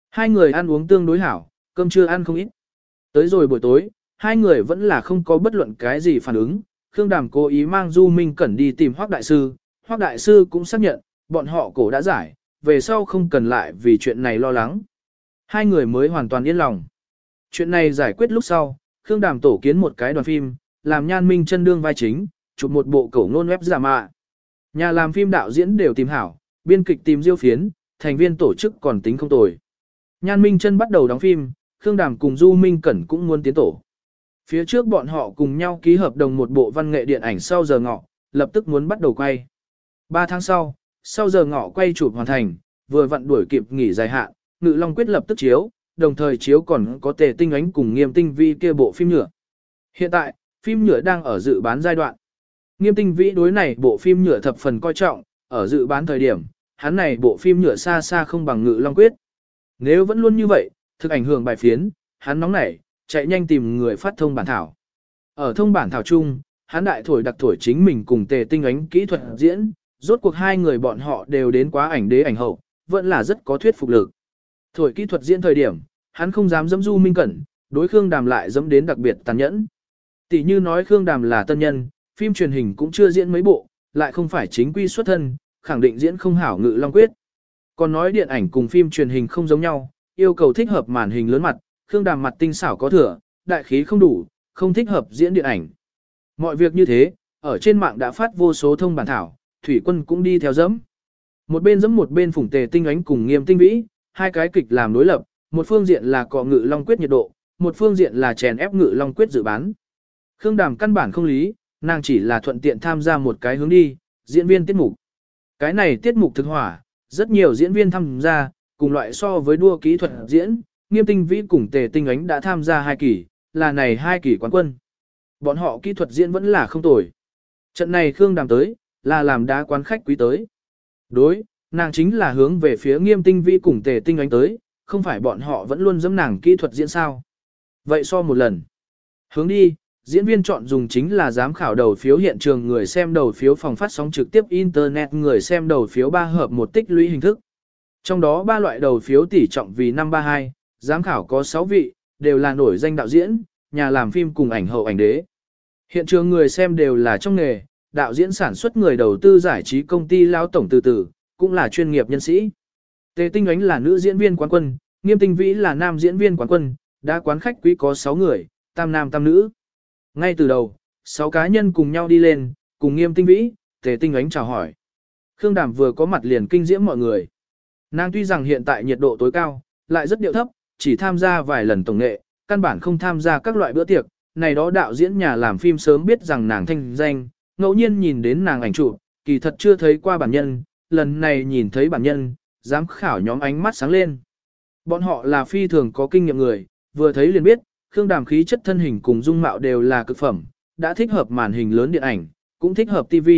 Hai người ăn uống tương đối hảo, cơm chưa ăn không ít. Tới rồi buổi tối, hai người vẫn là không có bất luận cái gì phản ứng. Khương Đàm cố ý mang Du Minh Cẩn đi tìm Hoác Đại Sư. Hoác Đại Sư cũng xác nhận, bọn họ cổ đã giải, về sau không cần lại vì chuyện này lo lắng. Hai người mới hoàn toàn yên lòng. Chuyện này giải quyết lúc sau, Khương Đàm tổ kiến một cái đoàn phim, làm nhan minh chân đương vai chính, chụp một bộ cổ ngôn web giả mạ. Nhà làm phim đạo diễn đều tìm hảo, biên kịch tìm diêu phiến, thành viên tổ chức còn tính không tồi. Nhan Minh chân bắt đầu đóng phim, Khương Đàm cùng Du Minh Cẩn cũng muốn tiến tổ. Phía trước bọn họ cùng nhau ký hợp đồng một bộ văn nghệ điện ảnh sau giờ ngọ, lập tức muốn bắt đầu quay. Ba tháng sau, sau giờ ngọ quay chụp hoàn thành, vừa vặn đuổi kịp nghỉ dài hạn, Ngự Long quyết lập tức chiếu, đồng thời chiếu còn có tề tinh ánh cùng nghiêm tinh vi kia bộ phim nhựa. Hiện tại, phim nhựa đang ở dự bán giai đoạn. Nghiêm tinh vĩ đối này bộ phim nhựa thập phần coi trọng, ở dự bán thời điểm, hắn này bộ phim nhựa xa xa không bằng Ngự Long quyết. Nếu vẫn luôn như vậy, thực ảnh hưởng bài phiến, hắn nóng nảy, chạy nhanh tìm người phát thông bản thảo. Ở thông bản thảo chung, hắn đại thổi đặc thổi chính mình cùng tề tinh ánh kỹ thuật diễn, rốt cuộc hai người bọn họ đều đến quá ảnh đế ảnh hậu, vẫn là rất có thuyết phục lực. Thổi kỹ thuật diễn thời điểm, hắn không dám dẫm du minh cẩn, đối Khương Đàm lại dẫm đến đặc biệt tàn nhẫn. Tỷ như nói Khương Đàm là tân nhân, phim truyền hình cũng chưa diễn mấy bộ, lại không phải chính quy xuất thân, khẳng định diễn không hảo ngự long quyết. Còn nói điện ảnh cùng phim truyền hình không giống nhau, yêu cầu thích hợp màn hình lớn mặt, Khương Đàm mặt tinh xảo có thừa, đại khí không đủ, không thích hợp diễn điện ảnh. Mọi việc như thế, ở trên mạng đã phát vô số thông bản thảo, thủy quân cũng đi theo dẫm. Một bên dẫm một bên phủng tề tinh ánh cùng nghiêm tinh vĩ, hai cái kịch làm đối lập, một phương diện là cọ ngự long quyết nhiệt độ, một phương diện là chèn ép ngự long quyết dự bán. Khương Đàm căn bản không lý, nàng chỉ là thuận tiện tham gia một cái hướng đi, diễn viên tiết mục. Cái này tiết mục thực hỏa, rất nhiều diễn viên tham gia, cùng loại so với đua kỹ thuật diễn, nghiêm tinh vĩ cùng tề tinh ánh đã tham gia hai kỳ, là này hai kỳ quán quân. Bọn họ kỹ thuật diễn vẫn là không tồi. Trận này Khương Đàm tới, là làm đá quán khách quý tới. Đối, nàng chính là hướng về phía nghiêm tinh vĩ cùng tề tinh ánh tới, không phải bọn họ vẫn luôn dẫm nàng kỹ thuật diễn sao. Vậy so một lần. Hướng đi, diễn viên chọn dùng chính là giám khảo đầu phiếu hiện trường người xem đầu phiếu phòng phát sóng trực tiếp Internet người xem đầu phiếu ba hợp một tích lũy hình thức. Trong đó ba loại đầu phiếu tỷ trọng vì 532, giám khảo có 6 vị, đều là nổi danh đạo diễn, nhà làm phim cùng ảnh hậu ảnh đế. Hiện trường người xem đều là trong nghề, đạo diễn sản xuất người đầu tư giải trí công ty lao tổng từ từ, cũng là chuyên nghiệp nhân sĩ. Tề Tinh Ánh là nữ diễn viên quán quân, Nghiêm Tinh Vĩ là nam diễn viên quán quân, đã quán khách quý có 6 người, tam nam tam nữ. Ngay từ đầu, sáu cá nhân cùng nhau đi lên, cùng Nghiêm Tinh Vĩ, Tề Tinh Ánh chào hỏi. Khương Đàm vừa có mặt liền kinh diễm mọi người. Nàng tuy rằng hiện tại nhiệt độ tối cao, lại rất điệu thấp, chỉ tham gia vài lần tổng nghệ, căn bản không tham gia các loại bữa tiệc. Này đó đạo diễn nhà làm phim sớm biết rằng nàng thanh danh, ngẫu nhiên nhìn đến nàng ảnh chụp, kỳ thật chưa thấy qua bản nhân, lần này nhìn thấy bản nhân, giám khảo nhóm ánh mắt sáng lên. Bọn họ là phi thường có kinh nghiệm người, vừa thấy liền biết, Khương Đàm khí chất thân hình cùng dung mạo đều là cực phẩm, đã thích hợp màn hình lớn điện ảnh, cũng thích hợp TV.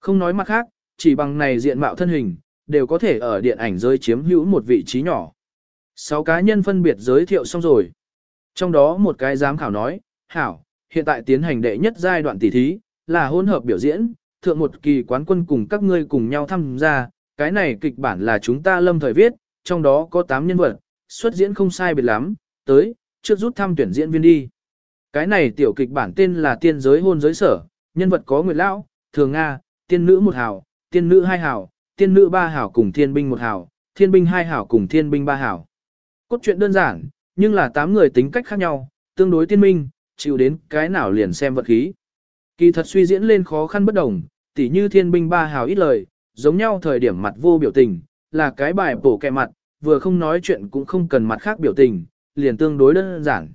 Không nói mặt khác, chỉ bằng này diện mạo thân hình, đều có thể ở điện ảnh giới chiếm hữu một vị trí nhỏ. Sáu cá nhân phân biệt giới thiệu xong rồi. Trong đó một cái giám khảo nói, Hảo, hiện tại tiến hành đệ nhất giai đoạn tỷ thí, là hỗn hợp biểu diễn, thượng một kỳ quán quân cùng các ngươi cùng nhau tham gia, cái này kịch bản là chúng ta lâm thời viết, trong đó có 8 nhân vật, xuất diễn không sai biệt lắm, tới, trước rút thăm tuyển diễn viên đi. Cái này tiểu kịch bản tên là tiên giới hôn giới sở, nhân vật có Nguyệt Lão, Thường Nga, tiên nữ một hảo, tiên nữ hai hảo, tiên nữ ba hảo cùng thiên binh một hảo, thiên binh hai hảo cùng thiên binh ba hảo Cốt truyện đơn giản, nhưng là tám người tính cách khác nhau, tương đối tiên minh, chịu đến cái nào liền xem vật khí. Kỳ thật suy diễn lên khó khăn bất đồng, tỉ như thiên binh ba hào ít lời, giống nhau thời điểm mặt vô biểu tình, là cái bài bổ kẹ mặt, vừa không nói chuyện cũng không cần mặt khác biểu tình, liền tương đối đơn giản.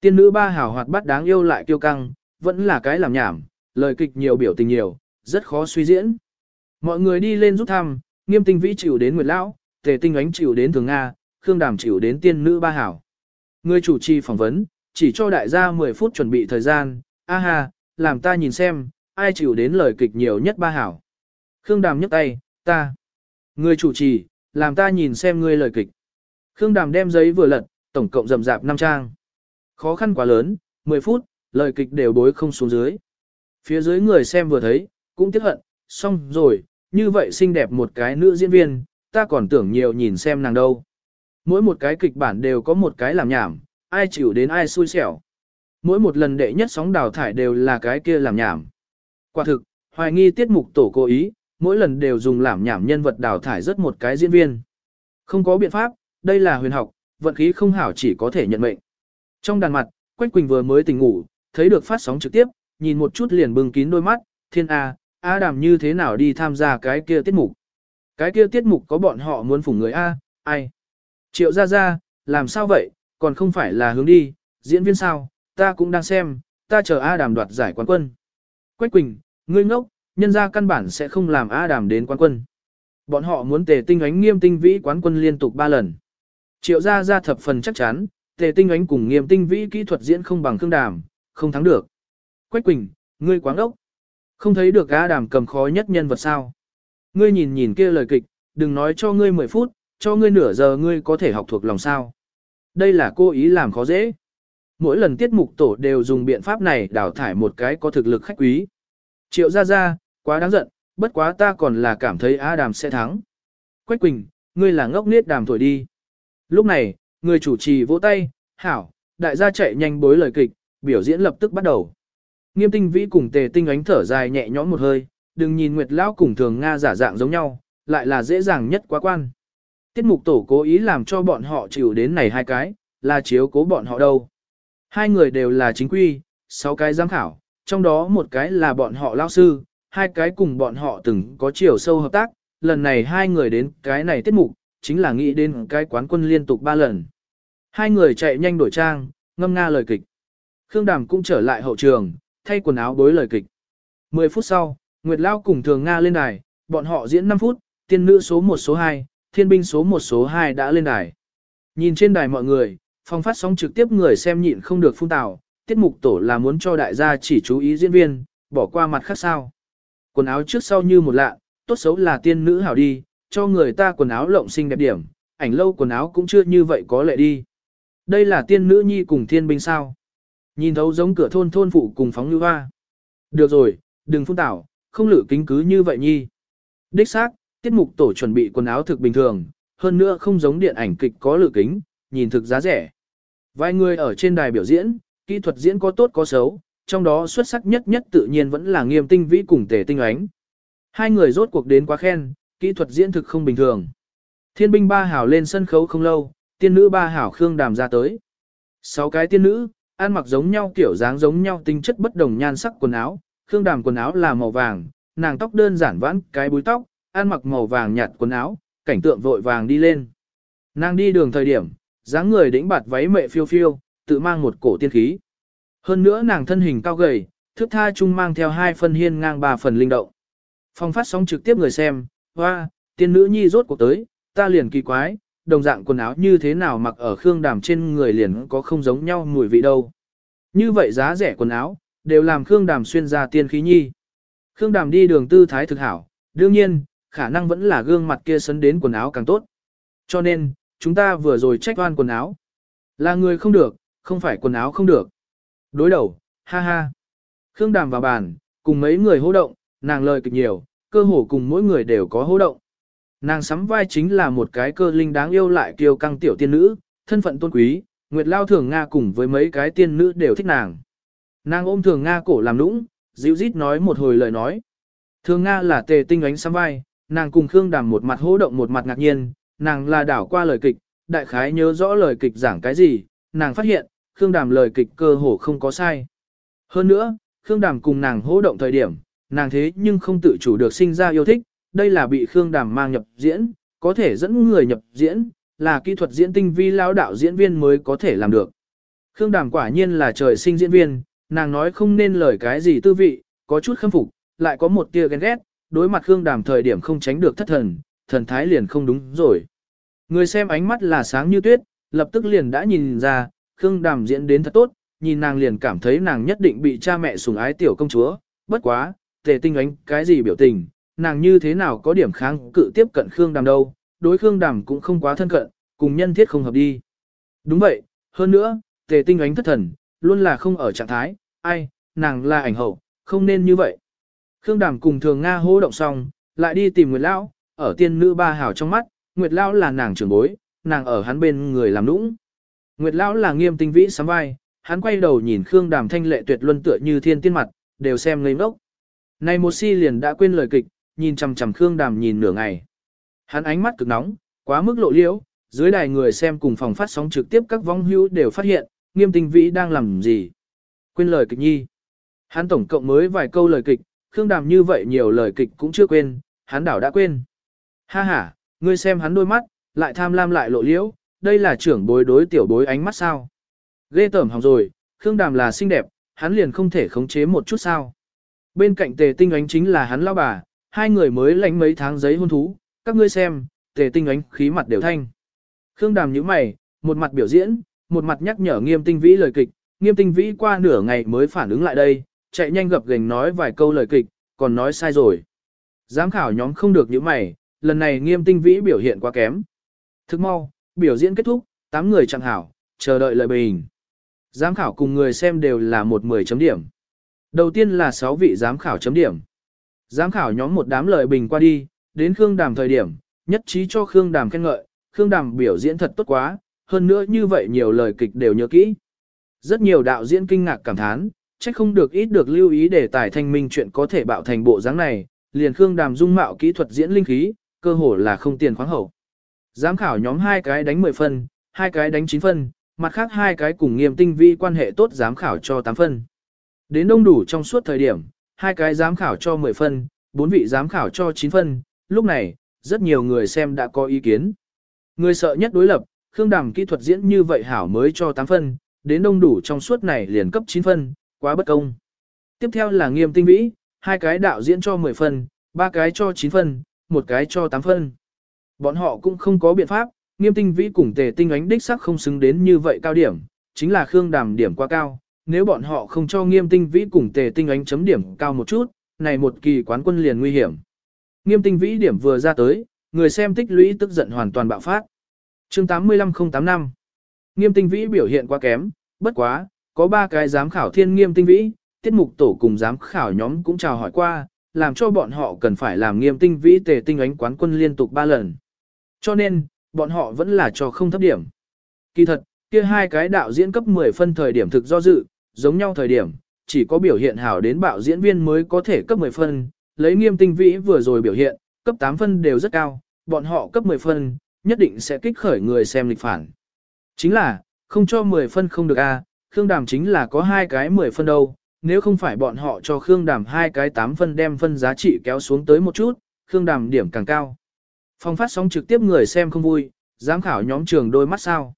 Tiên nữ ba hào hoạt bát đáng yêu lại kiêu căng, vẫn là cái làm nhảm, lời kịch nhiều biểu tình nhiều, rất khó suy diễn. Mọi người đi lên rút thăm, nghiêm tinh vĩ chịu đến Nguyệt Lão, tề tinh ánh chịu đến Thường Nga, Khương Đàm chịu đến tiên nữ ba hảo. Người chủ trì phỏng vấn, chỉ cho đại gia 10 phút chuẩn bị thời gian, a ha, làm ta nhìn xem, ai chịu đến lời kịch nhiều nhất ba hảo. Khương Đàm nhấc tay, ta. Người chủ trì, làm ta nhìn xem ngươi lời kịch. Khương Đàm đem giấy vừa lật, tổng cộng rầm rạp 5 trang. Khó khăn quá lớn, 10 phút, lời kịch đều bối không xuống dưới. Phía dưới người xem vừa thấy, cũng tiếc hận, xong rồi, như vậy xinh đẹp một cái nữ diễn viên, ta còn tưởng nhiều nhìn xem nàng đâu. Mỗi một cái kịch bản đều có một cái làm nhảm, ai chịu đến ai xui xẻo. Mỗi một lần đệ nhất sóng đào thải đều là cái kia làm nhảm. Quả thực, hoài nghi tiết mục tổ cố ý, mỗi lần đều dùng làm nhảm nhân vật đào thải rất một cái diễn viên. Không có biện pháp, đây là huyền học, vận khí không hảo chỉ có thể nhận mệnh. Trong đàn mặt, Quách Quỳnh vừa mới tỉnh ngủ, thấy được phát sóng trực tiếp, nhìn một chút liền bừng kín đôi mắt, thiên A, A đàm như thế nào đi tham gia cái kia tiết mục. Cái kia tiết mục có bọn họ muốn phủ người A, ai. Triệu ra ra, làm sao vậy, còn không phải là hướng đi, diễn viên sao, ta cũng đang xem, ta chờ A đàm đoạt giải quán quân. Quách Quỳnh, ngươi ngốc, nhân ra căn bản sẽ không làm A đàm đến quán quân. Bọn họ muốn tề tinh ánh nghiêm tinh vĩ quán quân liên tục 3 lần. Triệu Gia Gia thập phần chắc chắn, tề tinh ánh cùng nghiêm tinh vĩ kỹ thuật diễn không bằng khương đàm, không thắng được. Quách Quỳnh, ngươi quáng ốc. Không thấy được gã đàm cầm khó nhất nhân vật sao. Ngươi nhìn nhìn kia lời kịch, đừng nói cho ngươi 10 phút, cho ngươi nửa giờ ngươi có thể học thuộc lòng sao. Đây là cô ý làm khó dễ. Mỗi lần tiết mục tổ đều dùng biện pháp này đào thải một cái có thực lực khách quý. Triệu ra ra, quá đáng giận, bất quá ta còn là cảm thấy A đàm sẽ thắng. Quách Quỳnh, ngươi là ngốc niết đàm thổi đi. Lúc này, người chủ trì vỗ tay, hảo, đại gia chạy nhanh bối lời kịch, biểu diễn lập tức bắt đầu. Nghiêm tinh vĩ cùng tề tinh ánh thở dài nhẹ nhõm một hơi, đừng nhìn Nguyệt Lão cùng thường Nga giả dạng giống nhau, lại là dễ dàng nhất quá quan. Tiết mục tổ cố ý làm cho bọn họ chịu đến này hai cái, là chiếu cố bọn họ đâu. Hai người đều là chính quy, sáu cái giám khảo, trong đó một cái là bọn họ lao sư, hai cái cùng bọn họ từng có chiều sâu hợp tác, lần này hai người đến cái này tiết mục, chính là nghĩ đến cái quán quân liên tục ba lần. Hai người chạy nhanh đổi trang, ngâm nga lời kịch. Khương Đàm cũng trở lại hậu trường, thay quần áo đối lời kịch. 10 phút sau, Nguyệt Lao cùng Thường Nga lên đài, bọn họ diễn 5 phút, tiên nữ số 1 số 2, thiên binh số 1 số 2 đã lên đài. Nhìn trên đài mọi người, phong phát sóng trực tiếp người xem nhịn không được phun tào, tiết mục tổ là muốn cho đại gia chỉ chú ý diễn viên, bỏ qua mặt khác sao. Quần áo trước sau như một lạ, tốt xấu là tiên nữ hảo đi, cho người ta quần áo lộng xinh đẹp điểm, ảnh lâu quần áo cũng chưa như vậy có lệ đi. Đây là tiên nữ nhi cùng thiên binh sao. Nhìn thấu giống cửa thôn thôn phụ cùng phóng như hoa. Được rồi, đừng phun tảo, không lử kính cứ như vậy nhi. Đích xác, tiết mục tổ chuẩn bị quần áo thực bình thường, hơn nữa không giống điện ảnh kịch có lử kính, nhìn thực giá rẻ. Vài người ở trên đài biểu diễn, kỹ thuật diễn có tốt có xấu, trong đó xuất sắc nhất nhất tự nhiên vẫn là nghiêm tinh vĩ cùng tề tinh ánh. Hai người rốt cuộc đến quá khen, kỹ thuật diễn thực không bình thường. Thiên binh ba hảo lên sân khấu không lâu, tiên nữ ba hảo Khương Đàm ra tới. Sáu cái tiên nữ, ăn mặc giống nhau kiểu dáng giống nhau tinh chất bất đồng nhan sắc quần áo, Khương Đàm quần áo là màu vàng, nàng tóc đơn giản vãn cái búi tóc, ăn mặc màu vàng nhạt quần áo, cảnh tượng vội vàng đi lên. Nàng đi đường thời điểm, dáng người đĩnh bạt váy mệ phiêu phiêu, tự mang một cổ tiên khí. Hơn nữa nàng thân hình cao gầy, thước tha chung mang theo hai phần hiên ngang ba phần linh động. Phong phát sóng trực tiếp người xem, hoa, tiên nữ nhi rốt cuộc tới, ta liền kỳ quái, đồng dạng quần áo như thế nào mặc ở khương đàm trên người liền có không giống nhau mùi vị đâu. Như vậy giá rẻ quần áo, đều làm khương đàm xuyên ra tiên khí nhi. Khương đàm đi đường tư thái thực hảo, đương nhiên, khả năng vẫn là gương mặt kia sấn đến quần áo càng tốt. Cho nên, chúng ta vừa rồi trách oan quần áo. Là người không được, không phải quần áo không được. Đối đầu, ha ha. Khương đàm vào bàn, cùng mấy người hô động, nàng lời kịch nhiều, cơ hồ cùng mỗi người đều có hô động. Nàng sắm vai chính là một cái cơ linh đáng yêu lại kiêu căng tiểu tiên nữ, thân phận tôn quý, Nguyệt Lao Thường Nga cùng với mấy cái tiên nữ đều thích nàng. Nàng ôm Thường Nga cổ làm nũng, dịu rít nói một hồi lời nói. Thường Nga là tề tinh ánh sắm vai, nàng cùng Khương Đàm một mặt hô động một mặt ngạc nhiên, nàng là đảo qua lời kịch, đại khái nhớ rõ lời kịch giảng cái gì, nàng phát hiện, Khương Đàm lời kịch cơ hồ không có sai. Hơn nữa, Khương Đàm cùng nàng hô động thời điểm, nàng thế nhưng không tự chủ được sinh ra yêu thích, đây là bị Khương Đàm mang nhập diễn, có thể dẫn người nhập diễn, là kỹ thuật diễn tinh vi lao đạo diễn viên mới có thể làm được. Khương Đàm quả nhiên là trời sinh diễn viên, nàng nói không nên lời cái gì tư vị, có chút khâm phục, lại có một tia ghen ghét, đối mặt Khương Đàm thời điểm không tránh được thất thần, thần thái liền không đúng rồi. Người xem ánh mắt là sáng như tuyết, lập tức liền đã nhìn ra, Khương Đàm diễn đến thật tốt, nhìn nàng liền cảm thấy nàng nhất định bị cha mẹ sủng ái tiểu công chúa, bất quá, tề tinh ánh cái gì biểu tình, nàng như thế nào có điểm kháng cự tiếp cận Khương Đàm đâu, đối Khương Đàm cũng không quá thân cận, cùng nhân thiết không hợp đi. Đúng vậy, hơn nữa, tề tinh ánh thất thần, luôn là không ở trạng thái, ai, nàng là ảnh hậu, không nên như vậy. Khương Đàm cùng thường Nga hô động xong, lại đi tìm Nguyệt Lão, ở tiên nữ ba hảo trong mắt, Nguyệt Lão là nàng trưởng bối, nàng ở hắn bên người làm nũng. Nguyệt Lão là nghiêm tinh vĩ sắm vai, hắn quay đầu nhìn Khương Đàm thanh lệ tuyệt luân tựa như thiên tiên mặt, đều xem ngây ngốc. Này một si liền đã quên lời kịch, nhìn chằm chằm Khương Đàm nhìn nửa ngày. Hắn ánh mắt cực nóng, quá mức lộ liễu, dưới đài người xem cùng phòng phát sóng trực tiếp các vong hữu đều phát hiện, nghiêm tinh vĩ đang làm gì. Quên lời kịch nhi. Hắn tổng cộng mới vài câu lời kịch, Khương Đàm như vậy nhiều lời kịch cũng chưa quên, hắn đảo đã quên. Ha ha, ngươi xem hắn đôi mắt, lại tham lam lại lộ liễu, đây là trưởng bối đối tiểu bối ánh mắt sao. Ghê tởm hỏng rồi, Khương Đàm là xinh đẹp, hắn liền không thể khống chế một chút sao. Bên cạnh tề tinh ánh chính là hắn lao bà, hai người mới lãnh mấy tháng giấy hôn thú, các ngươi xem, tề tinh ánh khí mặt đều thanh. Khương Đàm nhíu mày, một mặt biểu diễn, một mặt nhắc nhở nghiêm tinh vĩ lời kịch, nghiêm tinh vĩ qua nửa ngày mới phản ứng lại đây, chạy nhanh gập gành nói vài câu lời kịch, còn nói sai rồi. Giám khảo nhóm không được như mày, lần này nghiêm tinh vĩ biểu hiện quá kém. Thức mau, biểu diễn kết thúc, 8 người chẳng hảo, chờ đợi lời bình. Giám khảo cùng người xem đều là một 10 chấm điểm. Đầu tiên là 6 vị giám khảo chấm điểm. Giám khảo nhóm một đám lời bình qua đi, đến Khương Đàm thời điểm, nhất trí cho Khương Đàm khen ngợi, Khương Đàm biểu diễn thật tốt quá, hơn nữa như vậy nhiều lời kịch đều nhớ kỹ. Rất nhiều đạo diễn kinh ngạc cảm thán, trách không được ít được lưu ý để tài thanh minh chuyện có thể bạo thành bộ dáng này, liền Khương Đàm dung mạo kỹ thuật diễn linh khí, cơ hồ là không tiền khoáng hậu. Giám khảo nhóm hai cái đánh 10 phân, hai cái đánh 9 phân, mặt khác hai cái cùng nghiêm tinh vi quan hệ tốt giám khảo cho 8 phân. Đến đông đủ trong suốt thời điểm, hai cái giám khảo cho 10 phân, bốn vị giám khảo cho 9 phân, lúc này, rất nhiều người xem đã có ý kiến. Người sợ nhất đối lập, Khương Đàm kỹ thuật diễn như vậy hảo mới cho 8 phân, đến đông đủ trong suốt này liền cấp 9 phân, quá bất công. Tiếp theo là nghiêm tinh vĩ, hai cái đạo diễn cho 10 phân, ba cái cho 9 phân, một cái cho 8 phân. Bọn họ cũng không có biện pháp, nghiêm tinh vĩ cùng tề tinh ánh đích sắc không xứng đến như vậy cao điểm, chính là Khương Đàm điểm quá cao, nếu bọn họ không cho nghiêm tinh vĩ cùng tề tinh ánh chấm điểm cao một chút, này một kỳ quán quân liền nguy hiểm. Nghiêm tinh vĩ điểm vừa ra tới, người xem tích lũy tức giận hoàn toàn bạo phát. chương 85085 Nghiêm tinh vĩ biểu hiện quá kém, bất quá, có ba cái giám khảo thiên nghiêm tinh vĩ, tiết mục tổ cùng giám khảo nhóm cũng chào hỏi qua, làm cho bọn họ cần phải làm nghiêm tinh vĩ tề tinh ánh quán quân liên tục ba lần. Cho nên, bọn họ vẫn là cho không thấp điểm. Kỳ thật, kia hai cái đạo diễn cấp 10 phân thời điểm thực do dự, giống nhau thời điểm, chỉ có biểu hiện hảo đến bạo diễn viên mới có thể cấp 10 phân, lấy nghiêm tinh vĩ vừa rồi biểu hiện, cấp 8 phân đều rất cao, bọn họ cấp 10 phân, nhất định sẽ kích khởi người xem lịch phản. Chính là, không cho 10 phân không được a, Khương Đàm chính là có hai cái 10 phân đâu, nếu không phải bọn họ cho Khương Đàm hai cái 8 phân đem phân giá trị kéo xuống tới một chút, Khương Đàm điểm càng cao. Phong phát sóng trực tiếp người xem không vui, giám khảo nhóm trường đôi mắt sao.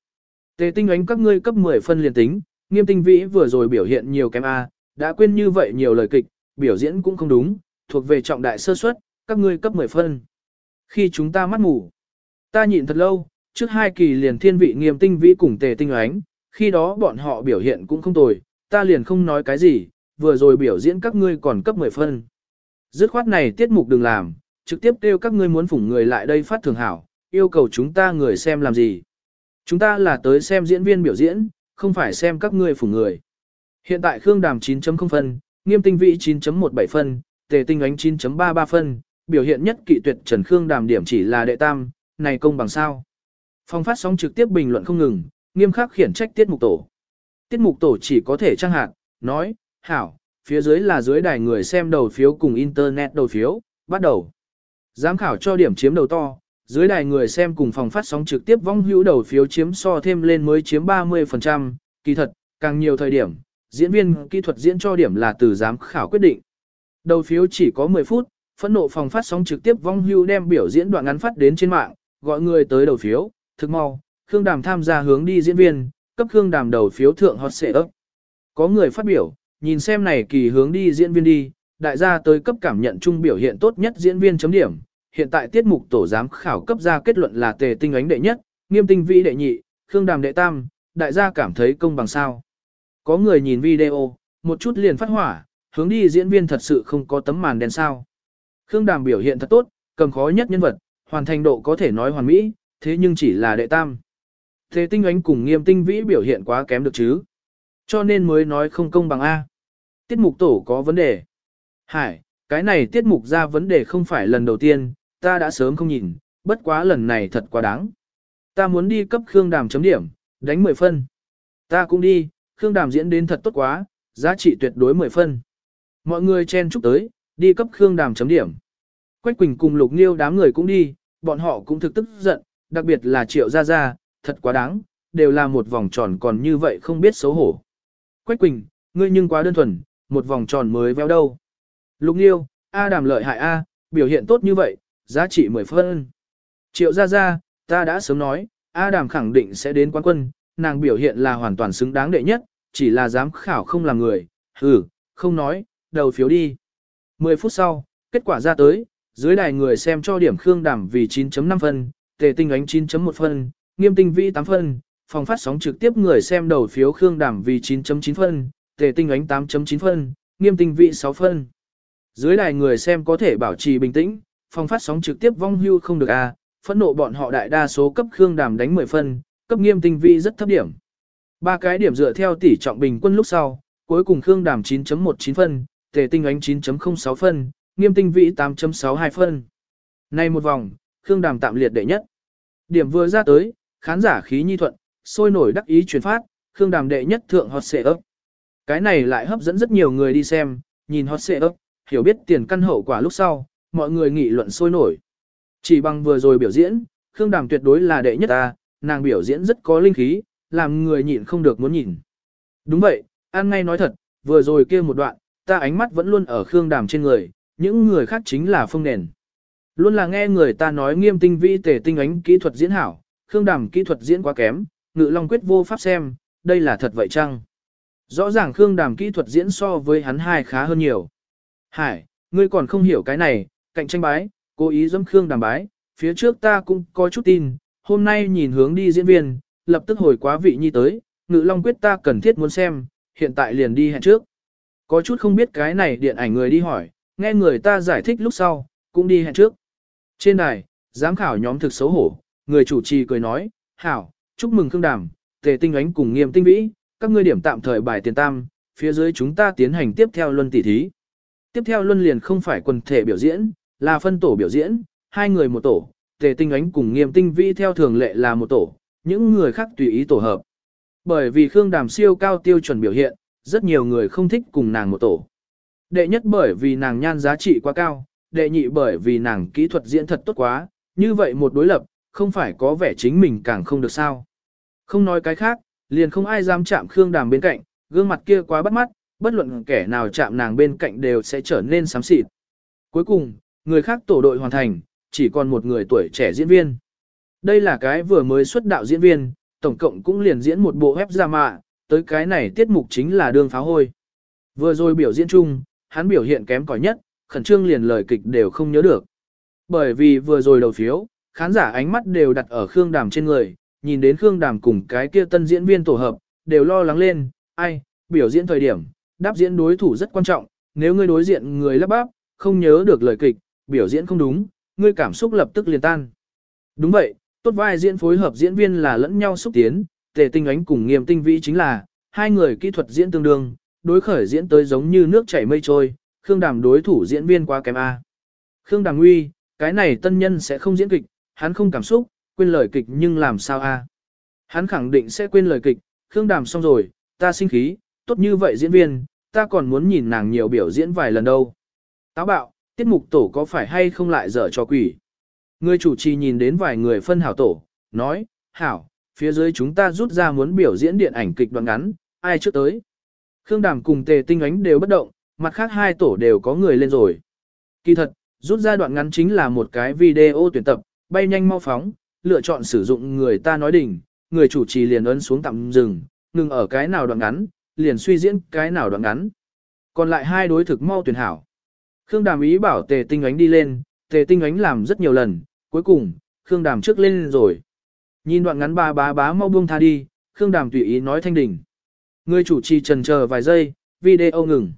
Tề tinh ánh các ngươi cấp 10 phân liền tính, nghiêm tinh vĩ vừa rồi biểu hiện nhiều kém A, đã quên như vậy nhiều lời kịch, biểu diễn cũng không đúng, thuộc về trọng đại sơ suất, các ngươi cấp 10 phân. Khi chúng ta mắt ngủ, ta nhịn thật lâu, trước hai kỳ liền thiên vị nghiêm tinh vĩ cùng tề tinh ánh, khi đó bọn họ biểu hiện cũng không tồi, ta liền không nói cái gì, vừa rồi biểu diễn các ngươi còn cấp 10 phân. Dứt khoát này tiết mục đừng làm, trực tiếp kêu các ngươi muốn phủng người lại đây phát thường hảo, yêu cầu chúng ta người xem làm gì. Chúng ta là tới xem diễn viên biểu diễn, không phải xem các ngươi phủ người. Hiện tại Khương Đàm 9.0 phân, Nghiêm Tinh Vĩ 9.17 phân, Tề Tinh Ánh 9.33 phân, biểu hiện nhất kỵ tuyệt Trần Khương Đàm điểm chỉ là đệ tam, này công bằng sao. Phong phát sóng trực tiếp bình luận không ngừng, nghiêm khắc khiển trách tiết mục tổ. Tiết mục tổ chỉ có thể trang hạt, nói, hảo, phía dưới là dưới đài người xem đầu phiếu cùng internet đầu phiếu, bắt đầu. Giám khảo cho điểm chiếm đầu to, dưới đài người xem cùng phòng phát sóng trực tiếp vong hữu đầu phiếu chiếm so thêm lên mới chiếm 30%, kỳ thật, càng nhiều thời điểm, diễn viên kỹ thuật diễn cho điểm là từ giám khảo quyết định. Đầu phiếu chỉ có 10 phút, phẫn nộ phòng phát sóng trực tiếp vong hữu đem biểu diễn đoạn ngắn phát đến trên mạng, gọi người tới đầu phiếu, thực mau, Khương Đàm tham gia hướng đi diễn viên, cấp Khương Đàm đầu phiếu thượng hot xệ ấp. Có người phát biểu, nhìn xem này kỳ hướng đi diễn viên đi, đại gia tới cấp cảm nhận chung biểu hiện tốt nhất diễn viên chấm điểm. Hiện tại tiết mục tổ giám khảo cấp ra kết luận là tề tinh ánh đệ nhất, nghiêm tinh vĩ đệ nhị, khương đàm đệ tam, đại gia cảm thấy công bằng sao. Có người nhìn video, một chút liền phát hỏa, hướng đi diễn viên thật sự không có tấm màn đen sao. Khương đàm biểu hiện thật tốt, cầm khó nhất nhân vật, hoàn thành độ có thể nói hoàn mỹ, thế nhưng chỉ là đệ tam. Thế tinh ánh cùng nghiêm tinh vĩ biểu hiện quá kém được chứ. Cho nên mới nói không công bằng A. Tiết mục tổ có vấn đề. Hải, cái này tiết mục ra vấn đề không phải lần đầu tiên, ta đã sớm không nhìn, bất quá lần này thật quá đáng. Ta muốn đi cấp Khương Đàm chấm điểm, đánh 10 phân. Ta cũng đi, Khương Đàm diễn đến thật tốt quá, giá trị tuyệt đối 10 phân. Mọi người chen chúc tới, đi cấp Khương Đàm chấm điểm. Quách Quỳnh cùng Lục Niêu đám người cũng đi, bọn họ cũng thực tức giận, đặc biệt là Triệu Gia Gia, thật quá đáng, đều là một vòng tròn còn như vậy không biết xấu hổ. Quách Quỳnh, ngươi nhưng quá đơn thuần, một vòng tròn mới veo đâu. Lục Nghiêu, A đàm lợi hại A, biểu hiện tốt như vậy, giá trị 10 phân. Triệu ra ra, ta đã sớm nói, A đàm khẳng định sẽ đến quán quân, nàng biểu hiện là hoàn toàn xứng đáng đệ nhất, chỉ là giám khảo không làm người, hừ, không nói, đầu phiếu đi. 10 phút sau, kết quả ra tới, dưới đài người xem cho điểm Khương Đàm vì 9.5 phân, Tề Tinh Ánh 9.1 phân, Nghiêm Tinh Vĩ 8 phân, phòng phát sóng trực tiếp người xem đầu phiếu Khương Đàm vì 9.9 phân, Tề Tinh Ánh 8.9 phân, Nghiêm Tinh Vĩ 6 phân. Dưới đài người xem có thể bảo trì bình tĩnh, phòng phát sóng trực tiếp vong hưu không được a, à, phẫn nộ bọn họ đại đa số cấp Khương Đàm đánh 10 phân, cấp Nghiêm Tinh vi rất thấp điểm. Ba cái điểm dựa theo tỷ trọng bình quân lúc sau, cuối cùng Khương Đàm 9.19 phân, Tề Tinh Ánh 9.06 phân, Nghiêm Tinh Vĩ 8.62 phân. Nay một vòng, Khương Đàm tạm liệt đệ nhất. Điểm vừa ra tới, khán giả khí nhi thuận, sôi nổi đắc ý truyền phát, Khương Đàm đệ nhất thượng hot xệ ấp. Cái này lại hấp dẫn rất nhiều người đi xem, nhìn hot xệ ấp, hiểu biết tiền căn hậu quả lúc sau, mọi người nghị luận sôi nổi. Chỉ bằng vừa rồi biểu diễn, Khương Đàm tuyệt đối là đệ nhất ta, nàng biểu diễn rất có linh khí, làm người nhịn không được muốn nhìn. Đúng vậy, An ngay nói thật, vừa rồi kia một đoạn, ta ánh mắt vẫn luôn ở Khương Đàm trên người, những người khác chính là phương nền. Luôn là nghe người ta nói nghiêm tinh vi tề tinh ánh kỹ thuật diễn hảo, Khương Đàm kỹ thuật diễn quá kém, ngự long quyết vô pháp xem, đây là thật vậy chăng? Rõ ràng Khương Đàm kỹ thuật diễn so với hắn hai khá hơn nhiều. Hải, ngươi còn không hiểu cái này, cạnh tranh bái, cố ý dâm Khương Đàm bái, phía trước ta cũng có chút tin, hôm nay nhìn hướng đi diễn viên, lập tức hồi quá vị nhi tới, ngự long quyết ta cần thiết muốn xem, hiện tại liền đi hẹn trước. Có chút không biết cái này điện ảnh người đi hỏi, nghe người ta giải thích lúc sau, cũng đi hẹn trước. Trên đài, giám khảo nhóm thực xấu hổ, người chủ trì cười nói, hảo, chúc mừng Khương Đàm, tề tinh ánh cùng nghiêm tinh vĩ, các ngươi điểm tạm thời bài tiền tam, phía dưới chúng ta tiến hành tiếp theo luân tỷ thí. Tiếp theo luân liền không phải quần thể biểu diễn, là phân tổ biểu diễn, hai người một tổ, tề tinh ánh cùng nghiêm tinh vĩ theo thường lệ là một tổ, những người khác tùy ý tổ hợp. Bởi vì Khương Đàm siêu cao tiêu chuẩn biểu hiện, rất nhiều người không thích cùng nàng một tổ. Đệ nhất bởi vì nàng nhan giá trị quá cao, đệ nhị bởi vì nàng kỹ thuật diễn thật tốt quá, như vậy một đối lập, không phải có vẻ chính mình càng không được sao. Không nói cái khác, liền không ai dám chạm Khương Đàm bên cạnh, gương mặt kia quá bắt mắt, bất luận kẻ nào chạm nàng bên cạnh đều sẽ trở nên xám xịt. Cuối cùng, người khác tổ đội hoàn thành, chỉ còn một người tuổi trẻ diễn viên. Đây là cái vừa mới xuất đạo diễn viên, tổng cộng cũng liền diễn một bộ web ra mạ, tới cái này tiết mục chính là đương pháo hôi. Vừa rồi biểu diễn chung, hắn biểu hiện kém cỏi nhất, khẩn trương liền lời kịch đều không nhớ được. Bởi vì vừa rồi đầu phiếu, khán giả ánh mắt đều đặt ở Khương Đàm trên người, nhìn đến Khương Đàm cùng cái kia tân diễn viên tổ hợp, đều lo lắng lên, ai, biểu diễn thời điểm, đáp diễn đối thủ rất quan trọng, nếu ngươi đối diện người lắp bắp, không nhớ được lời kịch, biểu diễn không đúng, ngươi cảm xúc lập tức liền tan. Đúng vậy, tốt vai diễn phối hợp diễn viên là lẫn nhau xúc tiến, tề tinh ánh cùng nghiêm tinh vĩ chính là, hai người kỹ thuật diễn tương đương, đối khởi diễn tới giống như nước chảy mây trôi, Khương Đàm đối thủ diễn viên quá kém A. Khương Đàm nguy, cái này tân nhân sẽ không diễn kịch, hắn không cảm xúc, quên lời kịch nhưng làm sao A. Hắn khẳng định sẽ quên lời kịch, Khương Đàm xong rồi, ta sinh khí, tốt như vậy diễn viên, ta còn muốn nhìn nàng nhiều biểu diễn vài lần đâu. Táo bạo, tiết mục tổ có phải hay không lại dở cho quỷ. Người chủ trì nhìn đến vài người phân hảo tổ, nói, hảo, phía dưới chúng ta rút ra muốn biểu diễn điện ảnh kịch đoạn ngắn, ai trước tới. Khương Đàm cùng Tề Tinh Ánh đều bất động, mặt khác hai tổ đều có người lên rồi. Kỳ thật, rút ra đoạn ngắn chính là một cái video tuyển tập, bay nhanh mau phóng, lựa chọn sử dụng người ta nói đỉnh, người chủ trì liền ấn xuống tạm dừng, ngừng ở cái nào đoạn ngắn, liền suy diễn cái nào đoạn ngắn. Còn lại hai đối thực mau tuyển hảo. Khương Đàm ý bảo Tề Tinh Ánh đi lên, Tề Tinh Ánh làm rất nhiều lần, cuối cùng, Khương Đàm trước lên rồi. Nhìn đoạn ngắn ba bá bá mau buông tha đi, Khương Đàm tùy ý nói thanh đỉnh. Người chủ trì trần chờ vài giây, video ngừng.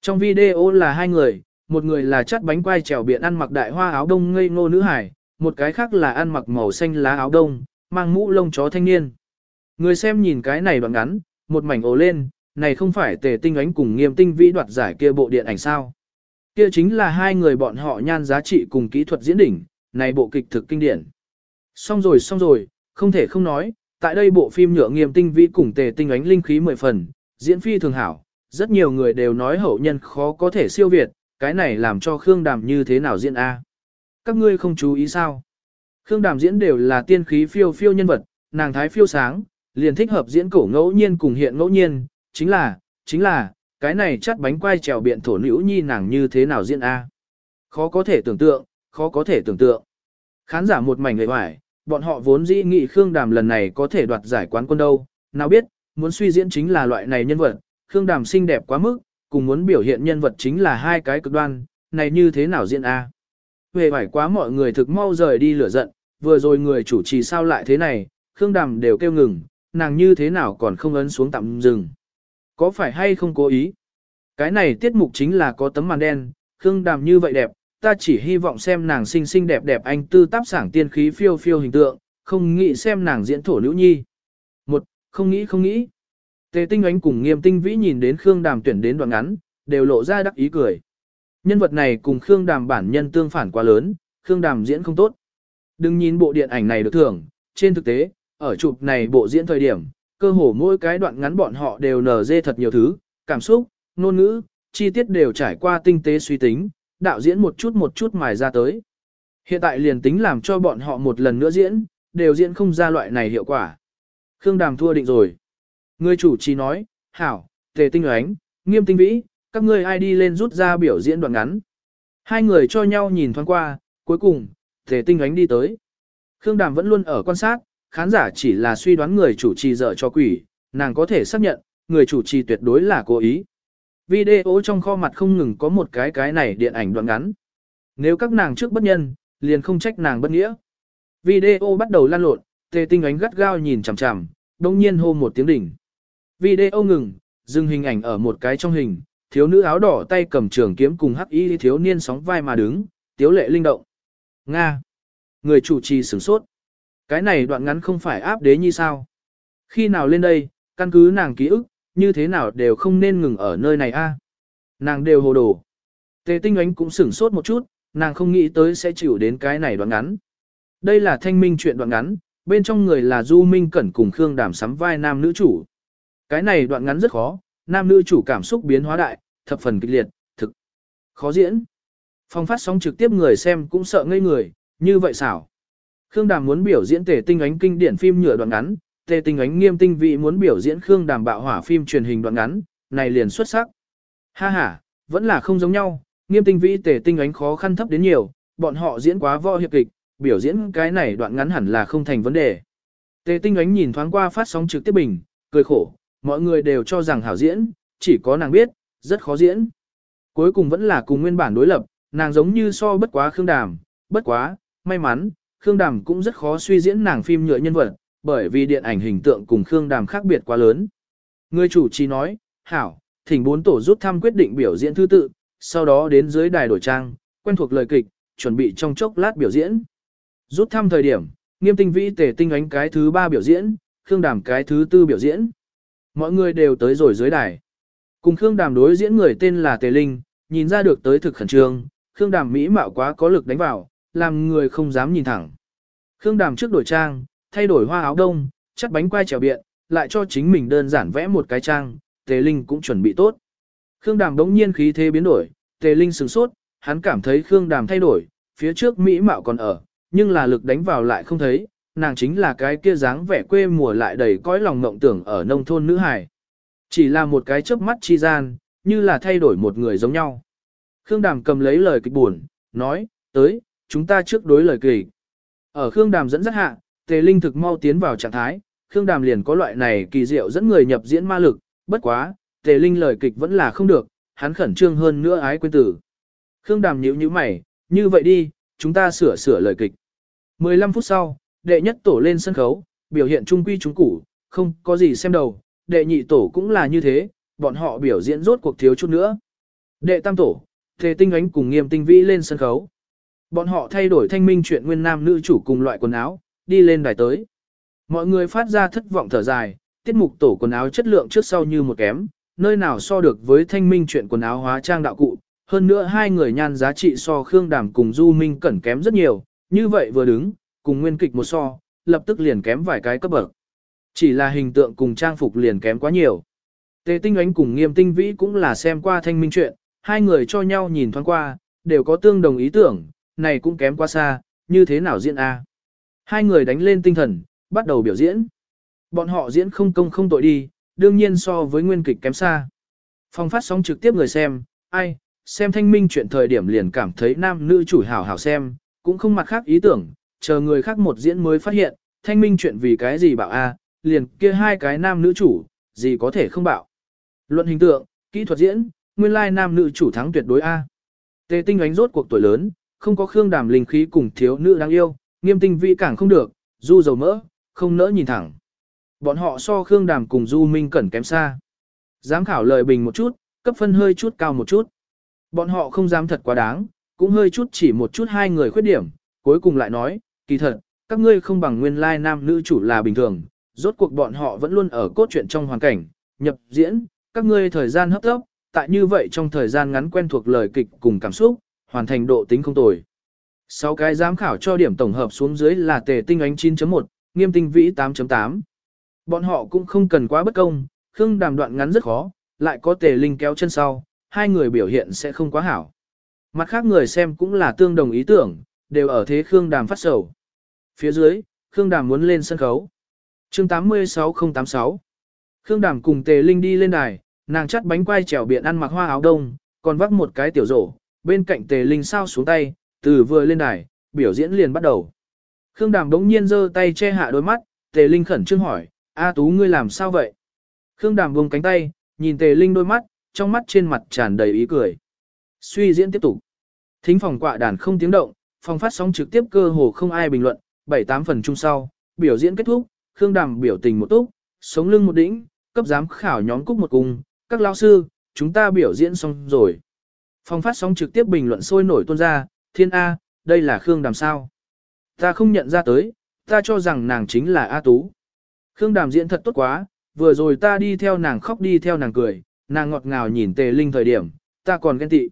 Trong video là hai người, một người là chắt bánh quai trèo biển ăn mặc đại hoa áo đông ngây ngô nữ hải, một cái khác là ăn mặc màu xanh lá áo đông, mang mũ lông chó thanh niên. Người xem nhìn cái này đoạn ngắn, một mảnh ồ lên, này không phải tề tinh ánh cùng nghiêm tinh vĩ đoạt giải kia bộ điện ảnh sao. Kia chính là hai người bọn họ nhan giá trị cùng kỹ thuật diễn đỉnh, này bộ kịch thực kinh điển. Xong rồi xong rồi, không thể không nói, tại đây bộ phim nhựa nghiêm tinh vĩ cùng tề tinh ánh linh khí mười phần, diễn phi thường hảo, rất nhiều người đều nói hậu nhân khó có thể siêu việt, cái này làm cho Khương Đàm như thế nào diễn A. Các ngươi không chú ý sao? Khương Đàm diễn đều là tiên khí phiêu phiêu nhân vật, nàng thái phiêu sáng, liền thích hợp diễn cổ ngẫu nhiên cùng hiện ngẫu nhiên, chính là, chính là, cái này chắt bánh quai trèo biện thổ nữ nhi nàng như thế nào diễn A. Khó có thể tưởng tượng, khó có thể tưởng tượng. Khán giả một mảnh người hoài, bọn họ vốn dĩ nghị Khương Đàm lần này có thể đoạt giải quán quân đâu, nào biết, muốn suy diễn chính là loại này nhân vật, Khương Đàm xinh đẹp quá mức, cùng muốn biểu hiện nhân vật chính là hai cái cực đoan, này như thế nào diễn A. Về phải quá mọi người thực mau rời đi lửa giận, vừa rồi người chủ trì sao lại thế này, Khương Đàm đều kêu ngừng, nàng như thế nào còn không ấn xuống tạm dừng. Có phải hay không cố ý? Cái này tiết mục chính là có tấm màn đen, Khương Đàm như vậy đẹp, ta chỉ hy vọng xem nàng xinh xinh đẹp đẹp anh tư táp sảng tiên khí phiêu phiêu hình tượng, không nghĩ xem nàng diễn thổ nữ nhi. Một, không nghĩ không nghĩ. Tề tinh ánh cùng nghiêm tinh vĩ nhìn đến Khương Đàm tuyển đến đoạn ngắn, đều lộ ra đắc ý cười. Nhân vật này cùng Khương Đàm bản nhân tương phản quá lớn, Khương Đàm diễn không tốt. Đừng nhìn bộ điện ảnh này được thưởng, trên thực tế, ở chụp này bộ diễn thời điểm, cơ hồ mỗi cái đoạn ngắn bọn họ đều nở dê thật nhiều thứ, cảm xúc, ngôn ngữ, chi tiết đều trải qua tinh tế suy tính, đạo diễn một chút một chút mài ra tới. Hiện tại liền tính làm cho bọn họ một lần nữa diễn, đều diễn không ra loại này hiệu quả. Khương Đàm thua định rồi. Người chủ trì nói, hảo, tề tinh oánh, nghiêm tinh vĩ, các ngươi ai đi lên rút ra biểu diễn đoạn ngắn. Hai người cho nhau nhìn thoáng qua, cuối cùng, tề tinh oánh đi tới. Khương Đàm vẫn luôn ở quan sát, khán giả chỉ là suy đoán người chủ trì dở cho quỷ, nàng có thể xác nhận, người chủ trì tuyệt đối là cố ý. Video trong kho mặt không ngừng có một cái cái này điện ảnh đoạn ngắn. Nếu các nàng trước bất nhân, liền không trách nàng bất nghĩa. Video bắt đầu lan lộn, tề tinh ánh gắt gao nhìn chằm chằm, đông nhiên hô một tiếng đỉnh. Video ngừng, dừng hình ảnh ở một cái trong hình, thiếu nữ áo đỏ tay cầm trường kiếm cùng hắc y thiếu niên sóng vai mà đứng, tiếu lệ linh động. Nga. Người chủ trì sửng sốt. Cái này đoạn ngắn không phải áp đế như sao? Khi nào lên đây, căn cứ nàng ký ức, như thế nào đều không nên ngừng ở nơi này a. Nàng đều hồ đồ. Tề tinh ánh cũng sửng sốt một chút, nàng không nghĩ tới sẽ chịu đến cái này đoạn ngắn. Đây là thanh minh chuyện đoạn ngắn, bên trong người là Du Minh Cẩn cùng Khương Đàm sắm vai nam nữ chủ. Cái này đoạn ngắn rất khó, nam nữ chủ cảm xúc biến hóa đại, thập phần kịch liệt, thực khó diễn. Phong phát sóng trực tiếp người xem cũng sợ ngây người, như vậy xảo. Khương Đàm muốn biểu diễn tề tinh ánh kinh điển phim nhựa đoạn ngắn, tề tinh ánh nghiêm tinh vị muốn biểu diễn Khương Đàm bạo hỏa phim truyền hình đoạn ngắn, này liền xuất sắc. Ha ha, vẫn là không giống nhau, nghiêm tinh vĩ tề tinh ánh khó khăn thấp đến nhiều, bọn họ diễn quá võ hiệp kịch, biểu diễn cái này đoạn ngắn hẳn là không thành vấn đề. Tề tinh ánh nhìn thoáng qua phát sóng trực tiếp bình, cười khổ, mọi người đều cho rằng hảo diễn, chỉ có nàng biết, rất khó diễn. Cuối cùng vẫn là cùng nguyên bản đối lập, nàng giống như so bất quá Khương Đàm, bất quá, may mắn, Khương Đàm cũng rất khó suy diễn nàng phim nhựa nhân vật, bởi vì điện ảnh hình tượng cùng Khương Đàm khác biệt quá lớn. Người chủ trì nói, hảo, thỉnh bốn tổ rút thăm quyết định biểu diễn thứ tự, sau đó đến dưới đài đổi trang, quen thuộc lời kịch, chuẩn bị trong chốc lát biểu diễn. Rút thăm thời điểm, nghiêm tinh vĩ tề tinh ánh cái thứ ba biểu diễn, Khương Đàm cái thứ tư biểu diễn. Mọi người đều tới rồi dưới đài. Cùng Khương Đàm đối diễn người tên là Tề Linh, nhìn ra được tới thực khẩn trương, Khương Đàm mỹ mạo quá có lực đánh vào, làm người không dám nhìn thẳng. Khương Đàm trước đổi trang, thay đổi hoa áo đông, chắt bánh quai trèo biện, lại cho chính mình đơn giản vẽ một cái trang, Tề Linh cũng chuẩn bị tốt. Khương Đàm đống nhiên khí thế biến đổi, Tề Linh sửng sốt, hắn cảm thấy Khương Đàm thay đổi, phía trước mỹ mạo còn ở, nhưng là lực đánh vào lại không thấy, nàng chính là cái kia dáng vẻ quê mùa lại đầy cõi lòng mộng tưởng ở nông thôn nữ hài. Chỉ là một cái chớp mắt chi gian, như là thay đổi một người giống nhau. Khương Đàm cầm lấy lời kịch buồn, nói, tới, chúng ta trước đối lời kịch. Ở Khương Đàm dẫn dắt hạ, Tề Linh thực mau tiến vào trạng thái, Khương Đàm liền có loại này kỳ diệu dẫn người nhập diễn ma lực, bất quá, Tề Linh lời kịch vẫn là không được, hắn khẩn trương hơn nữa ái quên tử. Khương Đàm nhíu nhíu mày, như vậy đi, chúng ta sửa sửa lời kịch. 15 phút sau, đệ nhất tổ lên sân khấu, biểu hiện trung quy trung củ, không có gì xem đầu, đệ nhị tổ cũng là như thế, bọn họ biểu diễn rốt cuộc thiếu chút nữa. Đệ tam tổ, Tề Tinh Ánh cùng Nghiêm Tinh Vĩ lên sân khấu. Bọn họ thay đổi thanh minh chuyện nguyên nam nữ chủ cùng loại quần áo, đi lên đài tới. Mọi người phát ra thất vọng thở dài, tiết mục tổ quần áo chất lượng trước sau như một kém, nơi nào so được với thanh minh chuyện quần áo hóa trang đạo cụ. Hơn nữa hai người nhan giá trị so Khương Đàm cùng Du Minh cẩn kém rất nhiều, như vậy vừa đứng, cùng nguyên kịch một so, lập tức liền kém vài cái cấp bậc. Chỉ là hình tượng cùng trang phục liền kém quá nhiều. Tề Tinh Ánh cùng Nghiêm Tinh Vĩ cũng là xem qua thanh minh chuyện, hai người cho nhau nhìn thoáng qua, đều có tương đồng ý tưởng, này cũng kém quá xa, như thế nào diễn A. Hai người đánh lên tinh thần, bắt đầu biểu diễn. Bọn họ diễn không công không tội đi, đương nhiên so với nguyên kịch kém xa. Phong phát sóng trực tiếp người xem, ai, xem thanh minh chuyện thời điểm liền cảm thấy nam nữ chủ hảo hảo xem, cũng không mặt khác ý tưởng, chờ người khác một diễn mới phát hiện, thanh minh chuyện vì cái gì bảo a, liền kia hai cái nam nữ chủ, gì có thể không bảo. Luận hình tượng, kỹ thuật diễn, nguyên lai nam nữ chủ thắng tuyệt đối a. Tề tinh ánh rốt cuộc tuổi lớn, không có khương đàm linh khí cùng thiếu nữ đáng yêu, nghiêm tinh vị càng không được, du dầu mỡ, không nỡ nhìn thẳng. Bọn họ so khương đàm cùng du minh cẩn kém xa. Giám khảo lời bình một chút, cấp phân hơi chút cao một chút. Bọn họ không dám thật quá đáng, cũng hơi chút chỉ một chút hai người khuyết điểm, cuối cùng lại nói, kỳ thật, các ngươi không bằng nguyên lai nam nữ chủ là bình thường, rốt cuộc bọn họ vẫn luôn ở cốt truyện trong hoàn cảnh, nhập diễn, các ngươi thời gian hấp tốc, tại như vậy trong thời gian ngắn quen thuộc lời kịch cùng cảm xúc, hoàn thành độ tính không tồi. Sáu cái giám khảo cho điểm tổng hợp xuống dưới là tề tinh ánh 9.1, nghiêm tinh vĩ 8.8. Bọn họ cũng không cần quá bất công, khương đàm đoạn ngắn rất khó, lại có tề linh kéo chân sau, hai người biểu hiện sẽ không quá hảo. Mặt khác người xem cũng là tương đồng ý tưởng, đều ở thế khương đàm phát sầu. Phía dưới, khương đàm muốn lên sân khấu. chương 86086 Khương đàm cùng tề linh đi lên đài, nàng chắt bánh quai trèo biện ăn mặc hoa áo đông, còn vắt một cái tiểu rổ, bên cạnh tề linh sao xuống tay, từ vừa lên đài, biểu diễn liền bắt đầu. Khương Đàm đống nhiên giơ tay che hạ đôi mắt, tề linh khẩn trương hỏi, A Tú ngươi làm sao vậy? Khương Đàm vùng cánh tay, nhìn tề linh đôi mắt, trong mắt trên mặt tràn đầy ý cười. Suy diễn tiếp tục. Thính phòng quạ đàn không tiếng động, phòng phát sóng trực tiếp cơ hồ không ai bình luận, 7-8 phần chung sau, biểu diễn kết thúc, Khương Đàm biểu tình một túc, sống lưng một đỉnh, cấp giám khảo nhóm cúc một cùng các lao sư, chúng ta biểu diễn xong rồi. Phong phát sóng trực tiếp bình luận sôi nổi tuôn ra, thiên A, đây là Khương Đàm sao. Ta không nhận ra tới, ta cho rằng nàng chính là A Tú. Khương Đàm diễn thật tốt quá, vừa rồi ta đi theo nàng khóc đi theo nàng cười, nàng ngọt ngào nhìn tề linh thời điểm, ta còn ghen tị.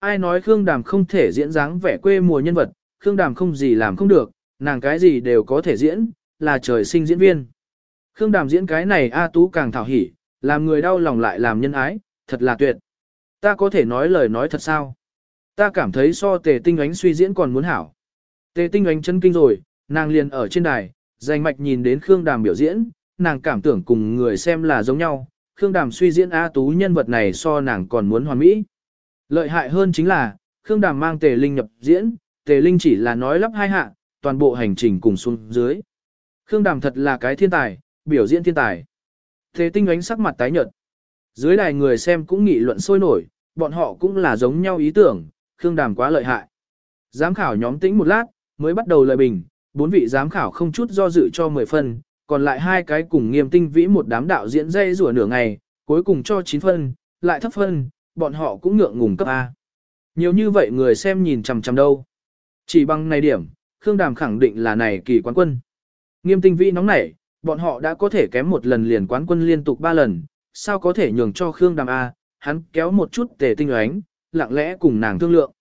Ai nói Khương Đàm không thể diễn dáng vẻ quê mùa nhân vật, Khương Đàm không gì làm không được, nàng cái gì đều có thể diễn, là trời sinh diễn viên. Khương Đàm diễn cái này A Tú càng thảo hỉ, làm người đau lòng lại làm nhân ái, thật là tuyệt. Ta có thể nói lời nói thật sao? Ta cảm thấy so tề tinh ánh suy diễn còn muốn hảo. Tề tinh ánh chân kinh rồi, nàng liền ở trên đài, dành mạch nhìn đến Khương Đàm biểu diễn, nàng cảm tưởng cùng người xem là giống nhau. Khương Đàm suy diễn A Tú nhân vật này so nàng còn muốn hoàn mỹ. Lợi hại hơn chính là, Khương Đàm mang Tề Linh nhập diễn, Tề Linh chỉ là nói lắp hai hạ, toàn bộ hành trình cùng xuống dưới. Khương Đàm thật là cái thiên tài, biểu diễn thiên tài. Tề Tinh ánh sắc mặt tái nhợt. Dưới đài người xem cũng nghị luận sôi nổi, bọn họ cũng là giống nhau ý tưởng, Khương Đàm quá lợi hại. Giám khảo nhóm tĩnh một lát, mới bắt đầu lời bình, bốn vị giám khảo không chút do dự cho 10 phân, còn lại hai cái cùng nghiêm tinh vĩ một đám đạo diễn dây rủa nửa ngày, cuối cùng cho 9 phân, lại thấp phân, bọn họ cũng ngượng ngùng cấp A. Nhiều như vậy người xem nhìn chằm chằm đâu. Chỉ bằng này điểm, Khương Đàm khẳng định là này kỳ quán quân. Nghiêm tinh vĩ nóng nảy, bọn họ đã có thể kém một lần liền quán quân liên tục ba lần, sao có thể nhường cho Khương Đàm A, hắn kéo một chút tề tinh oánh, lặng lẽ cùng nàng thương lượng.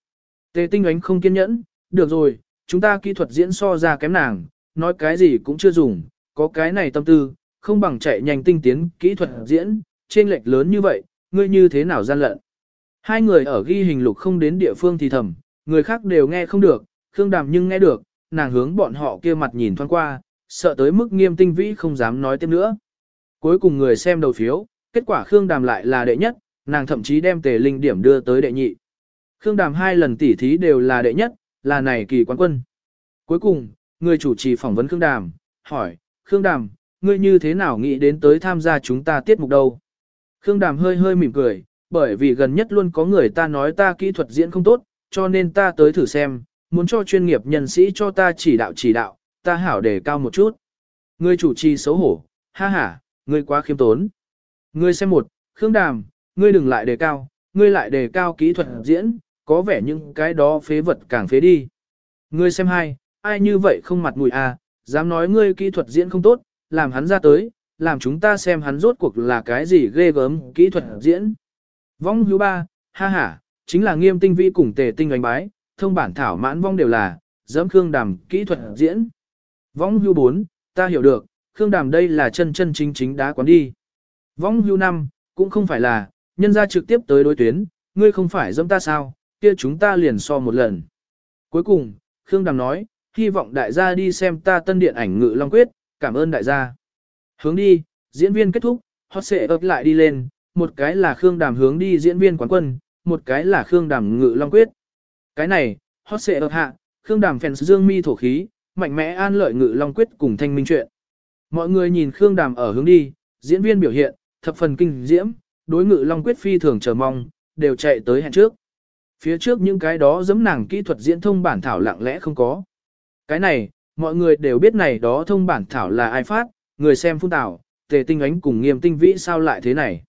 Tề tinh oánh không kiên nhẫn, được rồi, chúng ta kỹ thuật diễn so ra kém nàng, nói cái gì cũng chưa dùng, có cái này tâm tư, không bằng chạy nhanh tinh tiến kỹ thuật diễn, trên lệch lớn như vậy, ngươi như thế nào gian lận. Hai người ở ghi hình lục không đến địa phương thì thầm, người khác đều nghe không được, Khương Đàm nhưng nghe được, nàng hướng bọn họ kia mặt nhìn thoáng qua, sợ tới mức nghiêm tinh vĩ không dám nói tiếp nữa. Cuối cùng người xem đầu phiếu, kết quả Khương Đàm lại là đệ nhất, nàng thậm chí đem tề linh điểm đưa tới đệ nhị. Khương Đàm hai lần tỉ thí đều là đệ nhất, là này kỳ quán quân. Cuối cùng, người chủ trì phỏng vấn Khương Đàm, hỏi, Khương Đàm, ngươi như thế nào nghĩ đến tới tham gia chúng ta tiết mục đâu? Khương Đàm hơi hơi mỉm cười, bởi vì gần nhất luôn có người ta nói ta kỹ thuật diễn không tốt, cho nên ta tới thử xem, muốn cho chuyên nghiệp nhân sĩ cho ta chỉ đạo chỉ đạo, ta hảo đề cao một chút. Người chủ trì xấu hổ, ha ha, ngươi quá khiêm tốn. Ngươi xem một, Khương Đàm, ngươi đừng lại đề cao, ngươi lại đề cao kỹ thuật diễn, có vẻ những cái đó phế vật càng phế đi. Ngươi xem hai, ai như vậy không mặt mũi à, dám nói ngươi kỹ thuật diễn không tốt, làm hắn ra tới, làm chúng ta xem hắn rốt cuộc là cái gì ghê gớm kỹ thuật diễn. Vong hữu ba, ha ha, chính là nghiêm tinh vi cùng tề tinh đánh bái, thông bản thảo mãn vong đều là, dẫm Khương Đàm kỹ thuật diễn. Vong hưu 4, ta hiểu được, Khương Đàm đây là chân chân chính chính đá quán đi. Vong hưu 5, cũng không phải là, nhân ra trực tiếp tới đối tuyến, ngươi không phải dẫm ta sao, kia chúng ta liền so một lần. Cuối cùng, Khương Đàm nói, hy vọng đại gia đi xem ta tân điện ảnh ngự long quyết, cảm ơn đại gia. Hướng đi, diễn viên kết thúc, hot sẽ ấp lại đi lên, một cái là Khương Đàm hướng đi diễn viên quán quân, một cái là Khương Đàm ngự long quyết. Cái này, hot sẽ ấp hạ, Khương Đàm phèn dương mi thổ khí, mạnh mẽ an lợi ngự long quyết cùng thanh minh chuyện. Mọi người nhìn Khương Đàm ở hướng đi, diễn viên biểu hiện, thập phần kinh diễm, đối ngự long quyết phi thường chờ mong, đều chạy tới hẹn trước. Phía trước những cái đó giấm nàng kỹ thuật diễn thông bản thảo lặng lẽ không có. Cái này, mọi người đều biết này đó thông bản thảo là ai phát, người xem phun tảo, tề tinh ánh cùng nghiêm tinh vĩ sao lại thế này.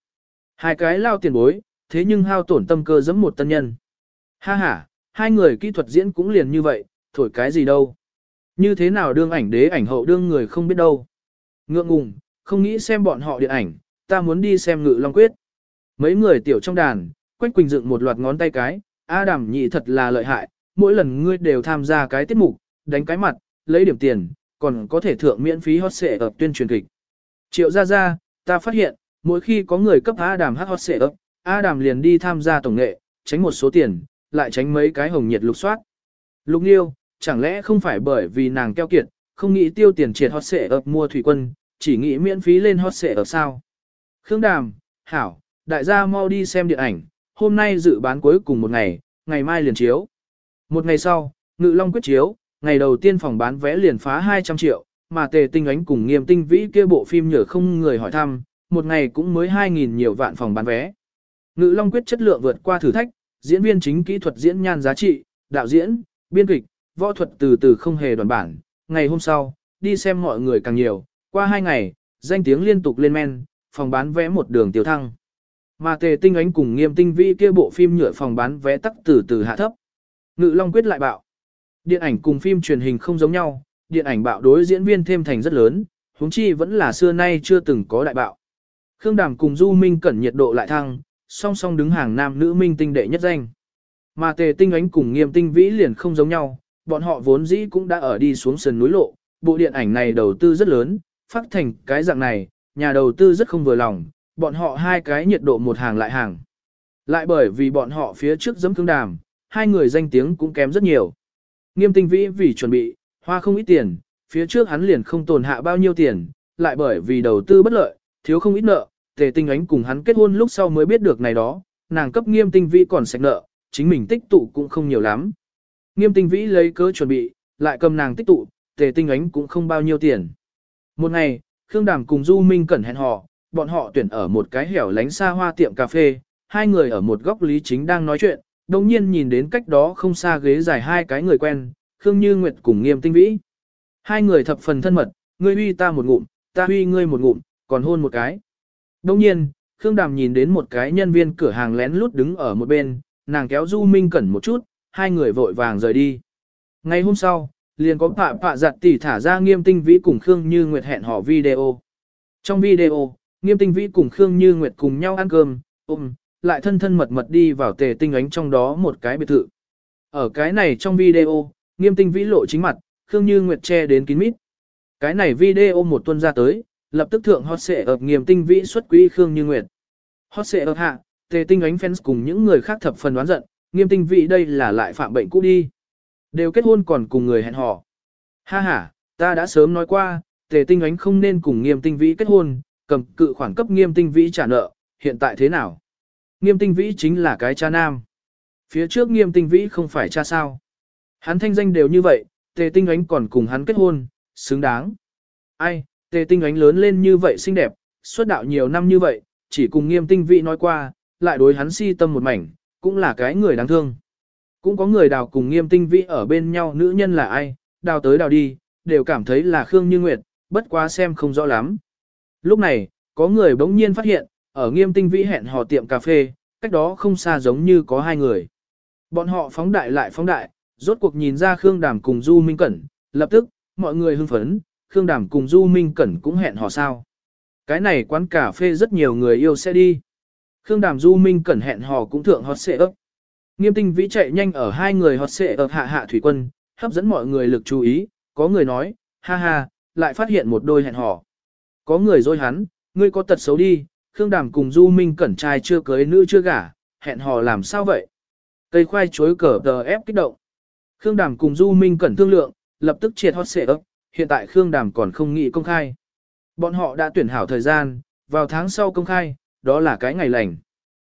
Hai cái lao tiền bối, thế nhưng hao tổn tâm cơ giấm một tân nhân. Ha ha, hai người kỹ thuật diễn cũng liền như vậy, thổi cái gì đâu. Như thế nào đương ảnh đế ảnh hậu đương người không biết đâu. Ngượng ngùng, không nghĩ xem bọn họ điện ảnh, ta muốn đi xem ngự long quyết. Mấy người tiểu trong đàn, Quách Quỳnh dựng một loạt ngón tay cái, A Đàm nhị thật là lợi hại, mỗi lần ngươi đều tham gia cái tiết mục, đánh cái mặt, lấy điểm tiền, còn có thể thượng miễn phí hot xệ ở tuyên truyền kịch. Triệu ra ra, ta phát hiện, mỗi khi có người cấp A Đàm hát hot xệ ấp, A Đàm liền đi tham gia tổng nghệ, tránh một số tiền, lại tránh mấy cái hồng nhiệt lục soát. Lục Nhiêu, chẳng lẽ không phải bởi vì nàng keo kiệt, không nghĩ tiêu tiền triệt hot xệ ấp mua thủy quân, chỉ nghĩ miễn phí lên hot xệ ở sao? Khương Đàm, Hảo, đại gia mau đi xem điện ảnh, hôm nay dự bán cuối cùng một ngày, ngày mai liền chiếu. Một ngày sau, Ngự Long quyết chiếu, ngày đầu tiên phòng bán vé liền phá 200 triệu, mà tề tinh ánh cùng nghiêm tinh vĩ kia bộ phim nhờ không người hỏi thăm, một ngày cũng mới 2.000 nhiều vạn phòng bán vé. Ngự Long quyết chất lượng vượt qua thử thách, diễn viên chính kỹ thuật diễn nhan giá trị, đạo diễn, biên kịch, võ thuật từ từ không hề đoàn bản. Ngày hôm sau, đi xem mọi người càng nhiều, qua hai ngày, danh tiếng liên tục lên men, phòng bán vé một đường tiêu thăng. Mà tề tinh ánh cùng nghiêm tinh vi kia bộ phim nhựa phòng bán vé tắc từ từ hạ thấp. Ngự Long quyết lại bạo. Điện ảnh cùng phim truyền hình không giống nhau, điện ảnh bạo đối diễn viên thêm thành rất lớn, huống chi vẫn là xưa nay chưa từng có đại bạo. Khương Đàm cùng Du Minh cẩn nhiệt độ lại thăng, song song đứng hàng nam nữ minh tinh đệ nhất danh. Mà tề tinh ánh cùng nghiêm tinh vĩ liền không giống nhau, bọn họ vốn dĩ cũng đã ở đi xuống sườn núi lộ, bộ điện ảnh này đầu tư rất lớn, phát thành cái dạng này, nhà đầu tư rất không vừa lòng, bọn họ hai cái nhiệt độ một hàng lại hàng. Lại bởi vì bọn họ phía trước giấm cương đàm, hai người danh tiếng cũng kém rất nhiều. Nghiêm tinh vĩ vì chuẩn bị, hoa không ít tiền, phía trước hắn liền không tồn hạ bao nhiêu tiền, lại bởi vì đầu tư bất lợi, thiếu không ít nợ, tề tinh ánh cùng hắn kết hôn lúc sau mới biết được này đó, nàng cấp nghiêm tinh vĩ còn sạch nợ, chính mình tích tụ cũng không nhiều lắm. Nghiêm tinh vĩ lấy cớ chuẩn bị, lại cầm nàng tích tụ, tề tinh ánh cũng không bao nhiêu tiền. Một ngày, Khương Đàm cùng Du Minh Cẩn hẹn hò, bọn họ tuyển ở một cái hẻo lánh xa hoa tiệm cà phê, hai người ở một góc lý chính đang nói chuyện, đồng nhiên nhìn đến cách đó không xa ghế dài hai cái người quen, Khương Như Nguyệt cùng Nghiêm Tinh Vĩ. Hai người thập phần thân mật, ngươi huy ta một ngụm, ta huy ngươi một ngụm, còn hôn một cái. Đồng nhiên, Khương Đàm nhìn đến một cái nhân viên cửa hàng lén lút đứng ở một bên, nàng kéo Du Minh Cẩn một chút, hai người vội vàng rời đi. Ngày hôm sau, liền có phạ phạ giặt tỉ thả ra nghiêm tinh vĩ cùng Khương Như Nguyệt hẹn hò video. Trong video, nghiêm tinh vĩ cùng Khương Như Nguyệt cùng nhau ăn cơm, ôm, lại thân thân mật mật đi vào tề tinh ánh trong đó một cái biệt thự. Ở cái này trong video, nghiêm tinh vĩ lộ chính mặt, Khương Như Nguyệt che đến kín mít. Cái này video một tuần ra tới, lập tức thượng hot xệ ập nghiêm tinh vĩ xuất quý Khương Như Nguyệt. Hot xệ ập hạ, tề tinh ánh fans cùng những người khác thập phần đoán giận, nghiêm tinh vĩ đây là lại phạm bệnh cũ đi. Đều kết hôn còn cùng người hẹn hò. Ha ha, ta đã sớm nói qua, tề tinh ánh không nên cùng nghiêm tinh vĩ kết hôn, cầm cự khoản cấp nghiêm tinh vĩ trả nợ, hiện tại thế nào? Nghiêm tinh vĩ chính là cái cha nam. Phía trước nghiêm tinh vĩ không phải cha sao. Hắn thanh danh đều như vậy, tề tinh ánh còn cùng hắn kết hôn, xứng đáng. Ai, tề tinh ánh lớn lên như vậy xinh đẹp, xuất đạo nhiều năm như vậy, chỉ cùng nghiêm tinh vĩ nói qua, lại đối hắn si tâm một mảnh, cũng là cái người đáng thương. Cũng có người đào cùng nghiêm tinh vĩ ở bên nhau nữ nhân là ai, đào tới đào đi, đều cảm thấy là Khương Như Nguyệt, bất quá xem không rõ lắm. Lúc này, có người bỗng nhiên phát hiện, ở nghiêm tinh vĩ hẹn hò tiệm cà phê, cách đó không xa giống như có hai người. Bọn họ phóng đại lại phóng đại, rốt cuộc nhìn ra Khương Đàm cùng Du Minh Cẩn, lập tức, mọi người hưng phấn, Khương Đàm cùng Du Minh Cẩn cũng hẹn hò sao. Cái này quán cà phê rất nhiều người yêu sẽ đi. Khương Đàm Du Minh Cẩn hẹn hò cũng thượng hot xệ ấp. Nghiêm tinh vĩ chạy nhanh ở hai người hot xệ ấp hạ hạ thủy quân, hấp dẫn mọi người lực chú ý, có người nói, ha ha, lại phát hiện một đôi hẹn hò. Có người dối hắn, ngươi có tật xấu đi, Khương Đàm cùng Du Minh Cẩn trai chưa cưới nữ chưa gả, hẹn hò làm sao vậy? Cây khoai chuối cờ tờ ép kích động. Khương Đàm cùng Du Minh Cẩn thương lượng, lập tức triệt hot xệ ấp, hiện tại Khương Đàm còn không nghĩ công khai. Bọn họ đã tuyển hảo thời gian, vào tháng sau công khai, đó là cái ngày lành.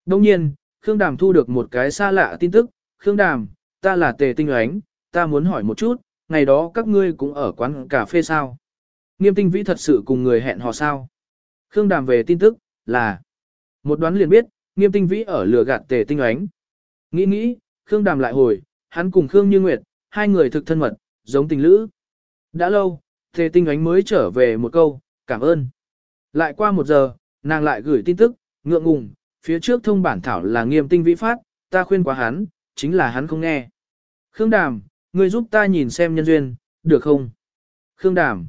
Đồng nhiên, Khương Đàm thu được một cái xa lạ tin tức, Khương Đàm, ta là Tề Tinh Ánh, ta muốn hỏi một chút, ngày đó các ngươi cũng ở quán cà phê sao? Nghiêm tinh vĩ thật sự cùng người hẹn hò sao? Khương Đàm về tin tức, là một đoán liền biết, nghiêm tinh vĩ ở lừa gạt Tề Tinh Ánh. Nghĩ nghĩ, Khương Đàm lại hồi, hắn cùng Khương Như Nguyệt, hai người thực thân mật, giống tình lữ. Đã lâu, Tề Tinh Ánh mới trở về một câu, cảm ơn. Lại qua một giờ, nàng lại gửi tin tức, ngượng ngùng, phía trước thông bản thảo là nghiêm tinh vĩ phát, ta khuyên quá hắn, chính là hắn không nghe. Khương Đàm, ngươi giúp ta nhìn xem nhân duyên, được không? Khương Đàm.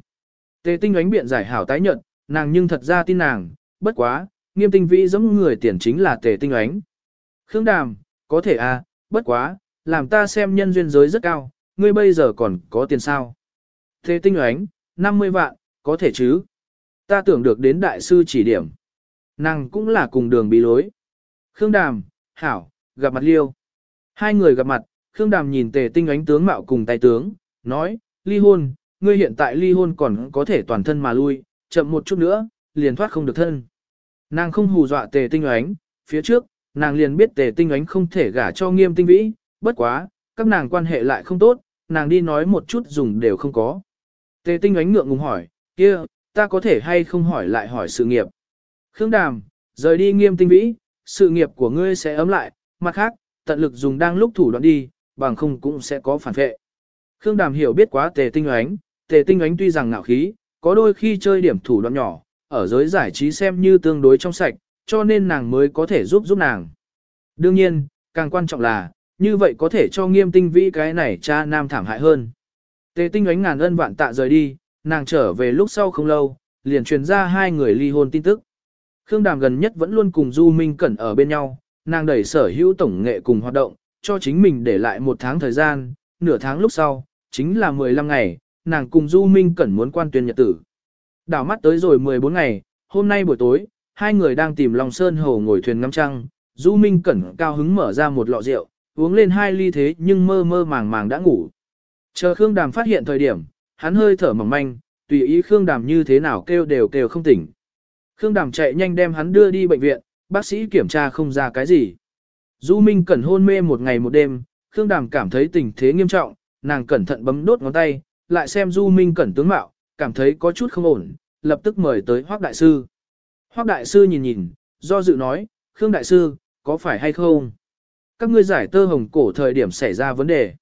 Tề tinh ánh biện giải hảo tái nhận, nàng nhưng thật ra tin nàng, bất quá, nghiêm tinh vĩ giống người tiền chính là tề tinh ánh. Khương Đàm, có thể à, bất quá, làm ta xem nhân duyên giới rất cao, ngươi bây giờ còn có tiền sao? Tề tinh ánh, 50 vạn, có thể chứ? Ta tưởng được đến đại sư chỉ điểm. Nàng cũng là cùng đường bị lối. Khương Đàm, Hảo, gặp mặt liêu. Hai người gặp mặt, Khương Đàm nhìn tề tinh ánh tướng mạo cùng tay tướng, nói, ly hôn, ngươi hiện tại ly hôn còn có thể toàn thân mà lui, chậm một chút nữa, liền thoát không được thân. Nàng không hù dọa tề tinh ánh, phía trước, nàng liền biết tề tinh ánh không thể gả cho nghiêm tinh vĩ, bất quá, các nàng quan hệ lại không tốt, nàng đi nói một chút dùng đều không có. Tề tinh ánh ngượng ngùng hỏi, kia, ta có thể hay không hỏi lại hỏi sự nghiệp. Khương Đàm, rời đi nghiêm tinh vĩ, sự nghiệp của ngươi sẽ ấm lại, mặt khác, tận lực dùng đang lúc thủ đoạn đi, bằng không cũng sẽ có phản vệ. Khương Đàm hiểu biết quá tề tinh Ánh tề tinh Ánh tuy rằng ngạo khí, có đôi khi chơi điểm thủ đoạn nhỏ, ở giới giải trí xem như tương đối trong sạch, cho nên nàng mới có thể giúp giúp nàng. Đương nhiên, càng quan trọng là, như vậy có thể cho nghiêm tinh vĩ cái này cha nam thảm hại hơn. Tề tinh Ánh ngàn ân vạn tạ rời đi, nàng trở về lúc sau không lâu, liền truyền ra hai người ly hôn tin tức. Khương Đàm gần nhất vẫn luôn cùng Du Minh Cẩn ở bên nhau, nàng đẩy sở hữu tổng nghệ cùng hoạt động, cho chính mình để lại một tháng thời gian, nửa tháng lúc sau, chính là 15 ngày, nàng cùng Du Minh Cẩn muốn quan tuyên nhật tử. Đảo mắt tới rồi 14 ngày, hôm nay buổi tối, hai người đang tìm Long Sơn Hồ ngồi thuyền ngắm trăng, Du Minh Cẩn cao hứng mở ra một lọ rượu, uống lên hai ly thế nhưng mơ mơ màng màng đã ngủ. Chờ Khương Đàm phát hiện thời điểm, hắn hơi thở mỏng manh, tùy ý Khương Đàm như thế nào kêu đều kêu không tỉnh. Khương Đàm chạy nhanh đem hắn đưa đi bệnh viện, bác sĩ kiểm tra không ra cái gì. Du Minh Cẩn hôn mê một ngày một đêm, Khương Đàm cảm thấy tình thế nghiêm trọng, nàng cẩn thận bấm đốt ngón tay, lại xem Du Minh Cẩn tướng mạo, cảm thấy có chút không ổn, lập tức mời tới Hoắc Đại Sư. Hoắc Đại Sư nhìn nhìn, do dự nói, Khương Đại Sư, có phải hay không? Các ngươi giải tơ hồng cổ thời điểm xảy ra vấn đề.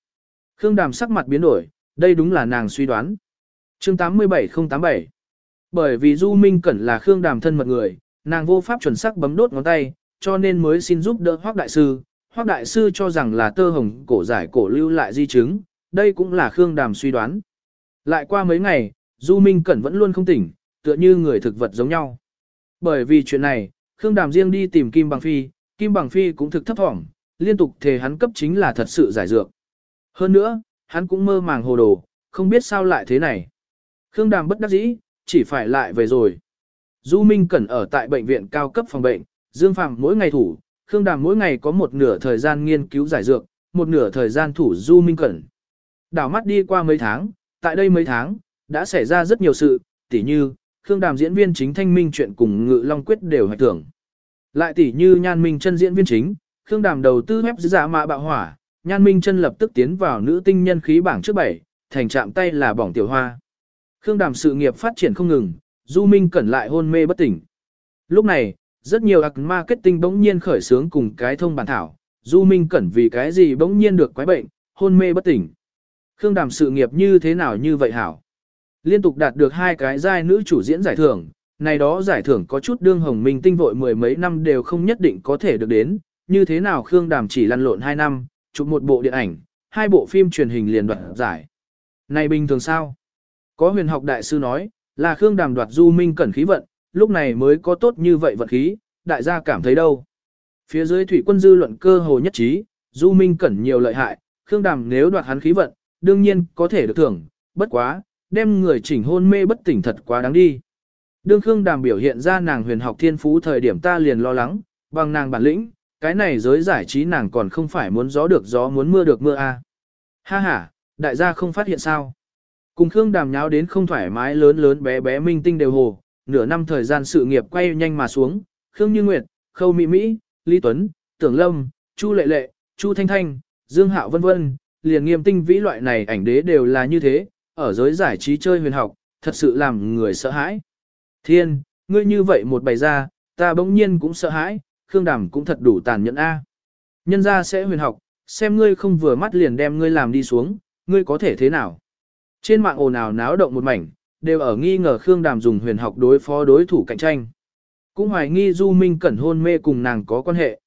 Khương Đàm sắc mặt biến đổi, đây đúng là nàng suy đoán. chương 87087 Bởi vì Du Minh Cẩn là Khương Đàm thân mật người, nàng vô pháp chuẩn xác bấm đốt ngón tay, cho nên mới xin giúp đỡ Hoắc Đại Sư. Hoắc Đại Sư cho rằng là tơ hồng cổ giải cổ lưu lại di chứng, đây cũng là Khương Đàm suy đoán. Lại qua mấy ngày, Du Minh Cẩn vẫn luôn không tỉnh, tựa như người thực vật giống nhau. Bởi vì chuyện này, Khương Đàm riêng đi tìm Kim Bằng Phi, Kim Bằng Phi cũng thực thấp thỏm, liên tục thề hắn cấp chính là thật sự giải dược. Hơn nữa, hắn cũng mơ màng hồ đồ, không biết sao lại thế này. Khương Đàm bất đắc dĩ, chỉ phải lại về rồi. Du Minh Cẩn ở tại bệnh viện cao cấp phòng bệnh, Dương Phạm mỗi ngày thủ, Khương Đàm mỗi ngày có một nửa thời gian nghiên cứu giải dược, một nửa thời gian thủ Du Minh Cẩn. Đảo mắt đi qua mấy tháng, tại đây mấy tháng, đã xảy ra rất nhiều sự, tỉ như, Khương Đàm diễn viên chính thanh minh chuyện cùng Ngự Long Quyết đều hoạch tưởng. Lại tỉ như Nhan Minh chân diễn viên chính, Khương Đàm đầu tư web giả mạ bạo hỏa, Nhan Minh chân lập tức tiến vào nữ tinh nhân khí bảng trước bảy, thành chạm tay là bỏng tiểu hoa. Khương Đàm sự nghiệp phát triển không ngừng, Du Minh cẩn lại hôn mê bất tỉnh. Lúc này, rất nhiều ạc marketing bỗng nhiên khởi sướng cùng cái thông bản thảo, Du Minh cẩn vì cái gì bỗng nhiên được quái bệnh, hôn mê bất tỉnh. Khương Đàm sự nghiệp như thế nào như vậy hảo? Liên tục đạt được hai cái giai nữ chủ diễn giải thưởng, này đó giải thưởng có chút đương hồng minh tinh vội mười mấy năm đều không nhất định có thể được đến, như thế nào Khương Đàm chỉ lăn lộn hai năm, chụp một bộ điện ảnh, hai bộ phim truyền hình liền đoạt giải. Này bình thường sao? Có huyền học đại sư nói, là Khương Đàm đoạt du minh cẩn khí vận, lúc này mới có tốt như vậy vận khí, đại gia cảm thấy đâu. Phía dưới thủy quân dư luận cơ hồ nhất trí, du minh cẩn nhiều lợi hại, Khương Đàm nếu đoạt hắn khí vận, đương nhiên có thể được thưởng, bất quá, đem người chỉnh hôn mê bất tỉnh thật quá đáng đi. Đương Khương Đàm biểu hiện ra nàng huyền học thiên phú thời điểm ta liền lo lắng, bằng nàng bản lĩnh, cái này giới giải trí nàng còn không phải muốn gió được gió muốn mưa được mưa a. À. Ha ha, đại gia không phát hiện sao. Cùng Khương Đàm nháo đến không thoải mái lớn lớn bé bé minh tinh đều hồ, nửa năm thời gian sự nghiệp quay nhanh mà xuống, Khương Như Nguyệt, Khâu Mỹ Mỹ, Lý Tuấn, Tưởng Lâm, Chu Lệ Lệ, Chu Thanh Thanh, Dương Hạo vân vân, liền nghiêm tinh vĩ loại này ảnh đế đều là như thế, ở giới giải trí chơi huyền học, thật sự làm người sợ hãi. Thiên, ngươi như vậy một bày ra, ta bỗng nhiên cũng sợ hãi, Khương Đàm cũng thật đủ tàn nhẫn a. Nhân ra sẽ huyền học, xem ngươi không vừa mắt liền đem ngươi làm đi xuống, ngươi có thể thế nào? Trên mạng ồn ào náo động một mảnh, đều ở nghi ngờ Khương Đàm dùng huyền học đối phó đối thủ cạnh tranh. Cũng hoài nghi Du Minh Cẩn hôn mê cùng nàng có quan hệ.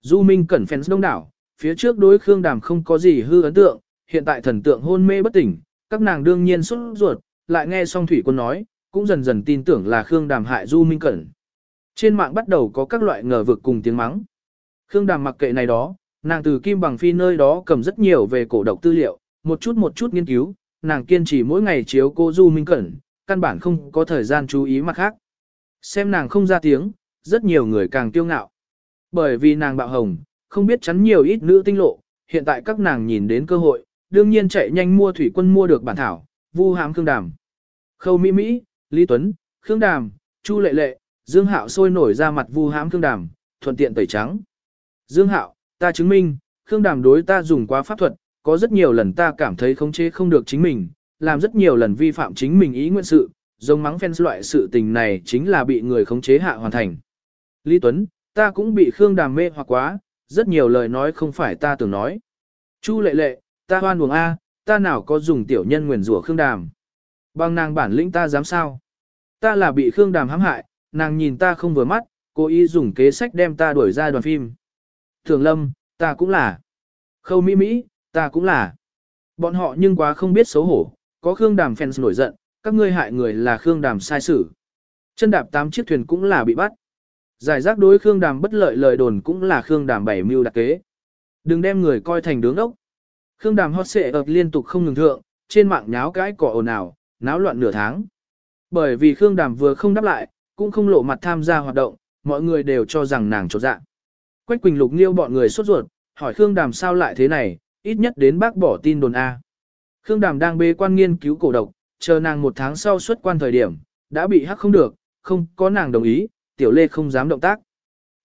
Du Minh Cẩn fans đông đảo, phía trước đối Khương Đàm không có gì hư ấn tượng, hiện tại thần tượng hôn mê bất tỉnh, các nàng đương nhiên xuất ruột, lại nghe xong Thủy Quân nói, cũng dần dần tin tưởng là Khương Đàm hại Du Minh Cẩn. Trên mạng bắt đầu có các loại ngờ vực cùng tiếng mắng. Khương Đàm mặc kệ này đó, nàng từ Kim Bằng Phi nơi đó cầm rất nhiều về cổ độc tư liệu, một chút một chút nghiên cứu, nàng kiên trì mỗi ngày chiếu cô Du Minh Cẩn, căn bản không có thời gian chú ý mặt khác. Xem nàng không ra tiếng, rất nhiều người càng tiêu ngạo. Bởi vì nàng bạo hồng, không biết chắn nhiều ít nữ tinh lộ, hiện tại các nàng nhìn đến cơ hội, đương nhiên chạy nhanh mua thủy quân mua được bản thảo, vu hám Khương Đàm. Khâu Mỹ Mỹ, Lý Tuấn, Khương Đàm, Chu Lệ Lệ, Dương Hạo sôi nổi ra mặt vu hám Khương Đàm, thuận tiện tẩy trắng. Dương Hạo, ta chứng minh, Khương Đàm đối ta dùng quá pháp thuật, có rất nhiều lần ta cảm thấy khống chế không được chính mình, làm rất nhiều lần vi phạm chính mình ý nguyện sự, giống mắng fans loại sự tình này chính là bị người khống chế hạ hoàn thành. Lý Tuấn, ta cũng bị Khương Đàm mê hoặc quá, rất nhiều lời nói không phải ta tưởng nói. Chu lệ lệ, ta hoan buồng A, ta nào có dùng tiểu nhân nguyền rủa Khương Đàm. Bằng nàng bản lĩnh ta dám sao. Ta là bị Khương Đàm hãm hại, nàng nhìn ta không vừa mắt, cố ý dùng kế sách đem ta đuổi ra đoàn phim. Thường lâm, ta cũng là. Khâu Mỹ Mỹ, ta cũng là. Bọn họ nhưng quá không biết xấu hổ, có Khương Đàm fans nổi giận, các ngươi hại người là Khương Đàm sai xử. Chân đạp tám chiếc thuyền cũng là bị bắt. Giải rác đối Khương Đàm bất lợi lời đồn cũng là Khương Đàm bảy mưu đặc kế. Đừng đem người coi thành đứng ốc. Khương Đàm hót xệ ập liên tục không ngừng thượng, trên mạng nháo cái cỏ ồn ào, náo loạn nửa tháng. Bởi vì Khương Đàm vừa không đáp lại, cũng không lộ mặt tham gia hoạt động, mọi người đều cho rằng nàng trột dạ. Quách Quỳnh Lục Nghiêu bọn người sốt ruột, hỏi Khương Đàm sao lại thế này, ít nhất đến bác bỏ tin đồn A. Khương Đàm đang bê quan nghiên cứu cổ độc, chờ nàng một tháng sau xuất quan thời điểm, đã bị hắc không được, không có nàng đồng ý, tiểu lê không dám động tác.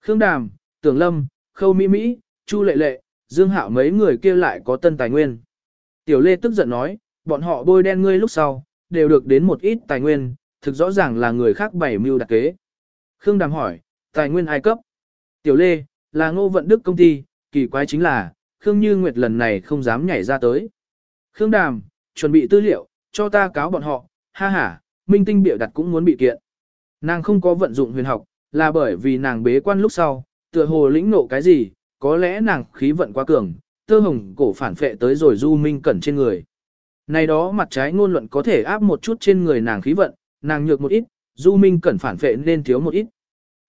Khương Đàm, Tưởng Lâm, Khâu Mỹ Mỹ, Chu Lệ Lệ, Dương Hạo mấy người kia lại có tân tài nguyên. Tiểu lê tức giận nói, bọn họ bôi đen ngươi lúc sau, đều được đến một ít tài nguyên, thực rõ ràng là người khác bày mưu đặc kế. Khương Đàm hỏi, tài nguyên ai cấp? Tiểu lê, là ngô vận đức công ty, kỳ quái chính là, Khương Như Nguyệt lần này không dám nhảy ra tới. Khương Đàm, chuẩn bị tư liệu, cho ta cáo bọn họ, ha ha, minh tinh biểu đặt cũng muốn bị kiện. Nàng không có vận dụng huyền học, là bởi vì nàng bế quan lúc sau, tựa hồ lĩnh nộ cái gì, có lẽ nàng khí vận quá cường, tơ hồng cổ phản phệ tới rồi du minh cẩn trên người. Này đó mặt trái ngôn luận có thể áp một chút trên người nàng khí vận, nàng nhược một ít, du minh cẩn phản phệ nên thiếu một ít.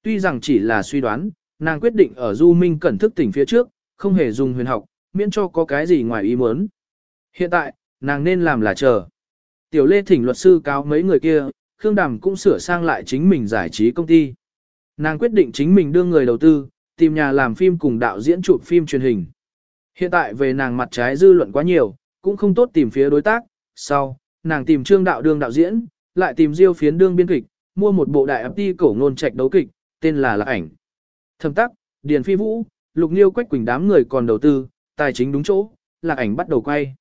Tuy rằng chỉ là suy đoán, nàng quyết định ở du minh cẩn thức tỉnh phía trước, không hề dùng huyền học, miễn cho có cái gì ngoài ý muốn. Hiện tại, nàng nên làm là chờ. Tiểu Lê thỉnh luật sư cáo mấy người kia, Khương Đàm cũng sửa sang lại chính mình giải trí công ty. Nàng quyết định chính mình đưa người đầu tư, tìm nhà làm phim cùng đạo diễn chụp phim truyền hình. Hiện tại về nàng mặt trái dư luận quá nhiều, cũng không tốt tìm phía đối tác. Sau, nàng tìm trương đạo đương đạo diễn, lại tìm diêu phiến đương biên kịch, mua một bộ đại ấp ti cổ ngôn trạch đấu kịch, tên là Lạc Ảnh. Thâm tắc, Điền Phi Vũ, Lục Niêu Quách Quỳnh đám người còn đầu tư, tài chính đúng chỗ, Lạc Ảnh bắt đầu quay.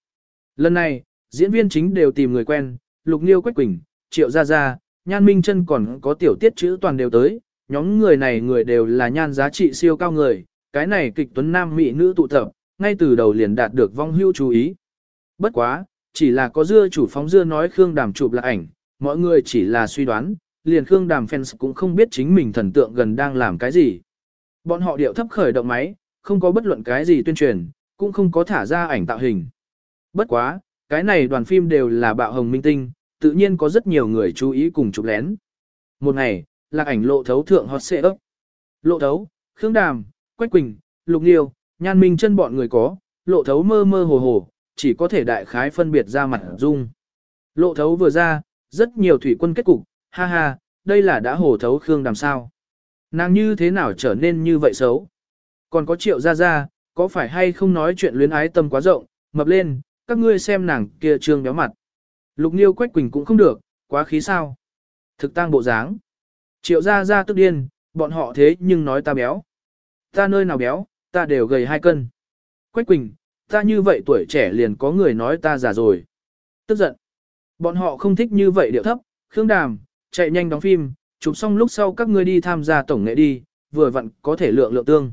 Lần này, diễn viên chính đều tìm người quen, Lục Niêu Quách Quỳnh, Triệu Gia Gia, Nhan Minh chân còn có tiểu tiết chữ toàn đều tới, nhóm người này người đều là nhan giá trị siêu cao người, cái này kịch tuấn nam mỹ nữ tụ tập, ngay từ đầu liền đạt được vong hưu chú ý. Bất quá, chỉ là có dưa chủ phóng dưa nói Khương Đàm chụp là ảnh, mọi người chỉ là suy đoán, liền Khương Đàm fans cũng không biết chính mình thần tượng gần đang làm cái gì. Bọn họ điệu thấp khởi động máy, không có bất luận cái gì tuyên truyền, cũng không có thả ra ảnh tạo hình. Bất quá, cái này đoàn phim đều là bạo hồng minh tinh, tự nhiên có rất nhiều người chú ý cùng chụp lén. Một ngày, lạc ảnh lộ thấu thượng hot xệ ấp. Lộ thấu, Khương Đàm, Quách Quỳnh, Lục Nhiêu, Nhan Minh chân bọn người có, lộ thấu mơ mơ hồ hồ, chỉ có thể đại khái phân biệt ra mặt dung. Lộ thấu vừa ra, rất nhiều thủy quân kết cục, ha ha, đây là đã hồ thấu Khương Đàm sao. Nàng như thế nào trở nên như vậy xấu? Còn có triệu ra ra, có phải hay không nói chuyện luyến ái tâm quá rộng, mập lên, các ngươi xem nàng kia trương béo mặt. Lục Niêu Quách Quỳnh cũng không được, quá khí sao. Thực tăng bộ dáng. Triệu ra ra tức điên, bọn họ thế nhưng nói ta béo. Ta nơi nào béo, ta đều gầy hai cân. Quách Quỳnh, ta như vậy tuổi trẻ liền có người nói ta già rồi. Tức giận. Bọn họ không thích như vậy điệu thấp, Khương Đàm, chạy nhanh đóng phim, chụp xong lúc sau các ngươi đi tham gia tổng nghệ đi, vừa vặn có thể lượng lượng tương.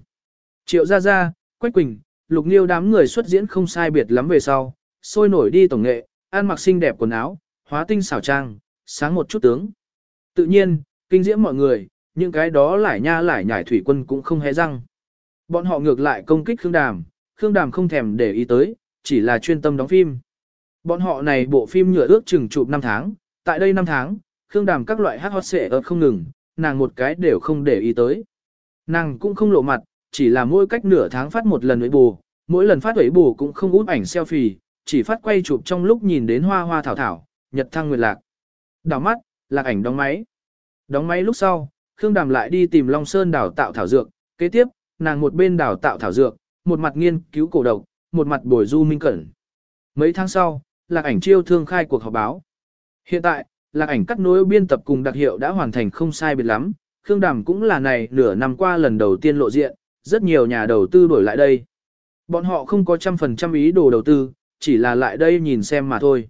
Triệu ra ra, Quách Quỳnh, Lục Niêu đám người xuất diễn không sai biệt lắm về sau, sôi nổi đi tổng nghệ, ăn mặc xinh đẹp quần áo, hóa tinh xảo trang, sáng một chút tướng. Tự nhiên, kinh diễm mọi người, những cái đó lải nha lải nhảy thủy quân cũng không hé răng. Bọn họ ngược lại công kích Khương Đàm, Khương Đàm không thèm để ý tới, chỉ là chuyên tâm đóng phim. Bọn họ này bộ phim nhựa ước chừng chụp 5 tháng, tại đây 5 tháng, Khương Đàm các loại hát hot xệ ở không ngừng, nàng một cái đều không để ý tới. Nàng cũng không lộ mặt, chỉ là mỗi cách nửa tháng phát một lần ấy bù, mỗi lần phát ấy bù cũng không út ảnh selfie, chỉ phát quay chụp trong lúc nhìn đến hoa hoa thảo thảo, nhật thăng nguyệt lạc. Đào mắt, lạc ảnh đóng máy. Đóng máy lúc sau, Khương Đàm lại đi tìm Long Sơn đào tạo thảo dược, kế tiếp, nàng một bên đào tạo thảo dược, một mặt nghiên cứu cổ độc, một mặt bồi du minh cẩn. Mấy tháng sau, lạc ảnh chiêu thương khai cuộc họp báo. Hiện tại, lạc ảnh cắt nối biên tập cùng đặc hiệu đã hoàn thành không sai biệt lắm, Khương Đàm cũng là này nửa năm qua lần đầu tiên lộ diện, rất nhiều nhà đầu tư đổi lại đây. Bọn họ không có trăm phần trăm ý đồ đầu tư, chỉ là lại đây nhìn xem mà thôi.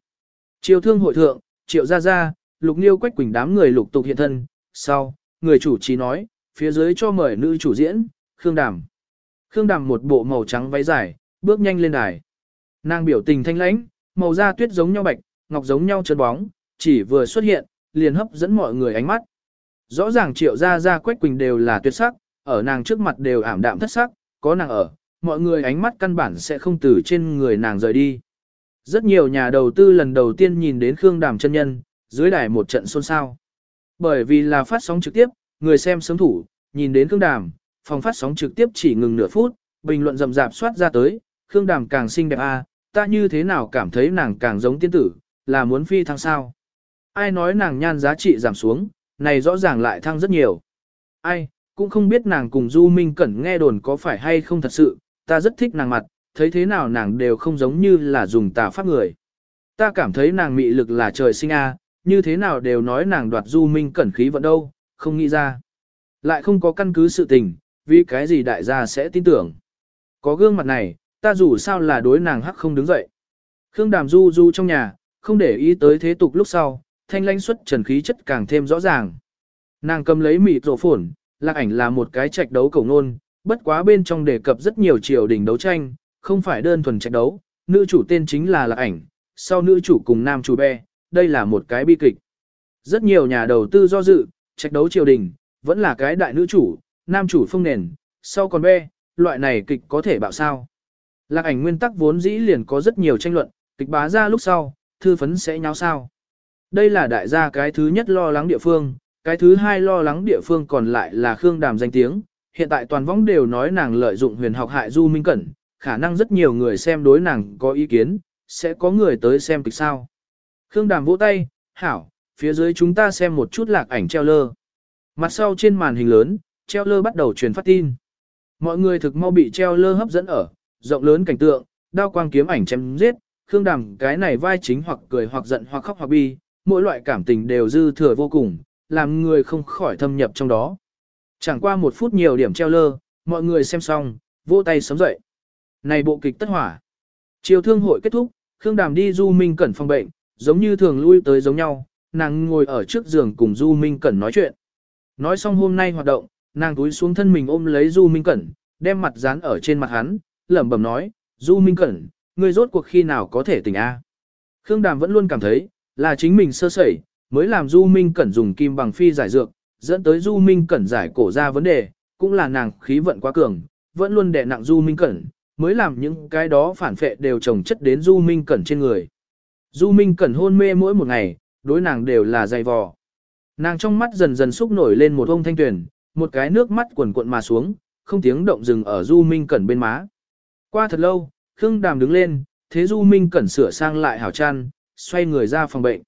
Triều thương hội thượng, triệu gia gia, lục niêu quách quỳnh đám người lục tục hiện thân, sau, người chủ trì nói, phía dưới cho mời nữ chủ diễn, Khương Đàm. Khương Đàm một bộ màu trắng váy dài, bước nhanh lên đài. Nàng biểu tình thanh lãnh, màu da tuyết giống nhau bạch, ngọc giống nhau trơn bóng, chỉ vừa xuất hiện, liền hấp dẫn mọi người ánh mắt. Rõ ràng triệu gia gia quách quỳnh đều là tuyệt sắc, ở nàng trước mặt đều ảm đạm thất sắc, có nàng ở, mọi người ánh mắt căn bản sẽ không từ trên người nàng rời đi. Rất nhiều nhà đầu tư lần đầu tiên nhìn đến Khương Đàm chân nhân, dưới đài một trận xôn xao. Bởi vì là phát sóng trực tiếp, người xem sớm thủ, nhìn đến Khương Đàm, phòng phát sóng trực tiếp chỉ ngừng nửa phút, bình luận rầm rạp soát ra tới, Khương Đàm càng xinh đẹp a, à, ta như thế nào cảm thấy nàng càng giống tiên tử, là muốn phi thăng sao. Ai nói nàng nhan giá trị giảm xuống, này rõ ràng lại thăng rất nhiều. Ai, cũng không biết nàng cùng Du Minh Cẩn nghe đồn có phải hay không thật sự, ta rất thích nàng mặt, thấy thế nào nàng đều không giống như là dùng tà pháp người. Ta cảm thấy nàng mị lực là trời sinh a, như thế nào đều nói nàng đoạt Du Minh Cẩn khí vận đâu, không nghĩ ra. Lại không có căn cứ sự tình, vì cái gì đại gia sẽ tin tưởng. Có gương mặt này, ta dù sao là đối nàng hắc không đứng dậy. Khương Đàm du du trong nhà, không để ý tới thế tục lúc sau, thanh lãnh xuất trần khí chất càng thêm rõ ràng. Nàng cầm lấy mịt rổ phổn, lạc ảnh là một cái trạch đấu cổ nôn, bất quá bên trong đề cập rất nhiều triều đình đấu tranh, không phải đơn thuần trạch đấu, nữ chủ tên chính là lạc ảnh, sau nữ chủ cùng nam chủ be, đây là một cái bi kịch. Rất nhiều nhà đầu tư do dự, trạch đấu triều đình, vẫn là cái đại nữ chủ, nam chủ phong nền, sau còn be, loại này kịch có thể bạo sao. Lạc ảnh nguyên tắc vốn dĩ liền có rất nhiều tranh luận, kịch bá ra lúc sau, thư phấn sẽ nháo sao. Đây là đại gia cái thứ nhất lo lắng địa phương, cái thứ hai lo lắng địa phương còn lại là Khương Đàm danh tiếng. Hiện tại toàn võng đều nói nàng lợi dụng huyền học hại Du Minh Cẩn, khả năng rất nhiều người xem đối nàng có ý kiến, sẽ có người tới xem kịch sao. Khương Đàm vỗ tay, hảo, phía dưới chúng ta xem một chút lạc ảnh treo lơ. Mặt sau trên màn hình lớn, treo lơ bắt đầu truyền phát tin. Mọi người thực mau bị treo lơ hấp dẫn ở, rộng lớn cảnh tượng, đao quang kiếm ảnh chém giết, Khương Đàm cái này vai chính hoặc cười hoặc giận hoặc khóc hoặc bi, mỗi loại cảm tình đều dư thừa vô cùng, làm người không khỏi thâm nhập trong đó. Chẳng qua một phút nhiều điểm treo lơ, mọi người xem xong, vỗ tay sớm dậy. Này bộ kịch tất hỏa. Chiều thương hội kết thúc, Khương Đàm đi Du Minh Cẩn phòng bệnh, giống như thường lui tới giống nhau, nàng ngồi ở trước giường cùng Du Minh Cẩn nói chuyện. Nói xong hôm nay hoạt động, nàng túi xuống thân mình ôm lấy Du Minh Cẩn, đem mặt dán ở trên mặt hắn, lẩm bẩm nói, Du Minh Cẩn, ngươi rốt cuộc khi nào có thể tỉnh A. Khương Đàm vẫn luôn cảm thấy, là chính mình sơ sẩy, mới làm Du Minh Cẩn dùng kim bằng phi giải dược, dẫn tới Du Minh Cẩn giải cổ ra vấn đề, cũng là nàng khí vận quá cường, vẫn luôn đè nặng Du Minh Cẩn, mới làm những cái đó phản phệ đều trồng chất đến Du Minh Cẩn trên người. Du Minh Cẩn hôn mê mỗi một ngày, đối nàng đều là dày vò. Nàng trong mắt dần dần xúc nổi lên một ông thanh tuyển, một cái nước mắt quần cuộn mà xuống, không tiếng động dừng ở Du Minh Cẩn bên má. Qua thật lâu, Khương Đàm đứng lên, thế Du Minh Cẩn sửa sang lại hảo chăn, xoay người ra phòng bệnh.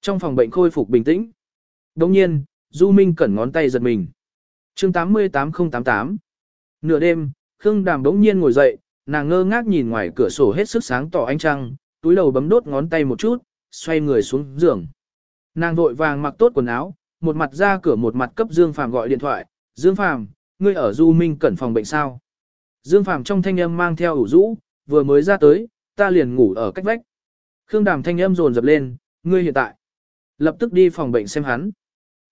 Trong phòng bệnh khôi phục bình tĩnh. Đồng nhiên, Du Minh Cẩn ngón tay giật mình. chương 88088 Nửa đêm, Khương Đàm đống nhiên ngồi dậy, nàng ngơ ngác nhìn ngoài cửa sổ hết sức sáng tỏ ánh trăng, túi đầu bấm đốt ngón tay một chút, xoay người xuống giường. Nàng vội vàng mặc tốt quần áo, một mặt ra cửa một mặt cấp Dương Phàm gọi điện thoại, Dương Phàm, ngươi ở Du Minh Cẩn phòng bệnh sao? Dương Phàm trong thanh âm mang theo ủ rũ, vừa mới ra tới, ta liền ngủ ở cách vách. Khương Đàm thanh âm rồn dập lên, ngươi hiện tại. Lập tức đi phòng bệnh xem hắn.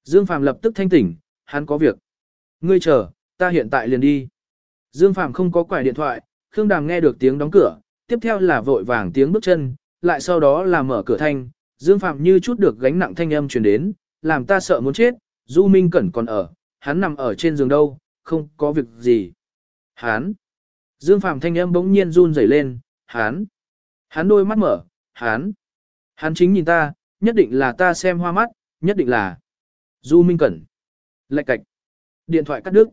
Dương Phạm lập tức thanh tỉnh, hắn có việc. Ngươi chờ, ta hiện tại liền đi. Dương Phạm không có quải điện thoại, Khương Đàm nghe được tiếng đóng cửa, tiếp theo là vội vàng tiếng bước chân, lại sau đó là mở cửa thanh. Dương Phạm như chút được gánh nặng thanh âm truyền đến, làm ta sợ muốn chết, Du Minh Cẩn còn ở, hắn nằm ở trên giường đâu, không có việc gì. Hắn. Dương Phạm thanh âm bỗng nhiên run rẩy lên, hắn. Hắn đôi mắt mở, hắn. Hắn chính nhìn ta, nhất định là ta xem hoa mắt, nhất định là. Du Minh Cẩn. Lạch cạch. Điện thoại cắt đứt.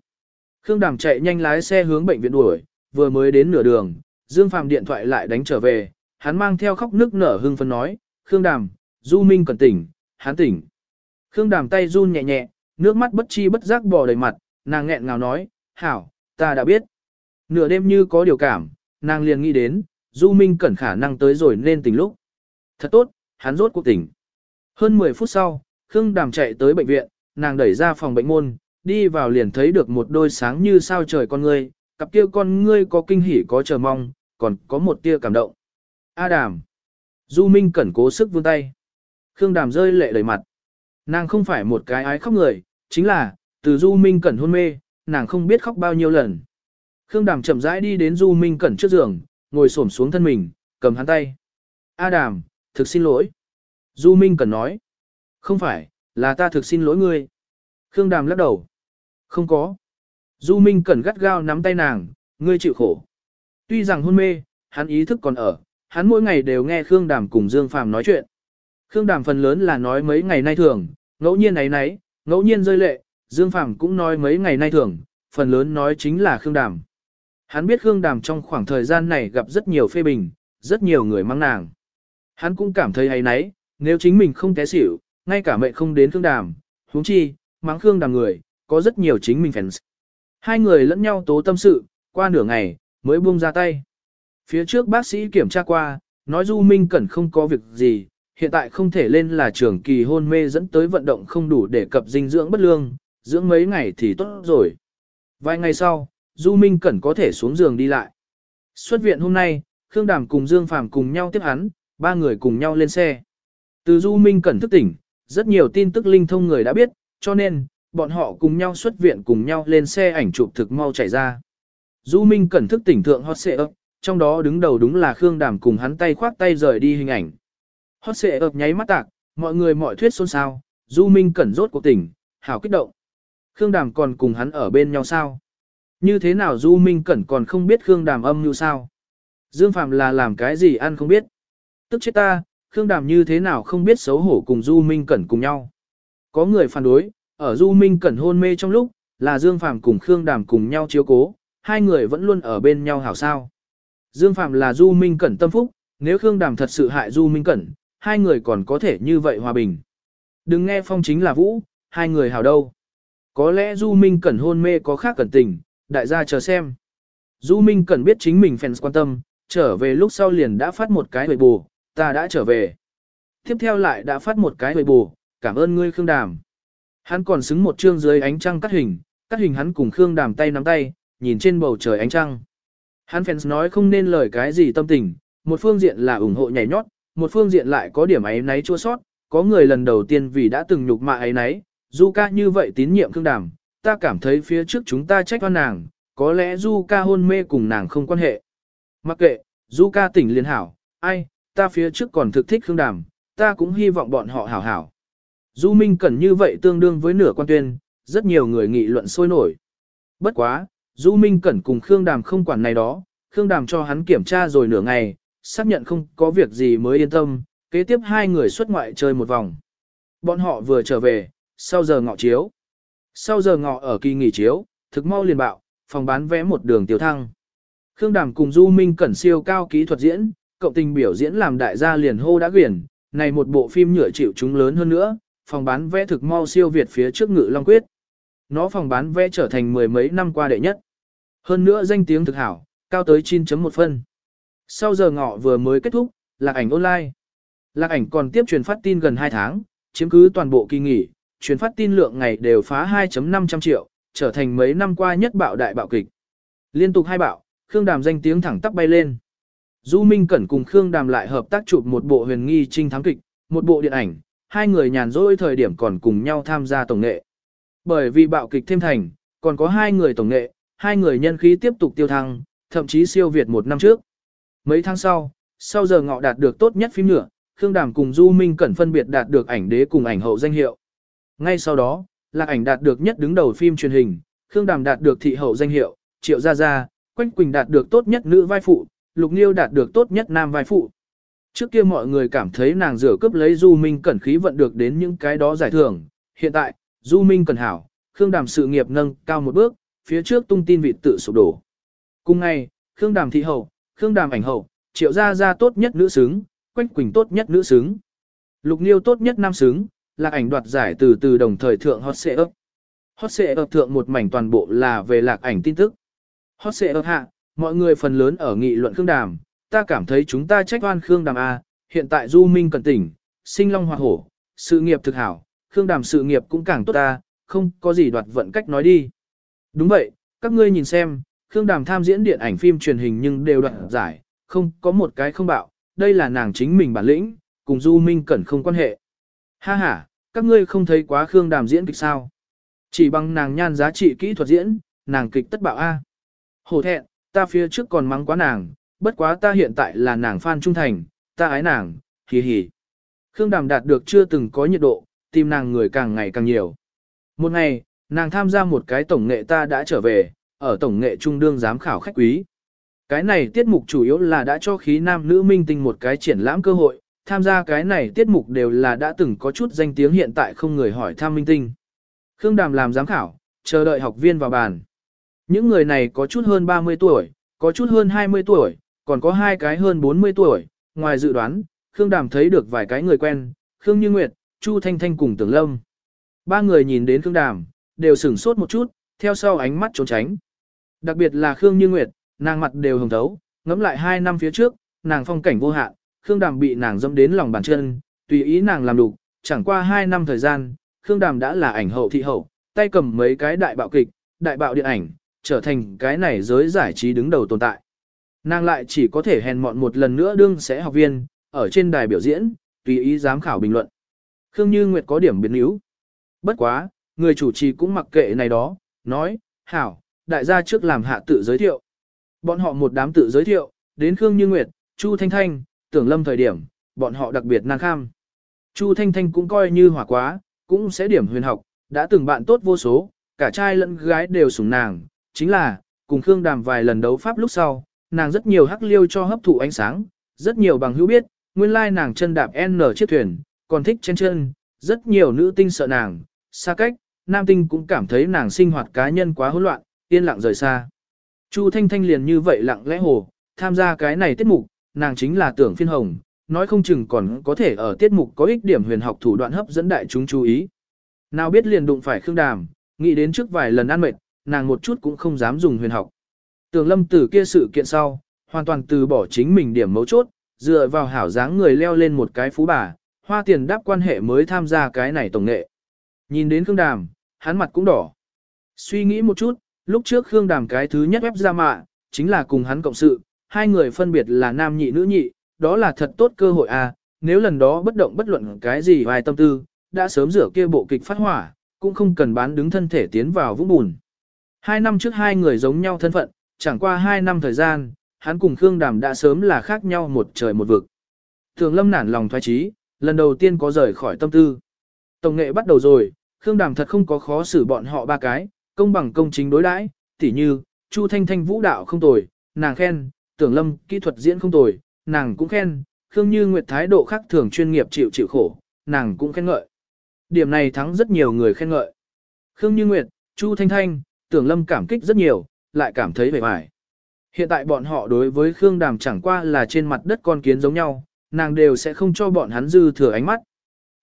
Khương Đàm chạy nhanh lái xe hướng bệnh viện đuổi, vừa mới đến nửa đường, Dương Phàm điện thoại lại đánh trở về, hắn mang theo khóc nước nở hưng phấn nói, Khương Đàm, Du Minh Cẩn tỉnh, hắn tỉnh. Khương Đàm tay run nhẹ nhẹ, nước mắt bất chi bất giác bò đầy mặt, nàng nghẹn ngào nói, hảo, ta đã biết. Nửa đêm như có điều cảm, nàng liền nghĩ đến, Du Minh Cẩn khả năng tới rồi nên tỉnh lúc. Thật tốt, hắn rốt cuộc tỉnh. Hơn 10 phút sau, Khương Đàm chạy tới bệnh viện, nàng đẩy ra phòng bệnh môn, đi vào liền thấy được một đôi sáng như sao trời con ngươi, cặp kia con ngươi có kinh hỉ có chờ mong, còn có một tia cảm động. A Đàm. Du Minh Cẩn cố sức vươn tay. Khương Đàm rơi lệ đầy mặt. Nàng không phải một cái ái khóc người, chính là, từ Du Minh Cẩn hôn mê, nàng không biết khóc bao nhiêu lần. Khương Đàm chậm rãi đi đến Du Minh Cẩn trước giường, ngồi xổm xuống thân mình, cầm hắn tay. A Đàm, thực xin lỗi. Du Minh Cẩn nói. Không phải, là ta thực xin lỗi ngươi. Khương Đàm lắc đầu. Không có. Du Minh Cẩn gắt gao nắm tay nàng, ngươi chịu khổ. Tuy rằng hôn mê, hắn ý thức còn ở, hắn mỗi ngày đều nghe Khương Đàm cùng Dương Phàm nói chuyện. Khương Đàm phần lớn là nói mấy ngày nay thường, ngẫu nhiên ấy nấy, ngẫu nhiên rơi lệ, Dương Phàm cũng nói mấy ngày nay thường, phần lớn nói chính là Khương Đàm. Hắn biết Khương Đàm trong khoảng thời gian này gặp rất nhiều phê bình, rất nhiều người mang nàng. Hắn cũng cảm thấy hay nấy, nếu chính mình không té xỉu, ngay cả mẹ không đến Khương Đàm, huống chi, mắng Khương Đàm người, có rất nhiều chính mình fans. Hai người lẫn nhau tố tâm sự, qua nửa ngày, mới buông ra tay. Phía trước bác sĩ kiểm tra qua, nói Du Minh Cẩn không có việc gì, hiện tại không thể lên là trường kỳ hôn mê dẫn tới vận động không đủ để cập dinh dưỡng bất lương, dưỡng mấy ngày thì tốt rồi. Vài ngày sau, Du Minh Cẩn có thể xuống giường đi lại. Xuất viện hôm nay, Khương Đàm cùng Dương Phàm cùng nhau tiếp hắn, ba người cùng nhau lên xe. Từ Du Minh Cẩn thức tỉnh, rất nhiều tin tức linh thông người đã biết, cho nên, bọn họ cùng nhau xuất viện cùng nhau lên xe ảnh chụp thực mau chạy ra. Du Minh Cẩn thức tỉnh thượng hot xệ ấp, trong đó đứng đầu đúng là Khương Đàm cùng hắn tay khoác tay rời đi hình ảnh. Hot xệ ấp nháy mắt tạc, mọi người mọi thuyết xôn xao, Du Minh Cẩn rốt cuộc tỉnh, hảo kích động. Khương Đàm còn cùng hắn ở bên nhau sao? Như thế nào Du Minh Cẩn còn không biết Khương Đàm âm như sao? Dương Phạm là làm cái gì ăn không biết? Tức chết ta, Khương Đàm như thế nào không biết xấu hổ cùng Du Minh Cẩn cùng nhau? Có người phản đối, ở Du Minh Cẩn hôn mê trong lúc, là Dương Phạm cùng Khương Đàm cùng nhau chiếu cố, hai người vẫn luôn ở bên nhau hảo sao. Dương Phạm là Du Minh Cẩn tâm phúc, nếu Khương Đàm thật sự hại Du Minh Cẩn, hai người còn có thể như vậy hòa bình. Đừng nghe phong chính là vũ, hai người hảo đâu. Có lẽ Du Minh Cẩn hôn mê có khác cẩn tình, đại gia chờ xem. Du Minh Cẩn biết chính mình fans quan tâm, trở về lúc sau liền đã phát một cái hồi bù, ta đã trở về. Tiếp theo lại đã phát một cái hồi bù, cảm ơn ngươi Khương Đàm. Hắn còn xứng một chương dưới ánh trăng cắt hình, cắt hình hắn cùng Khương Đàm tay nắm tay, nhìn trên bầu trời ánh trăng. Hắn fans nói không nên lời cái gì tâm tình, một phương diện là ủng hộ nhảy nhót, một phương diện lại có điểm ấy náy chua sót, có người lần đầu tiên vì đã từng nhục mạ ấy náy, Du ca như vậy tín nhiệm Khương Đàm, ta cảm thấy phía trước chúng ta trách oan nàng, có lẽ Du ca hôn mê cùng nàng không quan hệ. Mặc kệ, Du ca tỉnh liên hảo, ai, ta phía trước còn thực thích Khương Đàm, ta cũng hy vọng bọn họ hảo hảo. Du Minh Cẩn như vậy tương đương với nửa quan tuyên, rất nhiều người nghị luận sôi nổi. Bất quá, Du Minh Cẩn cùng Khương Đàm không quản này đó, Khương Đàm cho hắn kiểm tra rồi nửa ngày, xác nhận không có việc gì mới yên tâm, kế tiếp hai người xuất ngoại chơi một vòng. Bọn họ vừa trở về, sau giờ ngọ chiếu. Sau giờ ngọ ở kỳ nghỉ chiếu, thực mau liền bạo, phòng bán vé một đường tiêu thăng. Khương Đàm cùng Du Minh Cẩn siêu cao kỹ thuật diễn, cộng tình biểu diễn làm đại gia liền hô đã quyển, này một bộ phim nhựa chịu chúng lớn hơn nữa, phòng bán vé thực mau siêu việt phía trước ngự Long Quyết. Nó phòng bán vé trở thành mười mấy năm qua đệ nhất. Hơn nữa danh tiếng thực hảo, cao tới 9.1 phân. Sau giờ ngọ vừa mới kết thúc, lạc ảnh online. Lạc ảnh còn tiếp truyền phát tin gần 2 tháng, chiếm cứ toàn bộ kỳ nghỉ, truyền phát tin lượng ngày đều phá 2.500 triệu, trở thành mấy năm qua nhất bạo đại bạo kịch. Liên tục hai bạo, Khương Đàm danh tiếng thẳng tắp bay lên. Du Minh Cẩn cùng Khương Đàm lại hợp tác chụp một bộ huyền nghi trinh thám kịch, một bộ điện ảnh, hai người nhàn rỗi thời điểm còn cùng nhau tham gia tổng nghệ. Bởi vì bạo kịch thêm thành, còn có hai người tổng nghệ, hai người nhân khí tiếp tục tiêu thăng, thậm chí siêu việt một năm trước. Mấy tháng sau, sau giờ ngọ đạt được tốt nhất phim nhựa, Khương Đàm cùng Du Minh Cẩn phân biệt đạt được ảnh đế cùng ảnh hậu danh hiệu. Ngay sau đó, Lạc ảnh đạt được nhất đứng đầu phim truyền hình, Khương Đàm đạt được thị hậu danh hiệu, Triệu Gia Gia, Quách Quỳnh đạt được tốt nhất nữ vai phụ, Lục Niêu đạt được tốt nhất nam vai phụ. Trước kia mọi người cảm thấy nàng rửa cướp lấy Du Minh Cẩn khí vận được đến những cái đó giải thưởng, hiện tại, Du Minh Cẩn hảo, Khương Đàm sự nghiệp nâng cao một bước, phía trước tung tin vị tự sụp đổ. Cùng ngày, Khương Đàm thị hậu, Khương Đàm ảnh hậu, Triệu Gia Gia tốt nhất nữ xứng, Quách Quỳnh tốt nhất nữ xứng. Lục Niêu tốt nhất nam xứng, lạc ảnh đoạt giải từ từ đồng thời thượng hot xệ ấp. Hot xệ ấp thượng một mảnh toàn bộ là về lạc ảnh tin tức. Hot xệ ấp hạ, mọi người phần lớn ở nghị luận Khương Đàm, ta cảm thấy chúng ta trách oan Khương Đàm A, hiện tại Du Minh cẩn tỉnh, sinh long hoa hổ, sự nghiệp thực hảo, Khương Đàm sự nghiệp cũng càng tốt ta, không có gì đoạt vận cách nói đi. Đúng vậy, các ngươi nhìn xem, Khương Đàm tham diễn điện ảnh phim truyền hình nhưng đều đoạt giải, không có một cái không bạo, đây là nàng chính mình bản lĩnh, cùng Du Minh cẩn không quan hệ. Ha ha, các ngươi không thấy quá Khương Đàm diễn kịch sao? Chỉ bằng nàng nhan giá trị kỹ thuật diễn, nàng kịch tất bạo A. Hổ thẹn, ta phía trước còn mắng quá nàng, bất quá ta hiện tại là nàng fan trung thành, ta ái nàng, hì hì. Khương Đàm đạt được chưa từng có nhiệt độ, tìm nàng người càng ngày càng nhiều. Một ngày, nàng tham gia một cái tổng nghệ ta đã trở về, ở tổng nghệ trung đương giám khảo khách quý. Cái này tiết mục chủ yếu là đã cho khí nam nữ minh tinh một cái triển lãm cơ hội, tham gia cái này tiết mục đều là đã từng có chút danh tiếng hiện tại không người hỏi tham minh tinh. Khương Đàm làm giám khảo, chờ đợi học viên vào bàn. Những người này có chút hơn 30 tuổi, có chút hơn 20 tuổi, còn có hai cái hơn 40 tuổi. Ngoài dự đoán, Khương Đàm thấy được vài cái người quen, Khương Như Nguyệt, Chu Thanh Thanh cùng Tưởng Lâm. Ba người nhìn đến Khương Đàm, đều sửng sốt một chút, theo sau ánh mắt trốn tránh. Đặc biệt là Khương Như Nguyệt, nàng mặt đều hồng thấu, ngẫm lại hai năm phía trước, nàng phong cảnh vô hạn, Khương Đàm bị nàng dâm đến lòng bàn chân, tùy ý nàng làm đủ, chẳng qua hai năm thời gian, Khương Đàm đã là ảnh hậu thị hậu, tay cầm mấy cái đại bạo kịch, đại bạo điện ảnh, trở thành cái này giới giải trí đứng đầu tồn tại. Nàng lại chỉ có thể hèn mọn một lần nữa đương sẽ học viên, ở trên đài biểu diễn, tùy ý giám khảo bình luận. Khương Như Nguyệt có điểm biến yếu. Bất quá, người chủ trì cũng mặc kệ này đó, nói, hảo, đại gia trước làm hạ tự giới thiệu. Bọn họ một đám tự giới thiệu, đến Khương Như Nguyệt, Chu Thanh Thanh, tưởng lâm thời điểm, bọn họ đặc biệt năng kham. Chu Thanh Thanh cũng coi như hỏa quá, cũng sẽ điểm huyền học, đã từng bạn tốt vô số, cả trai lẫn gái đều sủng nàng, chính là, cùng Khương Đàm vài lần đấu pháp lúc sau, nàng rất nhiều hắc liêu cho hấp thụ ánh sáng, rất nhiều bằng hữu biết, nguyên lai nàng chân đạp N chiếc thuyền, còn thích chân chân, rất nhiều nữ tinh sợ nàng, xa cách, nam tinh cũng cảm thấy nàng sinh hoạt cá nhân quá hỗn loạn, yên lặng rời xa. Chu Thanh Thanh liền như vậy lặng lẽ hồ, tham gia cái này tiết mục, nàng chính là tưởng phiên hồng, nói không chừng còn có thể ở tiết mục có ích điểm huyền học thủ đoạn hấp dẫn đại chúng chú ý. Nào biết liền đụng phải Khương Đàm, nghĩ đến trước vài lần ăn mệt, nàng một chút cũng không dám dùng huyền học. Tưởng lâm từ kia sự kiện sau, hoàn toàn từ bỏ chính mình điểm mấu chốt, dựa vào hảo dáng người leo lên một cái phú bà, hoa tiền đáp quan hệ mới tham gia cái này tổng nghệ. Nhìn đến Khương Đàm, hắn mặt cũng đỏ. Suy nghĩ một chút, lúc trước Khương Đàm cái thứ nhất ép ra mạ, chính là cùng hắn cộng sự, hai người phân biệt là nam nhị nữ nhị, đó là thật tốt cơ hội à, nếu lần đó bất động bất luận cái gì vài tâm tư, đã sớm rửa kia bộ kịch phát hỏa, cũng không cần bán đứng thân thể tiến vào vũng bùn. Hai năm trước hai người giống nhau thân phận, chẳng qua hai năm thời gian, hắn cùng Khương Đàm đã sớm là khác nhau một trời một vực. Thường lâm nản lòng thoái trí, lần đầu tiên có rời khỏi tâm tư. Tổng nghệ bắt đầu rồi, Khương Đàm thật không có khó xử bọn họ ba cái, công bằng công chính đối đãi, tỉ như, Chu Thanh Thanh vũ đạo không tồi, nàng khen, tưởng lâm kỹ thuật diễn không tồi, nàng cũng khen, Khương Như Nguyệt thái độ khác thường chuyên nghiệp chịu chịu khổ, nàng cũng khen ngợi. Điểm này thắng rất nhiều người khen ngợi. Khương Như Nguyệt, Chu Thanh Thanh, tưởng lâm cảm kích rất nhiều, lại cảm thấy vẻ vải. Hiện tại bọn họ đối với Khương Đàm chẳng qua là trên mặt đất con kiến giống nhau, nàng đều sẽ không cho bọn hắn dư thừa ánh mắt.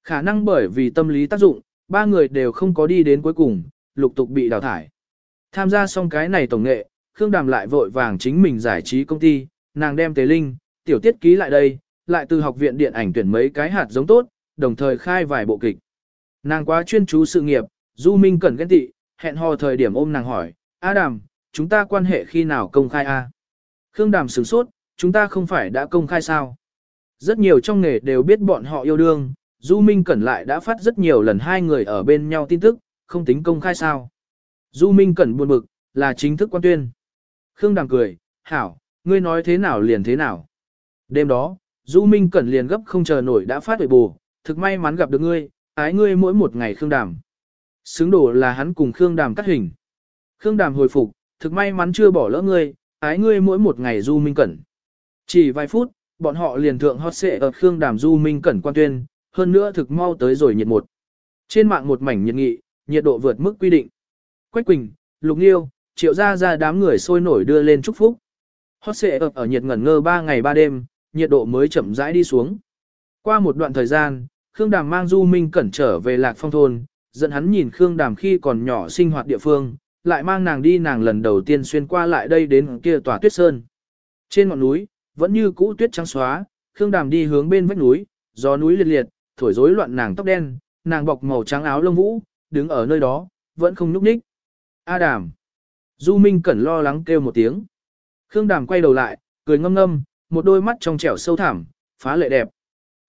Khả năng bởi vì tâm lý tác dụng, ba người đều không có đi đến cuối cùng, lục tục bị đào thải. Tham gia xong cái này tổng nghệ, Khương Đàm lại vội vàng chính mình giải trí công ty, nàng đem Tế Linh, tiểu tiết ký lại đây, lại từ học viện điện ảnh tuyển mấy cái hạt giống tốt, đồng thời khai vài bộ kịch. Nàng quá chuyên chú sự nghiệp, Du Minh cần ghen tị, hẹn hò thời điểm ôm nàng hỏi, A Đàm, chúng ta quan hệ khi nào công khai a? Khương Đàm sửng sốt, chúng ta không phải đã công khai sao? Rất nhiều trong nghề đều biết bọn họ yêu đương, Du Minh Cẩn lại đã phát rất nhiều lần hai người ở bên nhau tin tức, không tính công khai sao. Du Minh Cẩn buồn bực, là chính thức quan tuyên. Khương Đàm cười, hảo, ngươi nói thế nào liền thế nào. Đêm đó, Du Minh Cẩn liền gấp không chờ nổi đã phát huệ bù, thực may mắn gặp được ngươi, ái ngươi mỗi một ngày Khương Đàm. Xứng đổ là hắn cùng Khương Đàm cắt hình. Khương Đàm hồi phục, thực may mắn chưa bỏ lỡ ngươi, ái ngươi mỗi một ngày Du Minh Cẩn. Chỉ vài phút, bọn họ liền thượng hot xệ ở Khương Đàm Du Minh Cẩn quan tuyên, hơn nữa thực mau tới rồi nhiệt một. Trên mạng một mảnh nhiệt nghị, nhiệt độ vượt mức quy định. Quách Quỳnh, Lục Nghiêu, triệu ra ra đám người sôi nổi đưa lên chúc phúc. Hot xệ ập ở nhiệt ngẩn ngơ 3 ngày 3 đêm, nhiệt độ mới chậm rãi đi xuống. Qua một đoạn thời gian, Khương Đàm mang Du Minh Cẩn trở về Lạc Phong thôn, dẫn hắn nhìn Khương Đàm khi còn nhỏ sinh hoạt địa phương, lại mang nàng đi nàng lần đầu tiên xuyên qua lại đây đến kia tòa tuyết sơn. Trên ngọn núi, vẫn như cũ tuyết trắng xóa, Khương Đàm đi hướng bên vách núi, gió núi liệt liệt, thổi rối loạn nàng tóc đen, nàng bọc màu trắng áo lông vũ, đứng ở nơi đó, vẫn không nhúc nhích. A Đàm. Du Minh Cẩn lo lắng kêu một tiếng. Khương Đàm quay đầu lại, cười ngâm ngâm, một đôi mắt trong trẻo sâu thẳm, phá lệ đẹp.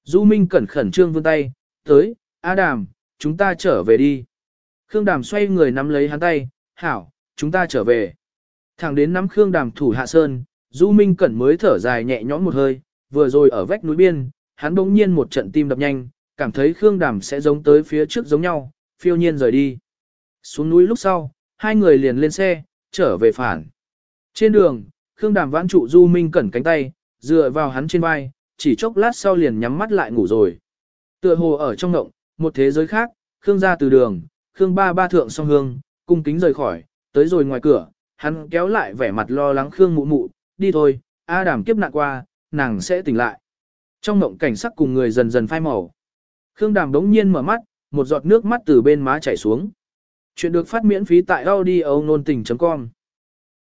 Du Minh Cẩn khẩn trương vươn tay, tới, A Đàm, chúng ta trở về đi. Khương Đàm xoay người nắm lấy hắn tay, hảo, chúng ta trở về. Thẳng đến nắm Khương Đàm thủ hạ sơn, Du Minh Cẩn mới thở dài nhẹ nhõm một hơi, vừa rồi ở vách núi biên, hắn bỗng nhiên một trận tim đập nhanh, cảm thấy Khương Đàm sẽ giống tới phía trước giống nhau, phiêu nhiên rời đi. Xuống núi lúc sau, hai người liền lên xe, trở về phản. Trên đường, Khương Đàm vãn trụ Du Minh Cẩn cánh tay, dựa vào hắn trên vai, chỉ chốc lát sau liền nhắm mắt lại ngủ rồi. Tựa hồ ở trong ngộng, một thế giới khác, Khương ra từ đường, Khương ba ba thượng song hương, cung kính rời khỏi, tới rồi ngoài cửa, hắn kéo lại vẻ mặt lo lắng Khương mụ mụ, đi thôi, A đảm kiếp nạn qua, nàng sẽ tỉnh lại. Trong mộng cảnh sắc cùng người dần dần phai màu. Khương đàm đống nhiên mở mắt, một giọt nước mắt từ bên má chảy xuống. Chuyện được phát miễn phí tại audio nôn tình.com